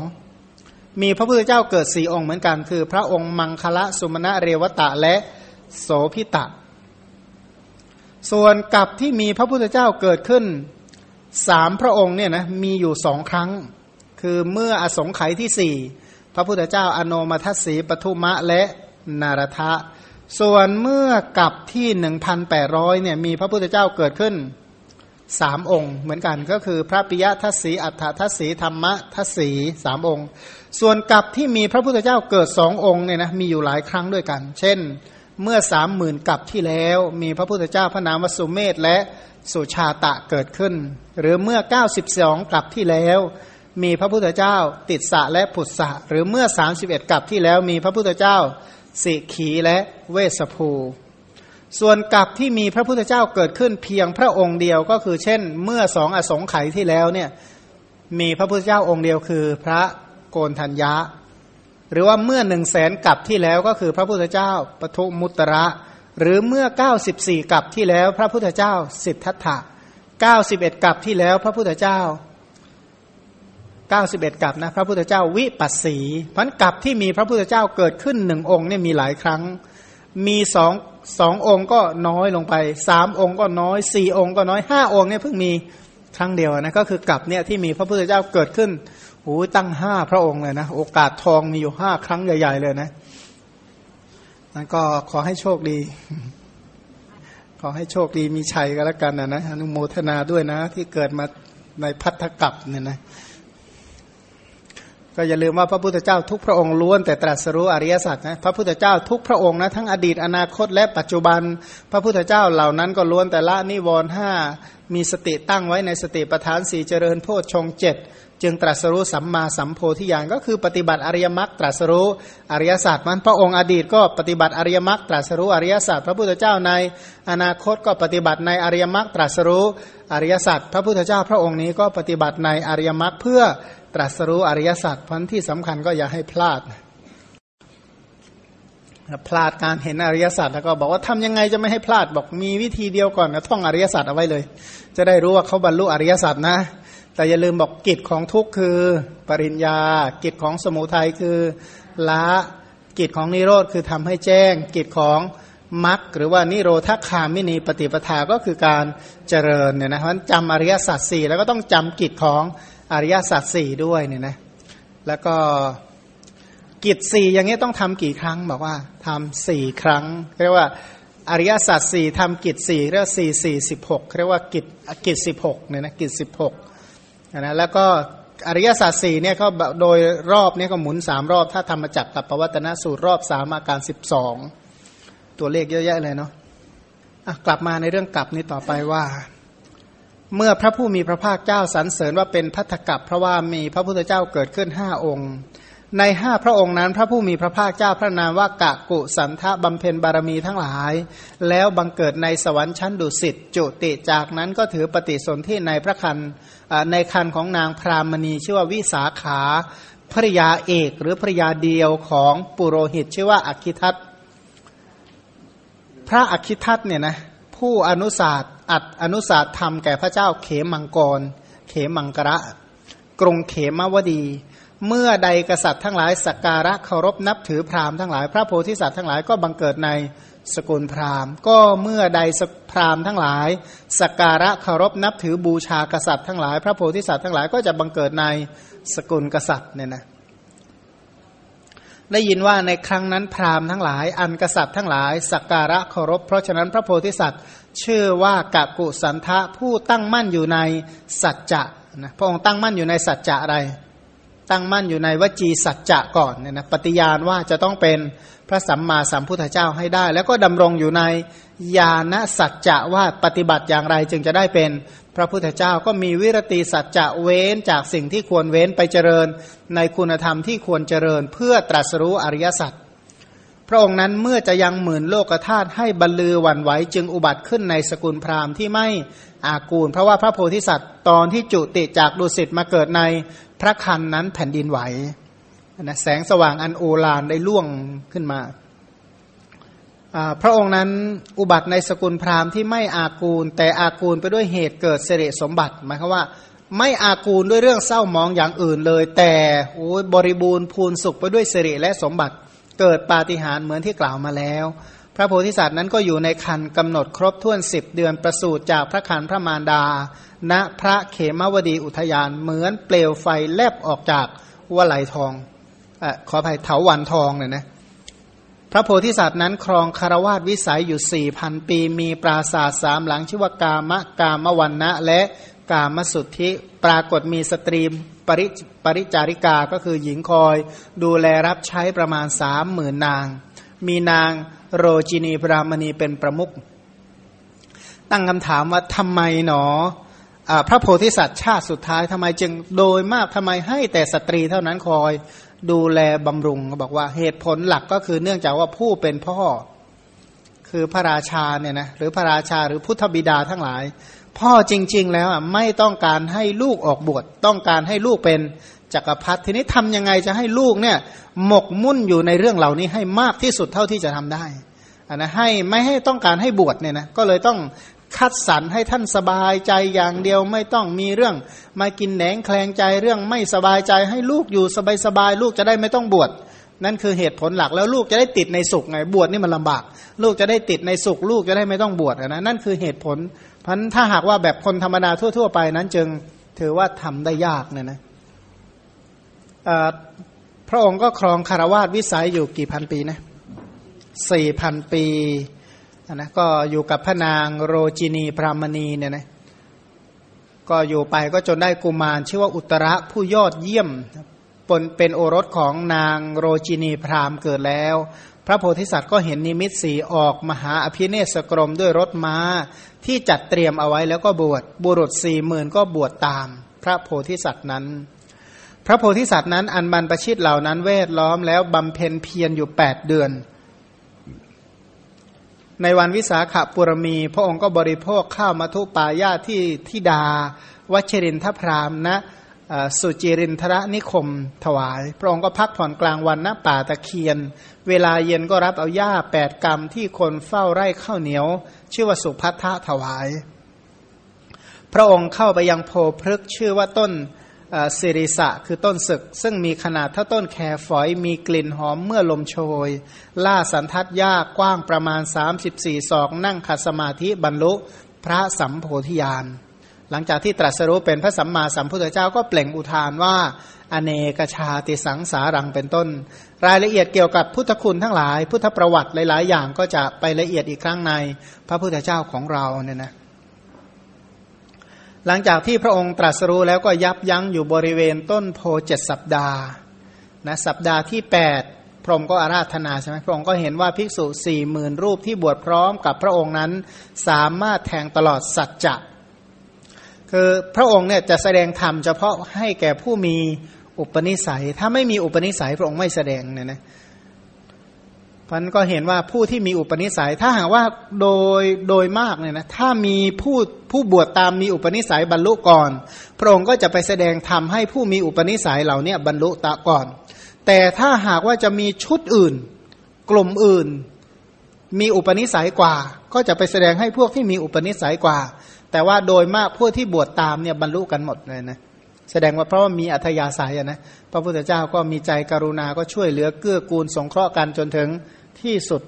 มีพระพุทธเจ้าเกิดสี่องค์เหมือนกัน คือพระองค์มังคละสุมาณะเรวตะและโสพิตะ ส่วนกับที่มีพระพุทธเจ้าเกิดขึ้นสามพระองค์เนี่ยนะมีอยู่สองครั้ง คือเมื่ออสงไขยที่สี่พระพุทธเจ้าอโนมัทสีปทุมะและนารทะ ส่วนเมื่อกับที่หนึ่งพันแปดร้อยเนี่ยมีพระพุทธเจ้าเกิดขึ้นสามองค์ เหมือนกันก็คือพระปิยทัศสีอัฏฐทัศสีธรรมทัศสีสามองค์ ส่วนกับที่มีพระพุทธเจ้าเกิดสององค์เนี่ยนะมีอยู่หลายครั้งด้วยกัน เช่นเมื่อสามหมื่นกับที่แล้วมีพระพุทธเจ้าพระนามวสุเมธและสุชาตะเกิดขึ้น หรือเมื่อเก้าสิบสองกับที่แล้ว มีพระพุทธเจ้าติดสะและผุดสะหรือเมื่อ 31 กับที่แล้วมีพระพุทธเจ้า สิขีและเวสภู ส่วนกับที่มีพระพุทธเจ้าเกิดขึ้นเพียงพระองค์เดียวก็คือเช่น เมื่อสองอสงไขยที่แล้วเนี่ยมีพระพุทธเจ้าองค์เดียวคือพระโกนทัญญะ หรือว่าเมื่อหนึ่งแสนกับที่แล้วก็คือพระพุทธเจ้าปทุมุตระ หรือเมื่อ 94 กับที่แล้วพระพุทธเจ้าสิทธัตถะ91 กับที่แล้วพระพุทธเจ้า 91กับนะพระพุทธเจ้าวิปัสสีพันกับที่มีพระพุทธเจ้าเกิดขึ้นหนึ่งองค์เนี่ยมีหลายครั้ง มีสองสององค์ก็น้อยลงไปสามองค์ก็น้อยสี่องค์ก็น้อยห้าองค์เนี่ยเพิ่งมีครั้งเดียวนะก็คือกับเนี่ยที่มีพระพุทธเจ้าเกิดขึ้นโอ้ตั้งห้าพระองค์เลยนะโอกาสทองมีอยู่ห้าครั้งใหญ่ ๆ เลยนะนั่นก็ขอให้โชคดี ขอให้โชคดีมีชัยก็แล้วกันนะนะอนุโมทนาด้วยนะ ที่เกิดมาในพัทธกับเนี่ยนะ ก็อย่าลืมว่าพระพุทธเจ้าทุกพระองค์ล้วนแต่ตรัสรู้อริยสัจนะพระพุทธเจ้าทุกพระองค์นะทั้งอดีตอนาคตและปัจจุบัน พระพุทธเจ้าเหล่านั้นก็ล้วนแต่ละนิวรณ์ห้ามีสติตั้งไว้ในสติปัฏฐานสี่เจริญโพชฌงเจ็ดจึงตรัสรู้สัมมาสัมโพธิญาณก็คือปฏิบัติอริยมรรคตรัสรู้อริยสัจมันพระองค์อดีตก็ปฏิบัติอริยมรรคตรัสรู้อริยสัจพระพุทธเจ้าในอนาคตก็ปฏิบัติในอริยมรรคตรัสรู้อริยสัจพระพุทธเจ้าพระองค์นี้ก็ปฏิบัติในอริยมรรคเพื่อ ตรัสรู้อริยสัจพันที่สำคัญก็อย่าให้พลาด พลาดการเห็นอริยสัจแล้วก็บอกว่าทำยังไงจะไม่ให้พลาดบอกมีวิธีเดียวก่อนนะท่องอริยสัจเอาไว้เลย จะได้รู้ว่าเขาบรรลุอริยสัจนะ แต่อย่าลืมบอกกิจของทุกข์คือปริญญา กิจของสมุทัยคือละกิจของนิโรธคือทำให้แจ้ง กิจของมรรคหรือว่านิโรธคามินีปฏิปทาก็คือการเจริญเนี่ยนะเพราะจำอริยสัจสี่แล้วก็ต้องจำกิจของ อริยสัจสี่ด้วยเนี่ยนะแล้วก็กิจสี่อย่างนี้ต้องทำกี่ครั้งบอกว่าทำสี่ครั้งเรียกว่าอริยสัจสี่ทำกิจสี่เรียกว่าสี่สี่สิบหกเรียกว่ากิจกิจสิบหกเนี่ยนะกิจสิบหกนะแล้วก็อริยสัจสี่เนี่ยเขาโดยรอบเนี่ยก็หมุนสามรอบ ถ้าทำมาจากกับปวัตนสูตรรอบสามอาการสิบสองตัวเลขเยอะแยะเลยเนาะะกลับมาในเรื่องกลับนี้ต่อไปว่า เมื่อพระผู้มีพระภาคเจ้าสรรเสริญว่าเป็นพัทธกับเพราะว่ามีพระพุทธเจ้าเกิดขึ้นห้าองค์ ในห้าพระองค์นั้น พระผู้มีพระภาคเจ้าพระนามว่ากะกุสันทะบำเพ็ญบารมีทั้งหลาย แล้วบังเกิดในสวรรค์ชั้นดุสิตจุติจากนั้นก็ถือปฏิสนธิในพระคันในคันของนางพรามณีชื่อว่าวิสาขาภริยาเอกหรือภริยาเดียวของปุโรหิตชื่อว่าอคิทัตพระอคิทัตเนี่ยนะผู้อนุสาส อัดอนุสาสธรรมแก่พระเจ้าเขมังกร เขมังกระ กรุงเขมวดี เมื่อใดกษัตริย์ทั้งหลายสักการะเคารพนับถือพราหมณ์ทั้งหลาย พระโพธิสัตว์ทั้งหลายก็บังเกิดในสกุลพราหมณ์ ก็เมื่อใดพราหมณ์ทั้งหลายสักการะเคารพนับถือบูชากษัตริย์ทั้งหลาย พระโพธิสัตว์ทั้งหลายก็จะบังเกิดในสกุลกษัตริย์เนี่ยนะได้ยินว่าในครั้งนั้นพราหมณ์ทั้งหลาย อันกษัตริย์ทั้งหลายสักการะเคารพ เพราะฉะนั้นพระโพธิสัตว์ ชื่อว่ากะกุสันทะผู้ตั้งมั่นอยู่ในสัจจะนะพระองค์ตั้งมั่นอยู่ในสัจจะอะไร ตั้งมั่นอยู่ในวจีสัจจะก่อนเนี่ยนะปฏิญาณว่าจะต้องเป็นพระสัมมาสัมพุทธเจ้าให้ได้ แล้วก็ดำรงอยู่ในญาณสัจจะว่าปฏิบัติอย่างไรจึงจะได้เป็นพระพุทธเจ้าก็มีวิรติสัจจะเว้นจากสิ่งที่ควรเว้นไปเจริญ ในคุณธรรมที่ควรเจริญเพื่อตรัสรู้อริยสัจ พระองค์นั้นเมื่อจะยังหมื่นโลกธาตุให้บรรลือหวั่นไหวจึงอุบัติขึ้นในสกุลพราหมณ์ที่ไม่อากูล เพราะว่าพระโพธิสัตว์ตอนที่จุติจากดุสิตมาเกิดในพระคันนั้นแผ่นดินไหวนะแสงสว่างอันโอฬารได้ล่วงขึ้นมา พระองค์นั้นอุบัติในสกุลพราหมณ์ที่ไม่อากูล แต่อากูลไปด้วยเหตุเกิดเสริสมบัติหมายความว่าไม่อากูลด้วยเรื่องเศร้ามองอย่างอื่นเลย แต่โอ้บริบูรณ์พูนสุขไปด้วยเสริและสมบัติ เกิดปาฏิหาริย์เหมือนที่กล่าวมาแล้ว พระโพธิสัตว์นั้นก็อยู่ในคันกำหนดครบถ้วนสิบเดือนประสูติจากพระคันพระมารดา ณพระเขมวดีอุทยานเหมือนเปลวไฟแลบออกจากวะไหลทองอขออภัยเถาวันทองเนี่ยนะพระโพธิสัตว์นั้นครองคารวาสวิสัยอยู่สี่พันปี มีปราสาทสามหลังชื่อว่ากามะกามวันนะและกามสุทธิปรากฏมีสตรี ปริปริจาริกาก็คือหญิงคอยดูแลรับใช้ประมาณสามหมื่นนาง มีนางโรจินีพราหมณีเป็นประมุขตั้งคำถามว่าทำไมหนออพระโพธิสัตว์ชาติสุดท้ายทำไมจึงโดยมากทำไมให้แต่สตรีเท่านั้นคอยดูแลบำรุงบอกว่าเหตุผลหลักก็คือเนื่องจากว่าผู้เป็นพ่อ คือพระราชาเนี่ยนะหรือพระราชาหรือพุทธบิดาทั้งหลาย พ่อจริง ๆ แล้วอะไม่ต้องการให้ลูกออกบวชต้องการให้ลูกเป็นจักรพรรดิทีนี้ทำยังไงจะให้ลูกเนี่ย หมกมุ่นอยู่ในเรื่องเหล่านี้ให้มากที่สุดเท่าที่จะทำได้อันนะให้ไม่ให้ต้องการให้บวชเนี่ยนะก็เลยต้องคัดสรรให้ท่านสบายใจอย่างเดียวไม่ต้องมีเรื่อง มากินแหนงแคลงใจเรื่องไม่สบายใจให้ลูกอยู่สบายๆลูกจะได้ไม่ต้องบวชนั่นคือเหตุผลหลักแล้วลูกจะได้ติดในสุขไงบวชนี่มันลำบาก ลูกจะได้ติดในสุข ลูกจะได้ไม่ต้องบวชนะนั่นคือเหตุผล เพราะถ้าหากว่าแบบคนธรรมดาทั่ว ๆ ไปนั้น จึงถือว่าทำได้ยากเนี่ยนะพระองค์ก็ครองคารวาสวิสัยอยู่กี่พันปีนะสี่พันปีนะก็อยู่กับพระนางโรจินีพรามณีเนี่ยนะก็อยู่ไปก็จนได้กุมารชื่อว่าอุตระผู้ยอดเยี่ยม เป็นโอรสของนางโรจินีพรามเกิดแล้ว พระโพธิสัตว์ก็เห็นนิมิตสีออกมหาอภิเนศกรมด้วยรถม้าที่จัดเตรียมเอาไว้แล้วก็บวชบุรุษสี่หมื่นก็บวชตาม พระโพธิสัตว์นั้น พระโพธิสัตว์นั้นอันบรรพชิตเหล่านั้นเวทล้อมแล้วบำเพ็ญเพียรอยู่แปดเดือน ในวันวิสาขบุรมี พระองค์ก็บริโภคข้าวมัทุปายาที่ทิดาวัชรินทพรามนะ สุจิรินทรนิคมถวาย พระองค์ก็พักผ่อนกลางวันณป่าตะเคียน เวลาเย็นก็รับเอาหญ้าแปดกรรมที่คนเฝ้าไร่ข้าวเหนียว ชื่อว่าสุพัทธะถวาย พระองค์เข้าไปยังโพพฤกชื่อว่าต้นสิริสะคือต้นศึก ซึ่งมีขนาดเท่าต้นแครฝอยมีกลิ่นหอมเมื่อลมโชย ล่าสันทัดหญ้ากว้างประมาณ 34 ศอกนั่งขัดสมาธิบรรลุพระสัมโพธิญาณ หลังจากที่ตรัสรู้เป็นพระสัมมาสัมพุทธเจ้าก็เปล่งอุทานว่า อเนกชาติสังสารังเป็นต้น รายละเอียดเกี่ยวกับพุทธคุณทั้งหลาย พุทธประวัติหลาย ๆ อย่างก็จะไปละเอียดอีกครั้งในพระพุทธเจ้าของเราเนี่ยนะหลังจากที่พระองค์ตรัสรู้แล้วก็ยับยั้งอยู่บริเวณต้นโพเจ็ดสัปดาห์นะสัปดาห์ที่ 8 พระองค์ก็อาราธนาใช่ไหมพระองค์ก็เห็นว่าภิกษุสี่หมื่นรูปที่บวชพร้อมกับพระองค์นั้น สามารถแทงตลอดสัจจะ คือพระองค์เนี่ยจะแสดงธรรมเฉพาะให้แก่ผู้มีอุปนิสัย ถ้าไม่มีอุปนิสัยพระองค์ไม่แสดงเนี่ยนะพันก็เห็นว่าผู้ที่มีอุปนิสัย ถ้าหากว่าโดยโดยมากเนี่ยนะถ้ามีผู้ผู้บวชตามมีอุปนิสัยบรรลุก่อน พระองค์ก็จะไปแสดงธรรมให้ผู้มีอุปนิสัยเหล่านี้บรรลุตะก่อน แต่ถ้าหากว่าจะมีชุดอื่น กลุ่มอื่น มีอุปนิสัยกว่า ก็จะไปแสดงให้พวกที่มีอุปนิสัยกว่า แต่ว่าโดยมากพวกที่บวชตามเนี่ยบรรลุกันหมดเลยนะแสดงว่าเพราะว่ามีอัธยาศัยนะพระพุทธเจ้าก็มีใจกรุณาก็ช่วยเหลือเกื้อกูลสงเคราะห์กันจนถึงที่สุด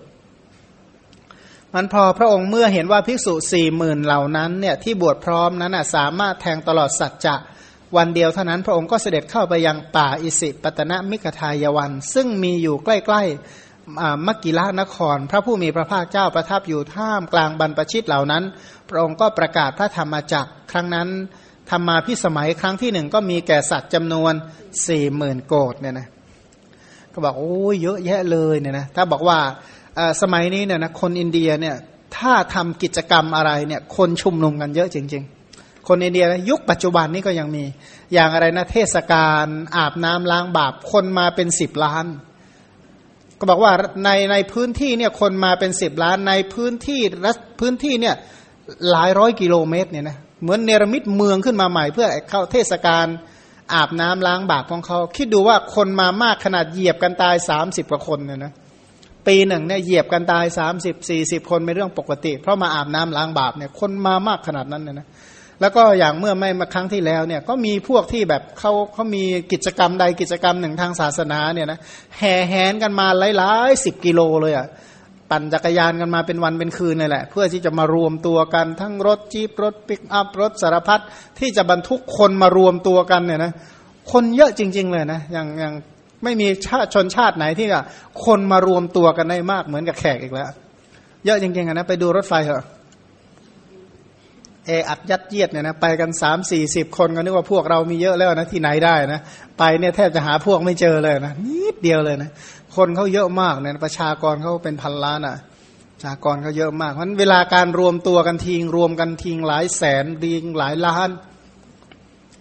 มันพอพระองค์เมื่อเห็นว่าภิกษุสี่หมื่นเหล่านั้นเนี่ยที่บวชพร้อมนั้นสามารถแทงตลอดสัจจะวันเดียวเท่านั้นพระองค์ก็เสด็จเข้าไปยังป่าอิสิปตนะมิกทายวัน ซึ่งมีอยู่ใกล้ ๆ มักกิลานคร พระผู้มีพระภาคเจ้าประทับอยู่ท่ามกลางบรรพชิตเหล่านั้น พระองค์ก็ประกาศพระธรรมจักรครั้งนั้นธรรมาพิสมัยครั้งที่หนึ่งก็มีแก่สัตว์จำนวนสี่หมื่นโกดเนี่ยนะก็บอกโอ้ยเยอะแยะเลยเนี่ยนะถ้าบอกว่าสมัยนี้เนี่ยนะคนอินเดียเนี่ยถ้าทำกิจกรรมอะไรเนี่ยคนชุมนุมกันเยอะจริง ๆ คนอินเดียยุคปัจจุบันนี้ก็ยังมีอย่างอะไรนะเทศกาลอาบน้ำล้างบาปคนมาเป็นสิบล้าน ก็บอกว่าในในพื้นที่เนี่ยคนมาเป็นสิบล้านในพื้นที่รัพื้นที่เนี่ยหลายร้อยกิโลเมตรเนี่ยนะเหมือนเนรมิตเมืองขึ้นมาใหม่ เพื่อเข้าเทศกาลอาบน้ำล้างบาปของเขา คิดดูว่าคนมามากขนาดเหยียบกันตายสามสิบกว่าคนเนี่ยนะปีหนึ่งเนี่ยเหยียบกันตายสามสิบสี่สิบคนเป็นเรื่องปกติ เพราะมาอาบน้ำล้างบาปเนี่ยคนมามากขนาดนั้นเนี่ยนะ แล้วก็อย่างเมื่อไม่มาครั้งที่แล้วเนี่ยก็มีพวกที่แบบเขาเขามีกิจกรรมใดกิจกรรมหนึ่งทางศาสนาเนี่ยนะแห่แหนกันมาหลายๆสิบกิโลเลยอะ่ะปั่นจักรยานกันมาเป็นวันเป็นคืนเลยแหละ เพื่อที่จะมารวมตัวกันทั้งรถจี๊ปรถปิกอัพรถสารพัดที่จะบรรทุกคนมารวมตัวกันเนี่ยนะคนเยอะจริง ๆ เลยนะอย่างอย่างไม่มีชาติชนชาติไหนที่คนมารวมตัวกันได้มากเหมือนกับแขกอีกแล้ว เยอะจริงๆนะไปดูรถไฟเถอะ เออัดยัดเยียดเนี่ยนะไปกันสามสี่สิบคนก็นึกว่าพวกเรามีเยอะแล้วนะที่ไหนได้นะไปเนี่ยแทบจะหาพวกไม่เจอเลยนะนิดเดียวเลยนะคนเขาเยอะมากเนี่ยประชากรเขาเป็นพันล้านอะประชากรเขาเยอะมากเพราะเวลาการรวมตัวกันทีงรวมกันทีงหลายแสนดีงหลายล้าน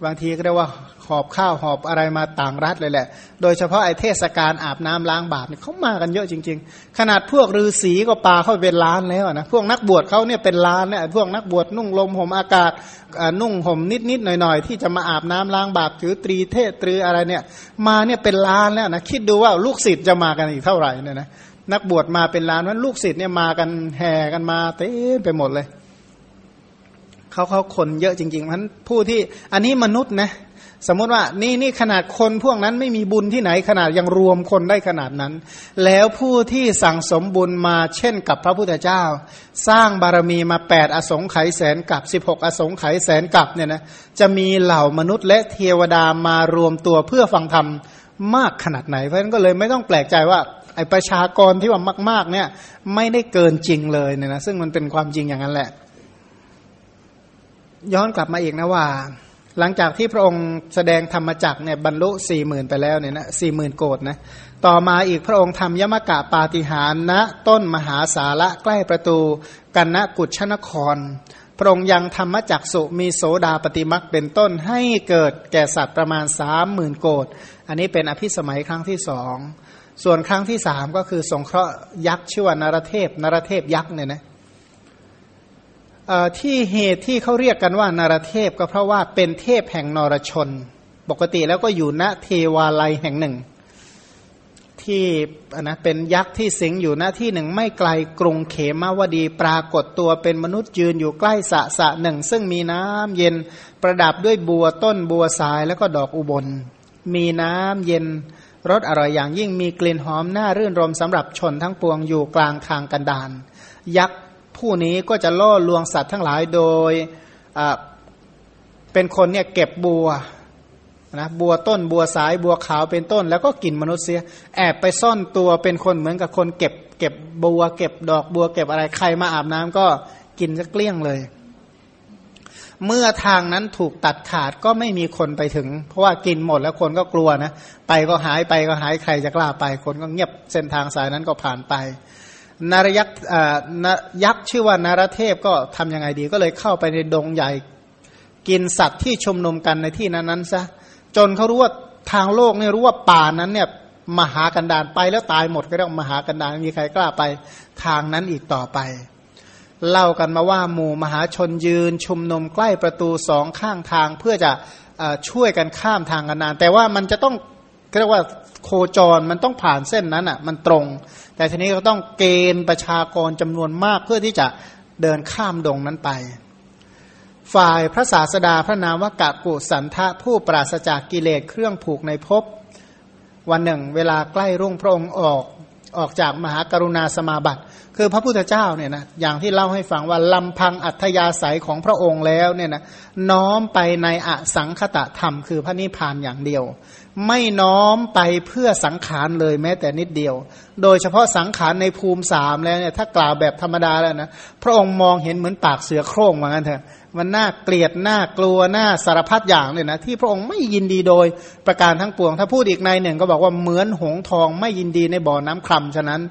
บางทีก็เรียกว่า อบข้าวหอบอะไรมาต่างรัฐเลยแหละ โดยเฉพาะไอ้เทศกาลอาบน้ำล้างบาปเนี่ยเขามากันเยอะจริง ๆ ขนาดพวกฤาษีก็ปาเข้าเป็นล้านแล้วนะพวกนักบวชเขาเนี่ยเป็นล้านเนี่ยพวกนักบวชนุ่งลมห่มอากาศนุ่งห่มนิดๆหน่อยๆ ที่จะมาอาบน้ำล้างบาปถือตรีเทศตรีอะไรเนี่ยมาเนี่ยเป็นล้านแล้วนะคิดดูว่าลูกศิษย์จะมากันอีกเท่าไหร่เนี่ยนะนักบวชมาเป็นล้านว่าลูกศิษย์เนี่ยมากันแห่กันมาเต็มไปหมดเลยเขาเขาคนเยอะจริงๆเพราะผู้ที่อันนี้มนุษย์นะ สมมติว่านี่นี่ขนาดคนพวกนั้นไม่มีบุญที่ไหนขนาดยังรวมคนได้ขนาดนั้น แล้วผู้ที่สั่งสมบุญมาเช่นกับพระพุทธเจ้า สร้างบารมีมาแปดอสงไขยแสนกับสิบหกอสงไขยแสนกับเนี่ยนะจะมีเหล่ามนุษย์และเทวดามารวมตัวเพื่อฟังธรรมมากขนาดไหน เพราะฉะนั้นก็เลยไม่ต้องแปลกใจว่าไอประชากรที่ว่ามากๆเนี่ยไม่ได้เกินจริงเลยเนี่ยนะซึ่งมันเป็นความจริงอย่างนั้นแหละ ย้อนกลับมาอีกนะว่า หลังจากที่พระองค์แสดงธรรมจักเนี่ยบรรลุสี่หมื่นไปแล้วเนี่ยนะสี่หมื่นโกดนะต่อมาอีกพระองค์ทำยมกะปาฏิหารณต้นมหาสาระใกล้ประตูกันนะกุชนคร พระองค์ยังธรรมจักสุมีโสดาปฏิมักเป็นต้นให้เกิดแก่สัตว์ประมาณสามหมื่นโกดอันนี้เป็นอภิสมัยครั้งที่สองส่วนครั้งที่สามก็คือสงเคราะห์ยักษ์ชื่อว่านารเทพนารเทพยักษ์เนี่ยนะ ที่เหตุที่เขาเรียกกันว่านารเทพก็เพราะว่าเป็นเทพแห่งนรชน ปกติแล้วก็อยู่ณเทวาลัยแห่งหนึ่ง ที่นะเป็นยักษ์ที่สิงอยู่ณที่หนึ่งไม่ไกลกรุงเขมาวดีปรากฏตัวเป็นมนุษย์ยืนอยู่ใกล้สะสะหนึ่ง ซึ่งมีน้ำเย็นประดับด้วยบัวต้นบัวสายแล้วก็ดอกอุบล มีน้ำเย็นรสอร่อยอย่างยิ่งมีกลิ่นหอมน่ารื่นรมสำหรับชนทั้งปวงอยู่กลางทางกันดานยักษ์ ผู้นี้ก็จะล่อลวงสัตว์ทั้งหลายโดยเป็นคนเนี่ยเก็บบัวนะบัวต้นบัวสายบัวขาวเป็นต้น แล้วก็กินมนุษย์เสียแอบไปซ่อนตัวเป็นคนเหมือนกับคนเก็บ เก็บบัว เก็บดอกบัว เก็บอะไรใครมาอาบน้ำก็กินจะเกลี้ยงเลย เมื่อทางนั้นถูกตัดขาดก็ไม่มีคนไปถึง เพราะว่ากินหมดแล้วคนก็กลัวนะ ไปก็หายไปก็หายใครจะกล้าไป คนก็เงียบเส้นทางสายนั้นก็ผ่านไป นารยักษ์ยักษ์ชื่อว่านารเทพก็ทํำยังไงดี ก็เลยเข้าไปในดงใหญ่กินสัตว์ที่ชุมนุมกันในที่นั้นนั้นซะจนเขารู้ว่าทางโลกเนี่ยรู้ว่าป่านั้นเนี่ยมหากันดานไปแล้วตายหมดก็เรียกมหากันดานมีใครกล้าไปทางนั้นอีกต่อไป เล่ากันมาว่าหมู่มหาชนยืน ชุมนุมใกล้ประตูสองข้างทางเพื่อจะช่วยกันข้ามทางกันดานแต่ว่ามันจะต้อง เรียกว่าโคจรมันต้องผ่านเส้นนั้นอะ มันตรง แต่ทีนี้ก็ต้องเกณฑ์ประชากรจำนวนมากเพื่อที่จะเดินข้ามดงนั้นไป ฝ่ายพระศาสดาพระนามว่ากะกุสันทะผู้ปราศจากกิเลสเครื่องผูกในภพวันหนึ่ง เวลาใกล้รุ่งพระองค์ออกออกจากมหากรุณาสมาบัติ คือพระพุทธเจ้าเนี่ยนะอย่างที่เล่าให้ฟังว่าลำพังอัธยาศัยของพระองค์แล้วเนี่ยนะน้อมไปในอสังคตะธรรม คือพระนิพพานอย่างเดียว ไม่น้อมไปเพื่อสังขารเลยแม้แต่นิดเดียว โดยเฉพาะสังขารในภูมิสามแล้วเนี่ยถ้ากล่าวแบบธรรมดาแล้วนะพระองค์มองเห็นเหมือนปากเสือโคร่งว่างั้นเถอะมันน่าเกลียดน่ากลัวน่าสารพัดอย่างเลยนะที่พระองค์ไม่ยินดีโดยประการทั้งปวง ถ้าพูดอีกในหนึ่งก็บอกว่าเหมือนหงทองไม่ยินดีในบ่อน้ำคลำฉะนั้น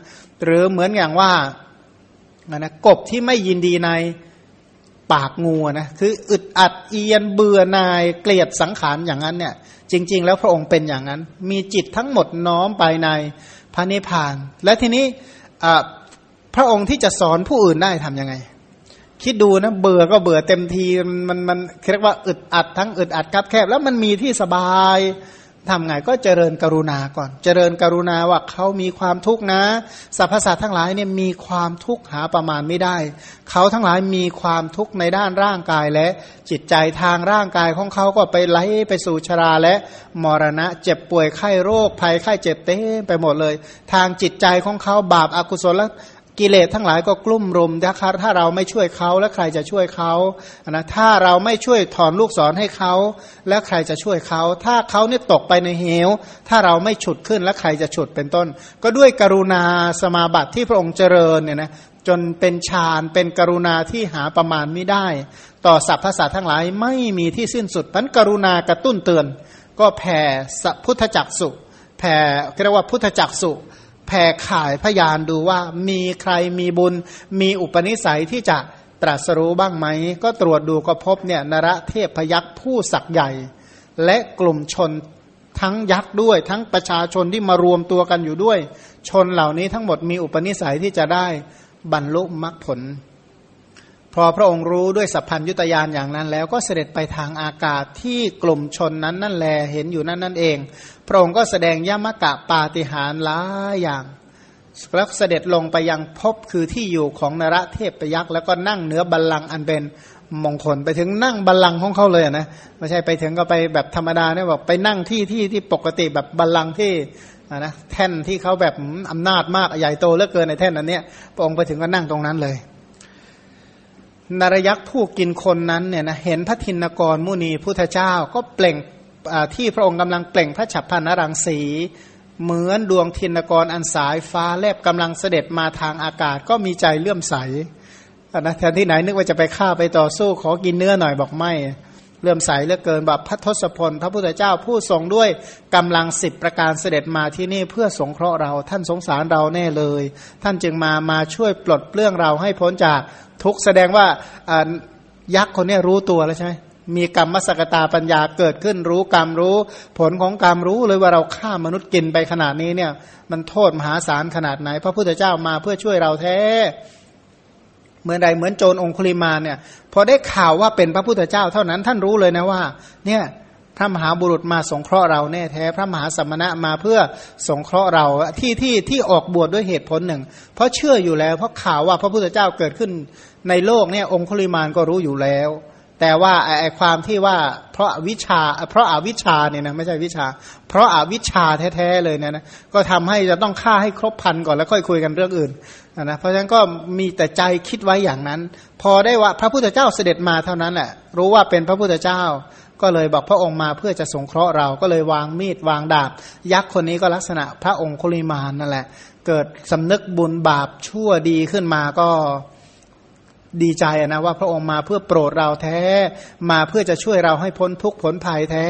หรือเหมือนอย่างว่านะกบที่ไม่ยินดีใน ปากงูนะคืออึดอัดเอียนเบื่อนายเกลียดสังขารอย่างนั้นเนี่ย จริง ๆ แล้วพระองค์เป็นอย่างนั้น มีจิตทั้งหมดน้อมไปในพระนิพพาน และทีนี้พระองค์ที่จะสอนผู้อื่นได้ทํำยังไง คิดดูนะเบื่อก็เบื่อเต็มทีมันมันเรียกว่าอึดอัดทั้งอึดอัดคับแคบ แล้วมันมีที่สบาย ทำไงก็เจริญกรุณาก่อน เจริญกรุณาว่าเขามีความทุกข์นะสรรพสัตว์ทั้งหลายเนี่ยมีความทุกข์หาประมาณไม่ได้ เขาทั้งหลายมีความทุกข์ในด้านร่างกายและจิตใจทางร่างกายของเขาก็ไปไหลไปสู่ชราและมรณะ เจ็บป่วยไข้โรคภัยไข้เจ็บเต้ไปหมดเลย ทางจิตใจของเขาบาปอากุศลแล กิเลสทั้งหลายก็กลุ่มรุมนะครับถ้าเราไม่ช่วยเขาแล้วใครจะช่วยเขานะถ้าเราไม่ช่วยถอนลูกศรให้เขา แล้วใครจะช่วยเขา ถ้าเขาเนี่ยตกไปในเหว ถ้าเราไม่ฉุดขึ้นแล้วใครจะฉุดเป็นต้น ก็ด้วยกรุณาสมาบัติที่พระองค์เจริญเนี่ยนะจนเป็นฌานเป็นกรุณาที่หาประมาณไม่ได้ ต่อสรรพสัตว์ทั้งหลายไม่มีที่สิ้นสุดพันกรุณากระตุ้นเตือน ก็แผ่พุทธจักสุแผ่เรียกว่าพุทธจักสุ แผ่ข่ายพยานดูว่ามีใครมีบุญ มีอุปนิสัยที่จะตรัสรู้บ้างไหม ก็ตรวจดูก็พบเนี่ยนระเทพยักษ์ผู้ศักใหญ่ และกลุ่มชนทั้งยักษ์ด้วย ทั้งประชาชนที่มารวมตัวกันอยู่ด้วย ชนเหล่านี้ทั้งหมดมีอุปนิสัยที่จะได้บรรลุมรรคผล พอพระองค์รู้ด้วยสัพพัญยุตยานอย่างนั้นแล้วก็เสด็จไปทางอากาศที่กลุ่มชนนั้นนั่นแลเห็นอยู่นั่นนั่นเอง พระองค์ก็แสดงยมกะปาติหารหลายอย่างแล้วเสด็จลงไปยังพบคือที่อยู่ของนรเทพยักษ์แล้วก็นั่งเหนือบัลลังก์อันเป็นมงคลไปถึงนั่งบัลลังก์ของเขาเลยนะไม่ใช่ไปถึงก็ไปแบบธรรมดาเนี่ยบอกไปนั่งที่ที่ที่ปกติแบบบัลลังก์ที่นะแท่นที่เขาแบบอำนาจมากใหญ่โตเหลือเกินในแท่นอันเนี้ยพระองค์ไปถึงก็นั่งตรงนั้นเลย นารยักษ์ผู้กินคนนั้นเนี่ยนะเห็นพระทินกรมุนีพุทธเจ้าก็เปล่งที่พระองค์กำลังเปล่งพระฉับพันนรังสีเหมือนดวงทินกรอันสายฟ้าแลบกำลังเสด็จมาทางอากาศก็มีใจเลื่อมใสนะแทนที่ไหนนึกว่าจะไปฆ่าไปต่อสู้ขอกินเนื้อหน่อยบอกไม่ เลื่อมใสเหลือเกินแบบพระทศพล พระพุทธเจ้าผู้ทรงด้วยกำลังสิบประการเสด็จมาที่นี่เพื่อสงเคราะห์เราท่านสงสารเราแน่เลย ท่านจึงมามาช่วยปลดเปลื้องเราให้พ้นจากทุกแสดงว่ายักษ์คนนี้รู้ตัวแล้วใช่ไหมมีกรรมมสกตาปัญญาเกิดขึ้นรู้กรรมรู้ ผลของกรรมรู้เลยว่าเราฆ่ามนุษย์กินไปขนาดนี้เนี่ย มันโทษมหาศาลขนาดไหน พระพุทธเจ้ามาเพื่อช่วยเราแท้ เหมือนใดเหมือนโจรองคุลิมาเนี่ยพอได้ข่าวว่าเป็นพระพุทธเจ้าเท่านั้นท่านรู้เลยนะว่า เนี่ยพระมหาบุรุษมาสงเคราะห์เราแน่แท้พระมหาสมณะมาเพื่อสงเคราะห์เราที่ที่ที่ออกบวชดด้วยเหตุผลหนึ่ง เพราะเชื่ออยู่แล้วเพราะข่าวว่าพระพุทธเจ้าเกิดขึ้นในโลกเนี่ยองคุลิมานก็รู้อยู่แล้ว แต่ว่าไอ้ความที่ว่าเพราะวิชา เพราะอาวิชาเนี่ยนะไม่ใช่วิชา เพราะอาวิชาแท้ๆเลยเนี่ยนะก็ทำให้จะต้องฆ่าให้ครบพันก่อนแล้วค่อยคุยกันเรื่องอื่นนะเพราะฉะนั้นก็มีแต่ใจคิดไว้อย่างนั้น พอได้ว่าพระพุทธเจ้าเสด็จมาเท่านั้นแหละรู้ว่าเป็นพระพุทธเจ้า ก็เลยบอกพระองค์มาเพื่อจะสงเคราะห์เราก็เลยวางมีดวางดาบ ยักษ์คนนี้ก็ลักษณะพระองค์คุลิมานนั่นแหละ เกิดสำนึกบุญบาปชั่วดีขึ้นมาก็ ดีใจนะว่าพระองค์มาเพื่อโปรดเราแท้ มาเพื่อจะช่วยเราให้พ้นทุกข์ผลภัยแท้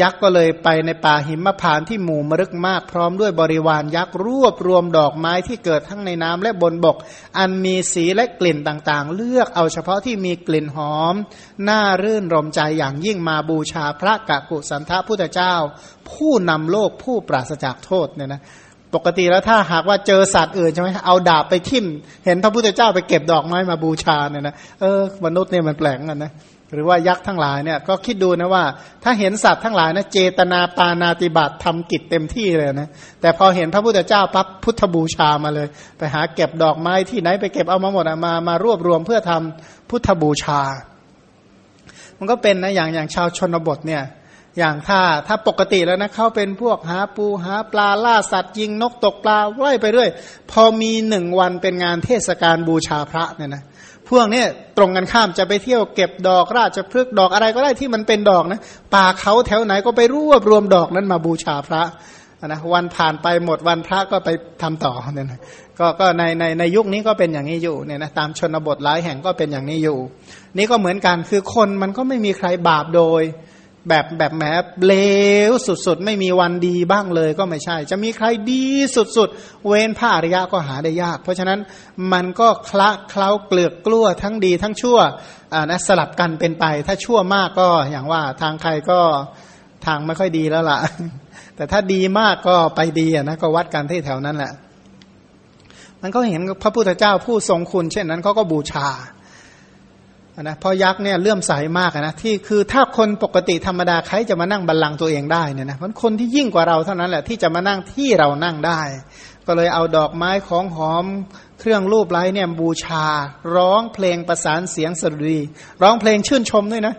ยักษ์ก็เลยไปในป่าหิมพานที่หมู่มรึกมาก พร้อมด้วยบริวารยักษ์รวบรวมดอกไม้ที่เกิดทั้งในน้ำและบนบก อันมีสีและกลิ่นต่างๆ เลือกเอาเฉพาะที่มีกลิ่นหอม น่ารื่นรมใจอย่างยิ่งมาบูชาพระกะกุสันทะพุทธเจ้า ผู้นำโลกผู้ปราศจากโทษเนี่ยนะ ปกติแล้วถ้าหากว่าเจอสัตว์อื่นใช่ไหมเอาดาบไปทิ่ม เห็นพระพุทธเจ้าไปเก็บดอกไม้มาบูชาเนี่ยนะเออมนุษย์เนี่ยมันแปลกกันนะหรือว่ายักษ์ทั้งหลายเนี่ยก็คิดดูนะว่า ถ้าเห็นสัตว์ทั้งหลายนะเจตนาปานาติบาตทำกิจเต็มที่เลยนะแต่พอเห็นพระพุทธเจ้าปั๊บพุทธบูชามาเลย ไปหาเก็บดอกไม้ที่ไหนไปเก็บเอามาหมดมามารวบรวมเพื่อทำพุทธบูชา มันก็เป็นนะอย่างอย่างชาวชนบทเนี่ย อย่างถ้าถ้าปกติแล้วนะเขาเป็นพวกหาปูหาปลาล่าสัตว์ยิงนกตกปลาไล่ไปเรื่อย พอมีหนึ่งวันเป็นงานเทศกาลบูชาพระเนี่ยนะพวกนี้ตรงกันข้ามจะไปเที่ยวเก็บดอกราชพฤกษ์ดอกอะไรก็ได้ที่มันเป็นดอกนะป่าเขาแถวไหนก็ไปรวบรวมดอกนั้นมาบูชาพระนะวันผ่านไปหมดวันพระก็ไปทำต่อเนี่ยนะก็ก็ในในในยุคนี้ก็เป็นอย่างนี้อยู่เนี่ยนะตามชนบทหลายแห่งก็เป็นอย่างนี้อยู่ นี่ก็เหมือนกันคือคนมันก็ไม่มีใครบาปโดย แบบแบบแหมเลวสุดๆ ไม่มีวันดีบ้างเลยก็ไม่ใช่ จะมีใครดีสุดๆ เว้นพระอริยะก็หาได้ยาก เพราะฉะนั้นมันก็คละเคล้าเกลือกกลั้วทั้งดีทั้งชั่วอ่านะสลับกันเป็นไป ถ้าชั่วมากก็อย่างว่าทางใครก็ทางไม่ค่อยดีแล้วล่ะ แต่ถ้าดีมากก็ไปดีนะก็วัดกันที่แถวนั้นแหละมันก็เห็นพระพุทธเจ้าผู้ทรงคุณ เช่นนั้นเขาก็บูชา นะพอยักษ์เนี่ยเลื่อมใสมากนะที่คือถ้าคนปกติธรรมดาใครจะมานั่งบัลลังก์ตัวเองได้เนี่ยนะมันคนที่ยิ่งกว่าเราเท่านั้นแหละที่จะมานั่งที่เรานั่งได้ ก็เลยเอาดอกไม้ของหอม เครื่องรูปไล้เนี่ยบูชา ร้องเพลงประสานเสียงสดุดีร้องเพลงชื่นชมด้วยนะ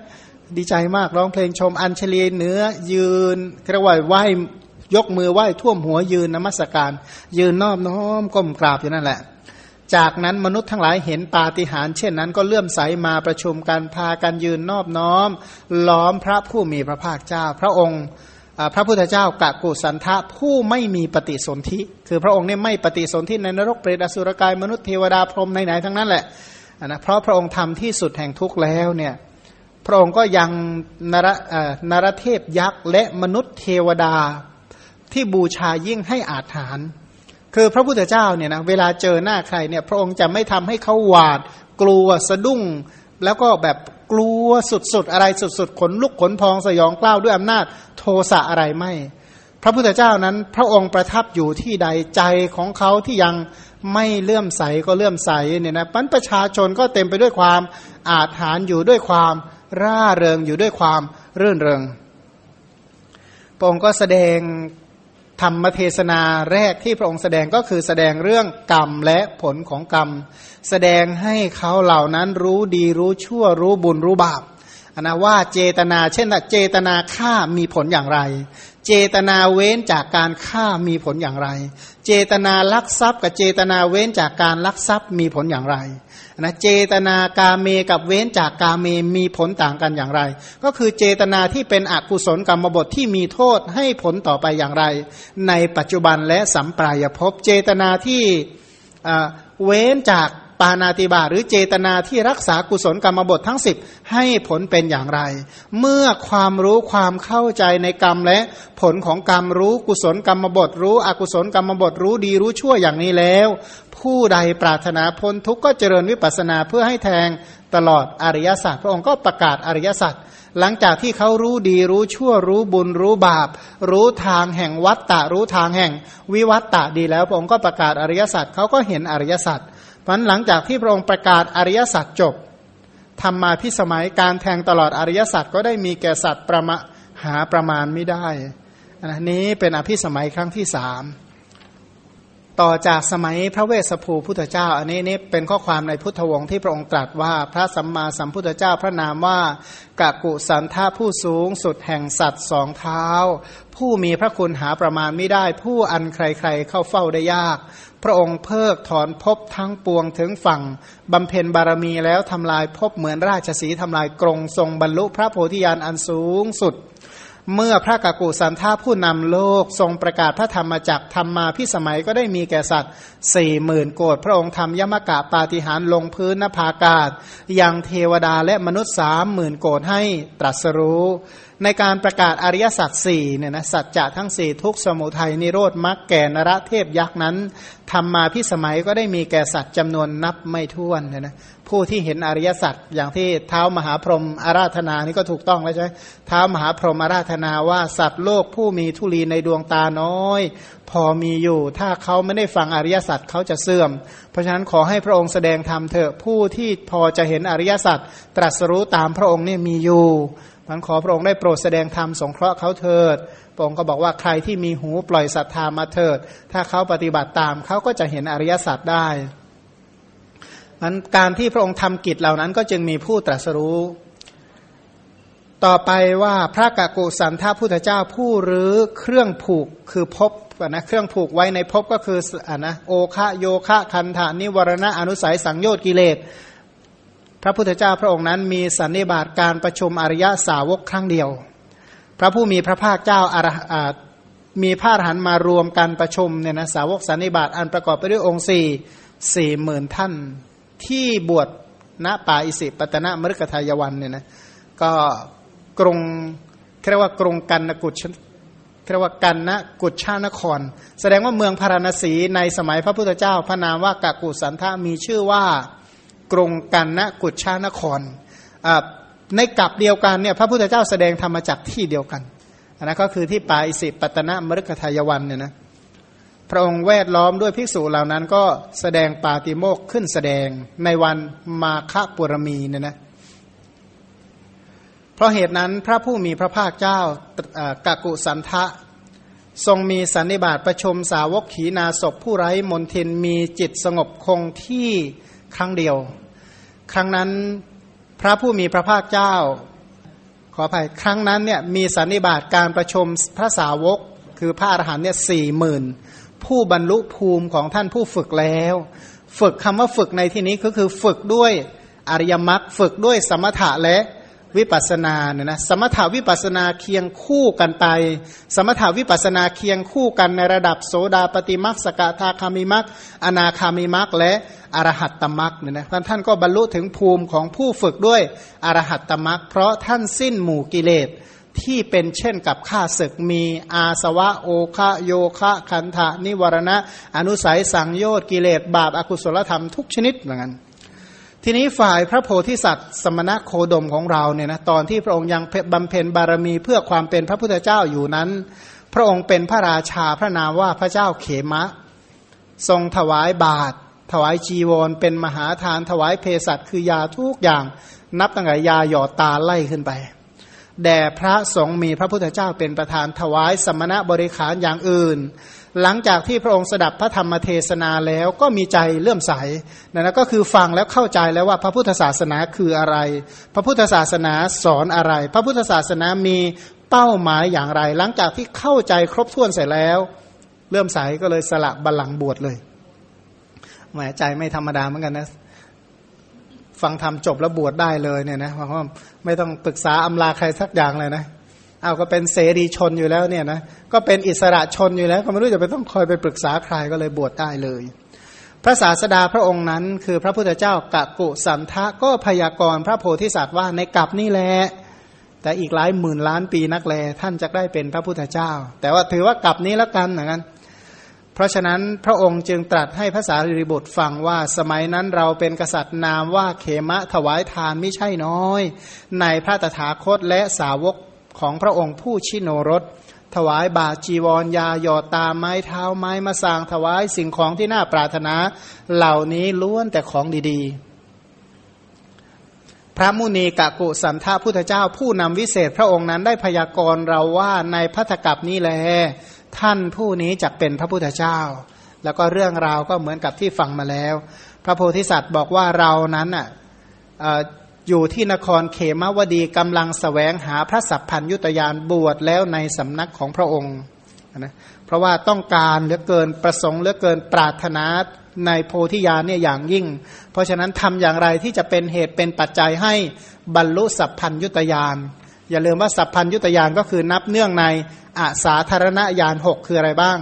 ดีใจมากร้องเพลงชมอัญเชลีเนื้อ ยืนเรียกว่าไหวยกมือไหว้ท่วมหัวยืนนมัสการ ยืนนอบน้อมก้มกราบอยู่นั่นแหละ จากนั้นมนุษย์ทั้งหลายเห็นปาฏิหาริย์เช่นนั้นก็เลื่อมใสมาประชุมกันพากันยืนนอบน้อม ล้อมพระผู้มีพระภาคเจ้า พระองค์พระพุทธเจ้ากะกุสันทะผู้ไม่มีปฏิสนธิ คือพระองค์เนี่ยไม่ปฏิสนธิในนรกเปรตอสุรกายมนุษย์เทวดาพรหมไหนๆทั้งนั้นแหละนะเพราะพระองค์ทำที่สุดแห่งทุกข์แล้วเนี่ยพระองค์ก็ยังนรนรเทพยักษ์และมนุษย์เทวดาที่บูชายิ่งให้อาถรรพ์ คือพระพุทธเจ้าเนี่ยนะเวลาเจอหน้าใครเนี่ยพระองค์จะไม่ทำให้เขาหวาด กลัวสะดุ้ง แล้วก็แบบกลัวสุดๆ อะไรสุดๆ ขนลุกขนพองสยองกล้าวด้วยอำนาจโทสะอะไรไม่ พระพุทธเจ้านั้นพระองค์ประทับอยู่ที่ใดใจของเขาที่ยังไม่เลื่อมใสก็เลื่อมใสเนี่ยนะปันประชาชนก็เต็มไปด้วยความอาถรรพ์อยู่ด้วยความร่าเริงอยู่ด้วยความรื่นเริงพระองค์ก็แสดง ธรรมเทศนาแรกที่พระองค์แสดงก็คือแสดงเรื่องกรรมและผลของกรรม แสดงให้เขาเหล่านั้นรู้ดีรู้ชั่วรู้บุญรู้บาปนนะว่าเจตนาเช่นเจตนาฆ่ามีผลอย่างไร เจตนาเว้นจากการฆ่ามีผลอย่างไร เจตนาลักทรัพย์ กับเจตนาเว้นจากการลักทรัพย์มีผลอย่างไรนะเจตนากาเมกับเว้นจากกาเมมีผลต่างกันอย่างไร ก็คือเจตนาที่เป็นอกุศลกรรมบทที่มีโทษให้ผลต่อไปอย่างไร ในปัจจุบันและสัมปรายภพเจตนาที่เว้นจาก ปานาติบาหรือเจตนาที่รักษากุศลกรรมบททั้งสิบให้ผลเป็นอย่างไร เมื่อความรู้ความเข้าใจในกรรมและผลของกรรมรู้กุศลกรรมบทรู้อกุศลกรรมบทรู้ดีรู้ชั่วอย่างนี้แล้ว ผู้ใดปรารถนาพ้นทุกข์ก็เจริญวิปัสสนาเพื่อให้แทงตลอดอริยสัจพระองค์ก็ประกาศอริยสัจหลังจากที่เขารู้ดีรู้ชั่วรู้บุญรู้บาป รู้ทางแห่งวัตตะรู้ทางแห่ง วิวัตตะดีแล้วพระองค์ก็ประกาศอริยสัจเขาก็เห็นอริยสัจ พันหลังจากที่พระองค์ประกาศอริยสัจจบทำมาพิสมัยการแทงตลอดอริยสัจก็ได้มีแก่สัตว์ประมาหาประมาณไม่ได้อันนี้เป็นอภิสมัยครั้งที่สามต่อจากสมัยพระเวสสภูพุทธเจ้า อันนี้นี่เป็นข้อความในพุทธวงศ์ที่พระองค์ตรัสว่าพระสัมมาสัมพุทธเจ้าพระนามว่ากะกุสันทาผู้สูงสุดแห่งสัตว์สองเท้า ผู้มีพระคุณหาประมาณไม่ได้ ผู้อันใครๆเข้าเฝ้าได้ยาก พระองค์เพิกถอนภพทั้งปวงถึงฝั่งบำเพ็ญบารมีแล้วทำลายภพเหมือนราชสีทำลายกรงทรงบรรลุพระโพธิญาณอันสูงสุด เมื่อพระกากุสันท่าผู้นำโลกทรงประกาศพระธรรมจักธรรมมาพิสมัยก็ได้มีแก่สัตว์สี่หมื่นโกดพระองค์ทำยมกะปาฏิหารลงพื้นนภากาศยังเทวดาและมนุษย์สามหมื่นโกดให้ตรัสรู้ ในการประกาศอริยสัจสี่เนี่ยนะสัจจะทั้งสี่ทุกสมุทัยนิโรธมรรคแก่นระเทพยักษ์นั้นทำมาพิสมัยก็ได้มีแก่สัตว์จำนวนนับไม่ถ้วนเนี่ยนะผู้ที่เห็นอริยสัจอย่างที่เท้ามหาพรหมอาราธนานี่ก็ถูกต้องแล้วใช่ไหมเท้ามหาพรหมอาราธนาว่าสัตว์โลกผู้มีทุลีในดวงตาน้อย พอมีอยู่ ถ้าเขาไม่ได้ฟังอริยสัจเขาจะเสื่อม เพราะฉะนั้นขอให้พระองค์แสดงธรรมเถอะผู้ที่พอจะเห็นอริยสัจตรัสรู้ตามพระองค์เนี่ยมีอยู่ มันขอพระองค์ได้โปรดแสดงธรรมสงเคราะห์เขาเถิด พระองค์ก็บอกว่าใครที่มีหูปล่อยศรัทธามาเถิด ถ้าเขาปฏิบัติตามเขาก็จะเห็นอริยสัจได้มันการที่พระองค์ทำกิจเหล่านั้นก็จึงมีผู้ตรัสรู้ ต่อไปว่าพระกะกุสันทาพุทธเจ้าผู้รื้อเครื่องผูกคือพบนะเครื่องผูกไว้ในภพก็คืออ่านะโอคะโยคะคันธานิวรณะอนุสัยสังโยชน์กิเลส พระพุทธเจ้าพระองค์นั้นมีสันนิบาตการประชุมอริยสาวกครั้งเดียว พระผู้มีพระภาคเจ้าอารมีพาหันมารวมกันประชุมเนี่ยนะสาวกสันนิบาตอันประกอบไปด้วยองค์สี่สี่หมื่นท่านที่บวชณป่าอิสิปตนะมฤคทายวันเนี่ยนะก็กรงเรียกว่ากรงกันนกุชเรียกว่ากันนะกุชชานคร แสดงว่าเมืองพาราณสีในสมัยพระพุทธเจ้าพระนามว่ากากุสันทะมีชื่อว่า กรุงกันนะกุชชานครในกับเดียวกันเนี่ยพระพุทธเจ้าแสดงธรรมจักที่เดียวกันอันนั้นก็คือที่ป่าอิสิปตนะมฤคทายวันเนี่ยนะพระองค์แวดล้อมด้วยภิกษุเหล่านั้นก็แสดงปาติโมกขึ้นแสดงในวันมาฆปุรมีเนี่ยนะเพราะเหตุนั้นพระผู้มีพระภาคเจ้ากากุสันทะ ทรงมีสันนิบาตประชมสาวกขีนาศพผู้ไร้มนทินมีจิตสงบคงที่ ครั้งเดียว ครั้งนั้นพระผู้มีพระภาคเจ้า ขออภัยครั้งนั้นเนี่ยมีสันนิบาตการประชมพระสาวก คือพระอรหันเนี่ยสี่หมื่นผู้บรรลุภูมิของท่านผู้ฝึกแล้ว ฝึกคำว่าฝึกในที่นี้ก็คือฝึกด้วยอริยมรรคฝึกด้วยสมถะและ วิปัสนาเนี่ยนะสมถาวิปัสนาเคียงคู่กันไป สมถาวิปัสนาเคียงคู่กันในระดับโสดาปฏิมักสกทาคามิมักอนาคามิมักและอรหัตตมักเนี่ยนะท่านท่านก็บรรลุถึงภูมิของผู้ฝึกด้วยอรหัตตมักเพราะท่านสิ้นหมู่กิเลสที่เป็นเช่นกับข้าศึกมีอาสวะโอคะโยคะคันธะนิวรณะ อนุสัยสังโยชน์กิเลสบาปอากุศลธรรมทุกชนิดเหมือนกัน ทีนี้ฝ่ายพระโพธิสัตว์ สมณะโคดมของเราเนี่ยนะตอนที่พระองค์ยังบำเพ็ญบารมีเพื่อความเป็นพระพุทธเจ้าอยู่นั้น พระองค์เป็นพระราชาพระนามว่าพระเจ้าเขมะ ทรงถวายบาตรถวายจีวร เป็นมหาทานถวายเภสัชคือยาทุกอย่าง นับตั้งแต่ยาหยอดตาไล่ขึ้นไปแด่พระสงฆ์มีพระพุทธเจ้าเป็นประธานถวายสมณะบริขารอย่างอื่น หลังจากที่พระองค์สดับพระธรรมเทศนาแล้วก็มีใจเลื่อมใสนั่นก็คือฟังแล้วเข้าใจแล้วว่าพระพุทธศาสนาคืออะไร พระพุทธศาสนาสอนอะไร พระพุทธศาสนามีเป้าหมายอย่างไร หลังจากที่เข้าใจครบถ้วนเสร็จแล้ว เลื่อมใสก็เลยสละบัลลังก์บวชเลยแหมใจไม่ธรรมดาเหมือนกันนะฟังธรรมจบแล้วบวชได้เลยเนี่ยนะเพราะว่าไม่ต้องปรึกษาอำลาใครสักอย่างเลยนะ เอาก็เป็นเสรีชนอยู่แล้วเนี่ยนะก็เป็นอิสระชนอยู่แล้ว ก็ไม่รู้จะไปต้องคอยไปปรึกษาใครก็เลยบวชได้เลย พระศาสดาพระองค์นั้น คือพระพุทธเจ้ากะกุสันทะก็พยากรณ์พระโพธิสัตว์ว่าในกลับนี่แหละแต่อีกหลายหมื่นล้านปีนักแลท่านจะได้เป็นพระพุทธเจ้า แต่ว่าถือว่ากลับนี้แล้วกันอย่างนั้นเพราะฉะนั้นพระองค์จึงตรัสให้ภาษาริบุตรฟังว่าสมัยนั้นเราเป็นกษัตริย์นามว่าเขมะถวายทานไม่ใช่น้อย ในพระตถาคตและสาวก ของพระองค์ผู้ชิโนรส ถวายบาจีวรยาหยอดตาไม้เท้าไม้มาสางถวายสิ่งของที่น่าปรารถนาเหล่านี้ล้วนแต่ของดีๆ พระมุนีกะกุสันทาพุทธเจ้าผู้นำวิเศษพระองค์นั้นได้พยากรณ์เราว่าในพัทธกับนี้แลท่านผู้นี้จะเป็นพระพุทธเจ้า แล้วก็เรื่องราวก็เหมือนกับที่ฟังมาแล้ว พระโพธิสัตว์บอกว่าเรานั้นอะ อยู่ที่นครเขมวดีกำลังสแสวงหาพระสัพพัญยุตยานบวชแล้วในสำนักของพระองค์นะเพราะว่าต้องการเหลือเกินประสงค์เหลือเกินปรารถนาในโพธิญาณเนี่ยอย่างยิ่ง เพราะฉะนั้นทำอย่างไรที่จะเป็นเหตุเป็นปัจจัยให้บรรลุสัพพัญยุตยานอย่าลืมว่าสัพพัญยุตยานก็คือนับเนื่องในอาสาธารณญาณหกคืออะไรบ้าง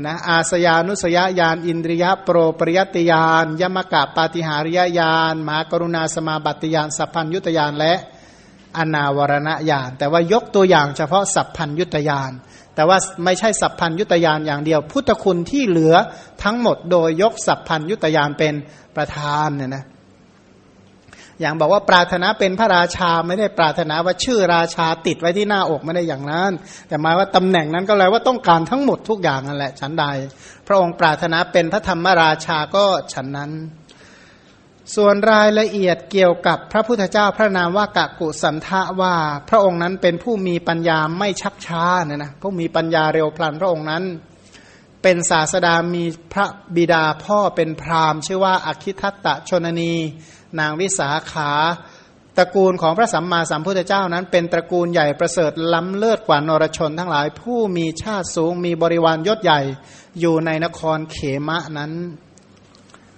นนะอาสยานุสยญาณอินทรียโปรปริยติญาณยมกะปาติหาริยญาณมหากรุณาสมาบัติญาณสัพพัญยุตญาณและอนาวรณญาณแต่ว่ายกตัวอย่างเฉพาะสัพพัญยุตญาณแต่ว่าไม่ใช่สัพพัญยุตญาณอย่างเดียว พุทธคุณที่เหลือทั้งหมดโดยยกสัพพัญยุตญาณเป็นประธานเนี่ยนะ อย่างบอกว่าปรารถนาเป็นพระราชาไม่ได้ปรารถนาว่าชื่อราชาติดไว้ที่หน้าอกไม่ได้อย่างนั้น แต่หมายว่าตำแหน่งนั้นก็เลยว่าต้องการทั้งหมดทุกอย่างนั่นแหละฉันใด พระองค์ปรารถนาเป็นพระธรรมราชาก็ฉันนั้น ส่วนรายละเอียดเกี่ยวกับพระพุทธเจ้าพระนามว่ากะกุสันทะว่า พระองค์นั้นเป็นผู้มีปัญญาไม่ชักช้าเนี่ยนะผู้มีปัญญาเร็วพลันพระองค์นั้นเป็นศาสดามีพระบิดาพ่อเป็นพราหมณ์ ชื่อว่าอคิทัตตะชนนี นางวิสาขาตระกูลของพระสัมมาสัมพุทธเจ้านั้นเป็นตระกูลใหญ่ประเสริฐล้ำเลิศกว่านรชนทั้งหลาย ผู้มีชาติสูงมีบริวารยศใหญ่อยู่ในนครเขมะนั้น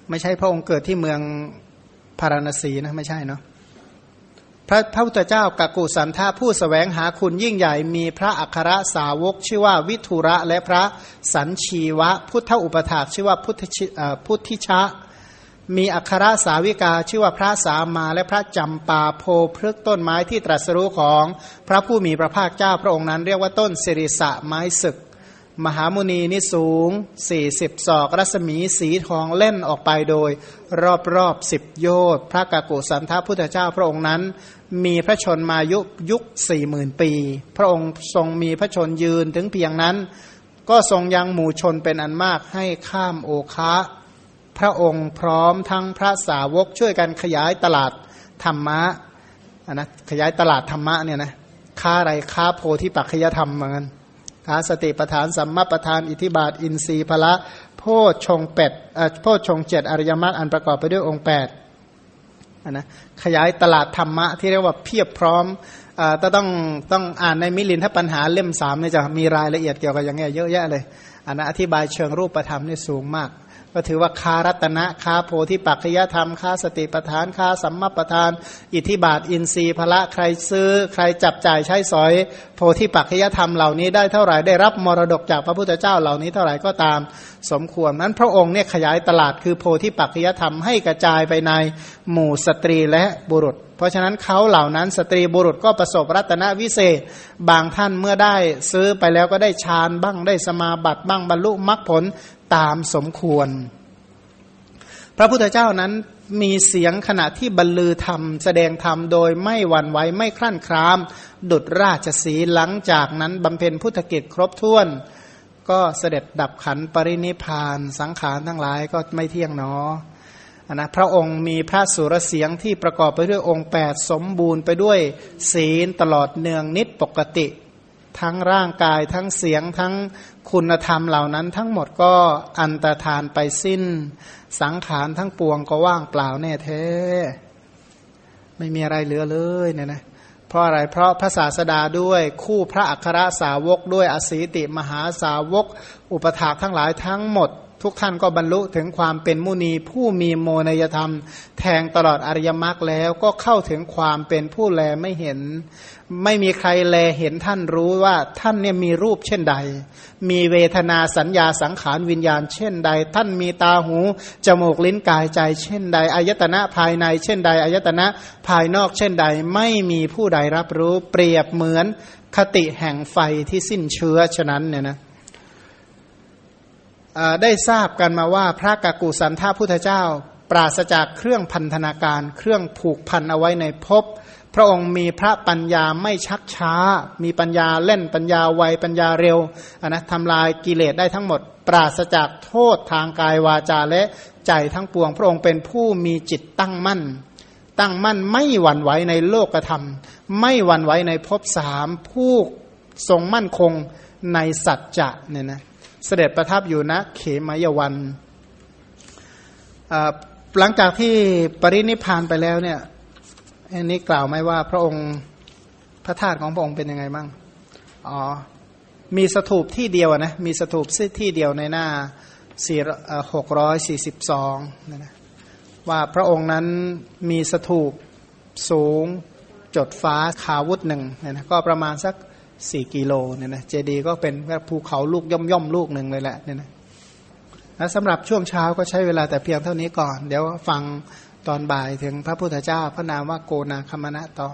ไม่ใช่พระองค์เกิดที่เมืองพาราณสีนะไม่ใช่เนาะพระพระพุทธเจ้ากักุสันธาผู้สแสวงหาคุณยิ่งใหญ่มีพระอัครสาวก ชื่อว่าวิทุระและพระสันชีวะ พุทธอุปถากชื่อว่าพุทธพุทธิชะ มีอัครสาวิกาชื่อว่าพระสามาและพระจำปาโพพฤกต้นไม้ที่ตรัสรู้ของพระผู้มีพระภาคเจ้าพระองค์นั้น เรียกว่าต้นสิริสะไม้ศึก มหามุนีนี่สูงสี่สิบศอก รัศมีสีทองเล่นออกไปโดย รอบรอบสิบโยชน์พระกากุสันทพุทธเจ้าพระองค์นั้น มีพระชนมายุยุคสี่หมื่นปี พระองค์ทรงมีพระชนยืนถึงเพียงนั้น ก็ทรงยังหมู่ชนเป็นอันมากให้ข้ามโอคะ พระองค์พร้อมทั้งพระสาวกช่วยกันขยายตลาดธรรมะนะขยายตลาดธรรมะเนี่ยนะค้าอะไรค้าโพธิปัจขยธรรมเหมือนกันขาสติปทานสัมมาปทาน อิทิบาท อินทรีย์พละโพชงเป็ดโพชงเจ็ดอริยมรรคอันประกอบไปด้วยองค์แปดนะขยายตลาดธรรมะที่เรียกว่าเพียบพร้อมอต้องต้องอ่านในมิลินทปัญหาเล่มสามเนี่ยจะมีรายละเอียดเกี่ยวกับอย่างเงี้ยเยอะแยะเลยอันนะอธิบายเชิงรูปธรรมนี่สูงมาก ก็ถือว่าคารัตนะคาโพธิปัจจยธรรมคาสติปทานคาสัมมาปทาน อิทธิบาทอินทรีย์พละใครซื้อ ใครจับจ่ายใช้สอย โพธิปัจจยธรรมเหล่านี้ได้เท่าไหร่ได้รับมรดกจากพระพุทธเจ้าเหล่านี้เท่าไหร่ก็ตาม สมควรนั้นพระองค์เนี่ยขยายตลาดคือโพธิปัจจยธรรมให้กระจายไปในหมู่สตรีและบุรุษ เพราะฉะนั้นเขาเหล่านั้นสตรีบุรุษก็ประสบรัตนวิเศษ บางท่านเมื่อได้ซื้อไปแล้วก็ได้ฌานบ้างได้สมาบัติบ้างบรรลุมรรคผล ตามสมควร พระพุทธเจ้านั้นมีเสียงขณะที่บรรลือธรรม แสดงธรรมโดยไม่หวั่นไหวไม่คลั่นคราม ดุดราชสีหลังจากนั้นบำเพ็ญพุทธกิจครบถ้วน ก็เสด็จดับขันปรินิพานสังขารทั้งหลายก็ไม่เที่ยงเนอนะพระองค์มีพระสุรเสียงที่ประกอบไปด้วยองค์ 8 สมบูรณ์ไปด้วยศีลตลอดเนืองนิดปกติ ทั้งร่างกายทั้งเสียงทั้ง คุณธรรมเหล่านั้นทั้งหมดก็อันตรธานไปสิ้น สังขารทั้งปวงก็ว่างเปล่าแน่แท้ ไม่มีอะไรเหลือเลยเนี่ยนะเพราะอะไร เพราะพระศาสดาด้วยคู่พระอัครสาวกด้วยอสีติมหาสาวก อุปถากทั้งหลายทั้งหมด ทุกท่านก็บรรลุถึงความเป็นมุนีผู้มีโมนยธรรม แทงตลอดอริยมรรคแล้วก็เข้าถึงความเป็นผู้แลไม่เห็น ไม่มีใครแลเห็นท่านรู้ว่าท่านเนี่ยมีรูปเช่นใด มีเวทนาสัญญาสังขารวิญญาณเช่นใด ท่านมีตาหูจมูกลิ้นกายใจเช่นใดอายตนะภายในเช่นใดอายตนะภายนอกเช่นใด ไม่มีผู้ใดรับรู้เปรียบเหมือนคติแห่งไฟที่สิ้นเชื้อฉะนั้นเนี่ยนะ ได้ทราบกันมาว่าพระกากุสันทาพุทธเจ้า ปราศจากเครื่องพันธนาการ เครื่องผูกพันเอาไว้ในภพพระองค์มีพระปัญญาไม่ชักช้า มีปัญญาเล่นปัญญาไวปัญญาเร็วนะทำลายกิเลสได้ทั้งหมด ปราศจากโทษทางกายวาจาและใจทั้งปวง พระองค์เป็นผู้มีจิตตั้งมั่น ตั้งมั่นไม่หวั่นไหวในโลกธรรม ไม่หวั่นไหวในภพสามผู้ทรงมั่นคงในสัจจะเนี่ยนะ เสด็จประทับอยู่นะเขมยวัน หลังจากที่ปรินิพานไปแล้วเนี่ยอันนี้กล่าวไหมว่าพระองค์พระธาตุของพระองค์เป็นยังไงบ้าง อ๋อ มีสถูปที่เดียวนะ มีสถูปที่เดียวในหน้าสี่หกร้อยสี่สิบสองนะว่าพระองค์นั้นมีสถูปสูงจดฟ้าขาวุธหนึ่งนะก็ประมาณสัก สี่กิโลเนี่ยนะเจดีก็เป็นภูเขาลูกย่อมย่อมลูกหนึ่งเลยแหละเนี่ยนะและสำหรับช่วงเช้าก็ใช้เวลาแต่เพียงเท่านี้ก่อน เดี๋ยวฟังตอนบ่ายถึงพระพุทธเจ้าพระนามว่าโกนาคมณะต่อ